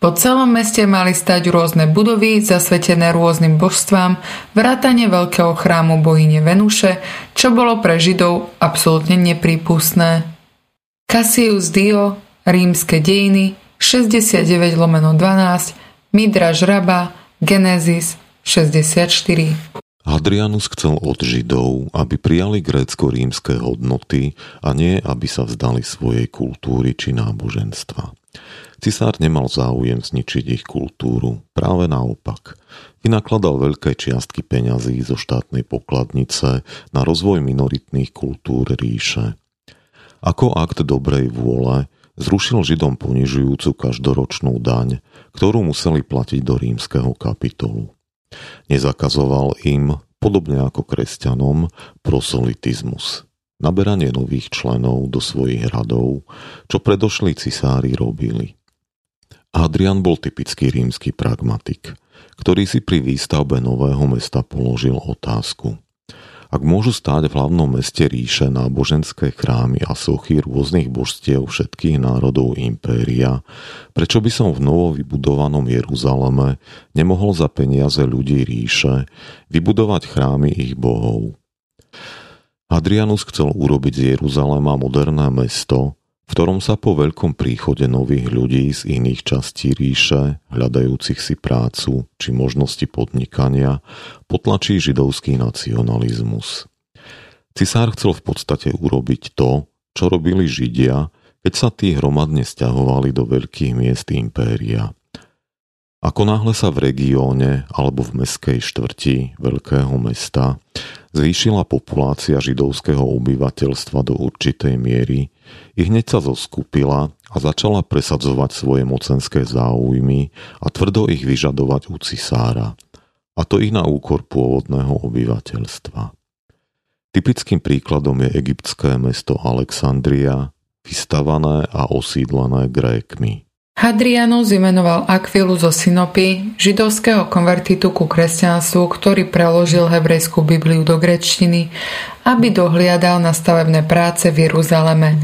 Po celom meste mali stať rôzne budovy zasvetené rôznym božstvám, vrátane veľkého chrámu bohyne Venuše, čo bolo pre Židov absolútne neprípustné. Cassius Dio, Rímske dejiny, 69 lomeno 12, Midraž Raba, Genesis 64. Hadrianus chcel od Židov, aby prijali grécko-rímske hodnoty a nie, aby sa vzdali svojej kultúry či náboženstva. Cisár nemal záujem zničiť ich kultúru, práve naopak. Vynakladal veľké čiastky peňazí zo štátnej pokladnice na rozvoj minoritných kultúr ríše. Ako akt dobrej vôle zrušil Židom ponižujúcu každoročnú daň, ktorú museli platiť do rímskeho kapitolu. Nezakazoval im, podobne ako kresťanom, proselitizmus, naberanie nových členov do svojich radov, čo predošli cisári robili. Adrian bol typický rímsky pragmatik, ktorý si pri výstavbe nového mesta položil otázku – ak môžu stáť v hlavnom meste ríše náboženské chrámy a sochy rôznych božstiev všetkých národov impéria, prečo by som v novo vybudovanom Jeruzaleme nemohol za peniaze ľudí ríše vybudovať chrámy ich bohov? Adrianus chcel urobiť z Jeruzalema moderné mesto, v ktorom sa po veľkom príchode nových ľudí z iných častí ríše, hľadajúcich si prácu či možnosti podnikania, potlačí židovský nacionalizmus. Cisár chcel v podstate urobiť to, čo robili Židia, keď sa tí hromadne stiahovali do veľkých miest impéria. Ako náhle sa v regióne alebo v meskej štvrti veľkého mesta zvýšila populácia židovského obyvateľstva do určitej miery, i hneď sa zoskupila a začala presadzovať svoje mocenské záujmy a tvrdo ich vyžadovať u cisára, a to ich na úkor pôvodného obyvateľstva. Typickým príkladom je egyptské mesto Alexandria, vystavané a osídlené Grékmi. Hadrianus vymenoval Akvilu zo Sinopy, židovského konvertitu ku kresťanstvu, ktorý preložil hebrejskú Bibliu do grečtiny, aby dohliadal na stavebné práce v Jeruzaleme.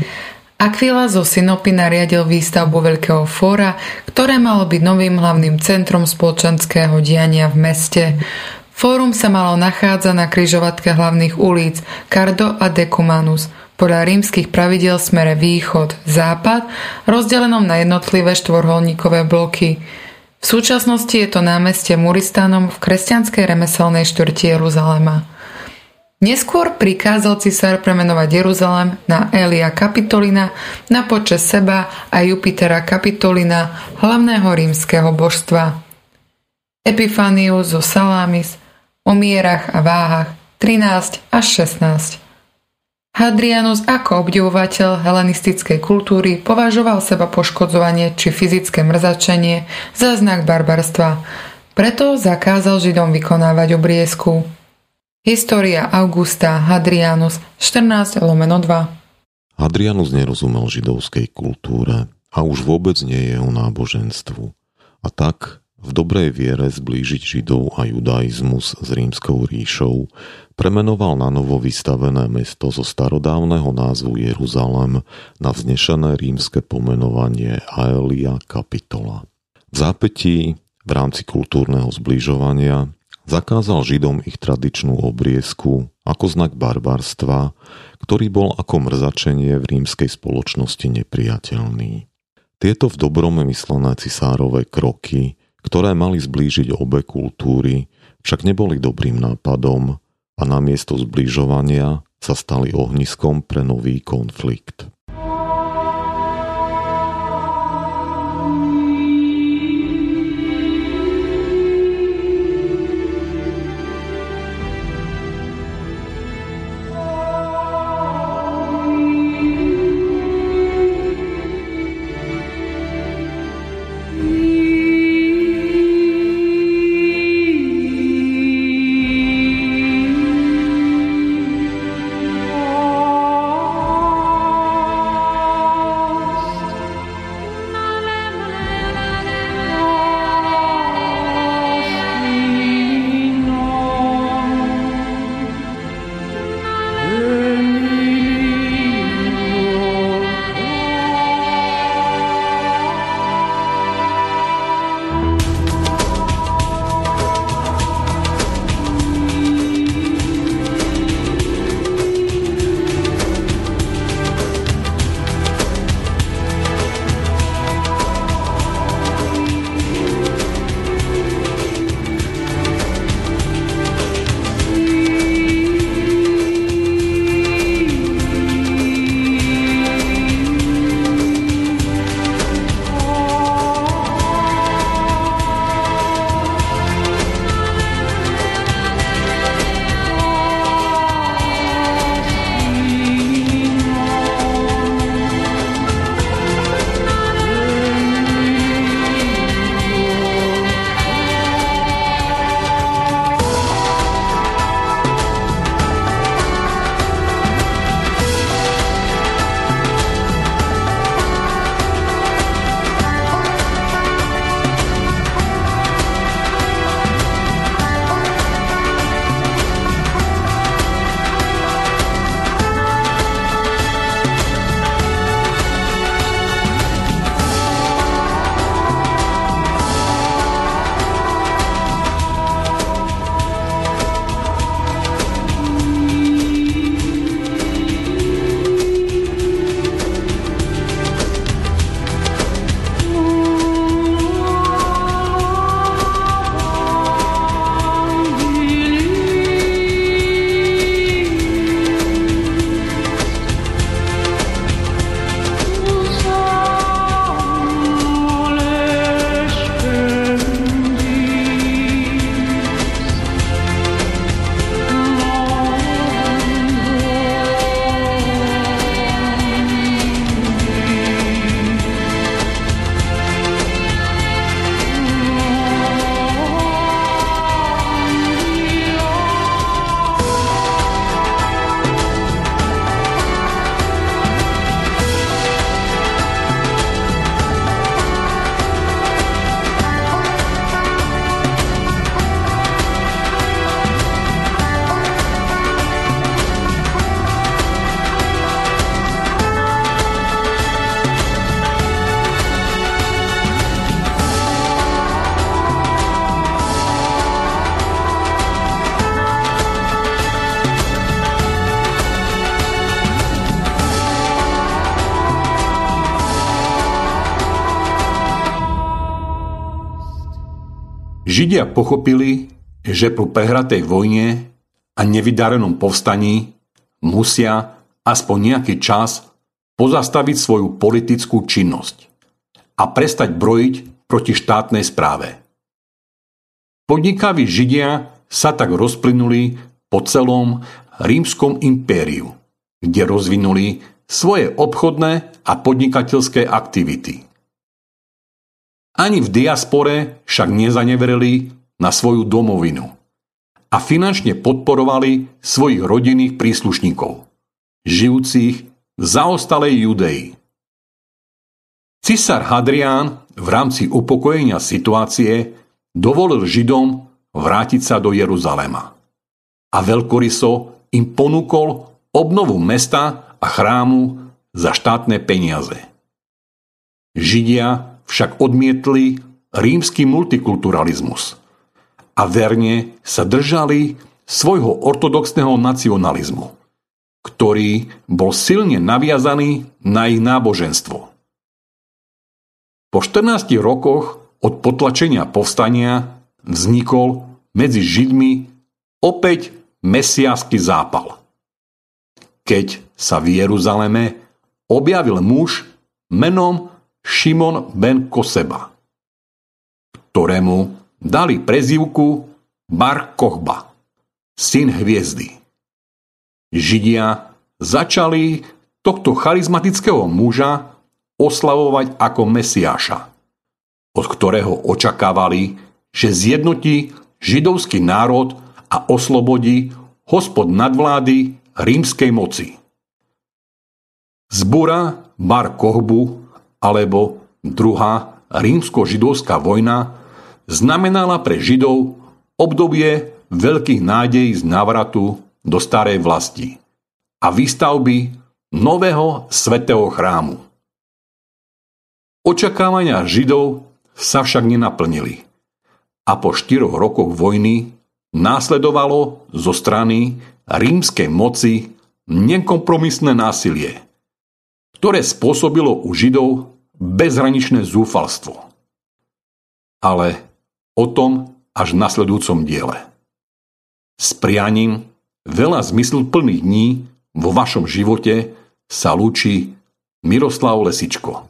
Aquila zo Sinopy nariadil výstavbu veľkého fóra, ktoré malo byť novým hlavným centrom spoločenského diania v meste. Fórum sa malo nachádzať na kryžovatke hlavných ulic Cardo a Decumanus – podľa rímskych pravidel smere východ-západ, rozdelenom na jednotlivé štvorholníkové bloky. V súčasnosti je to námestie Muristanom v kresťanskej remeselnej štvrti Jeruzalema. Neskôr prikázal cisár premenovať Jeruzalem na Elia Kapitolina na počas seba a Jupitera Kapitolina, hlavného rímskeho božstva. Epifanius zo Salamis o mierach a váhach 13 až 16. Hadrianus ako obdivovateľ helenistickej kultúry považoval seba poškodzovanie či fyzické mrzačenie za znak barbarstva. Preto zakázal Židom vykonávať obriezku. História Augusta Hadrianus 14 lomeno 2 Hadrianus nerozumel židovskej kultúre a už vôbec nie jeho náboženstvu. A tak v dobrej viere zblížiť Židov a judaizmus s rímskou ríšou, premenoval na novo vystavené mesto zo starodávneho názvu Jeruzalem na vznešené rímske pomenovanie Aelia Capitola. V zápetí v rámci kultúrneho zbližovania zakázal Židom ich tradičnú obriezku ako znak barbarstva, ktorý bol ako mrzačenie v rímskej spoločnosti nepriateľný. Tieto v dobrom myslené cisárové kroky ktoré mali zblížiť obe kultúry, však neboli dobrým nápadom a namiesto zbližovania sa stali ohniskom pre nový konflikt. Židia pochopili, že po prehratej vojne a nevydarenom povstaní musia aspoň nejaký čas pozastaviť svoju politickú činnosť a prestať brojiť proti štátnej správe. Podnikaví Židia sa tak rozplynuli po celom rímskom impériu, kde rozvinuli svoje obchodné a podnikateľské aktivity. Ani v diaspore však nezaneverili na svoju domovinu a finančne podporovali svojich rodinných príslušníkov, žijúcich v zaostalej Judei. Cisár Hadrián v rámci upokojenia situácie dovolil Židom vrátiť sa do Jeruzalema a veľkoryso im ponúkol obnovu mesta a chrámu za štátne peniaze. Židia však odmietli rímsky multikulturalizmus a verne sa držali svojho ortodoxného nacionalizmu, ktorý bol silne naviazaný na ich náboženstvo. Po 14 rokoch od potlačenia povstania vznikol medzi Židmi opäť mesiánsky zápal. Keď sa v Jeruzaleme objavil muž menom Šimon ben Koseba, ktorému dali prezivku Bar Kochba, syn hviezdy. Židia začali tohto charizmatického muža oslavovať ako Mesiáša, od ktorého očakávali, že zjednotí židovský národ a oslobodí hospod nadvlády rímskej moci. Zbúra Bar Kochbu alebo druhá rímsko-židovská vojna znamenala pre Židov obdobie veľkých nádejí z návratu do starej vlasti a výstavby nového svetého chrámu. Očakávania Židov sa však nenaplnili a po štyroch rokoch vojny následovalo zo strany rímskej moci nekompromisné násilie, ktoré spôsobilo u Židov bezhraničné zúfalstvo. Ale o tom až v nasledujúcom diele. S prianím veľa zmysluplných dní vo vašom živote sa lúči Miroslav Lesičko.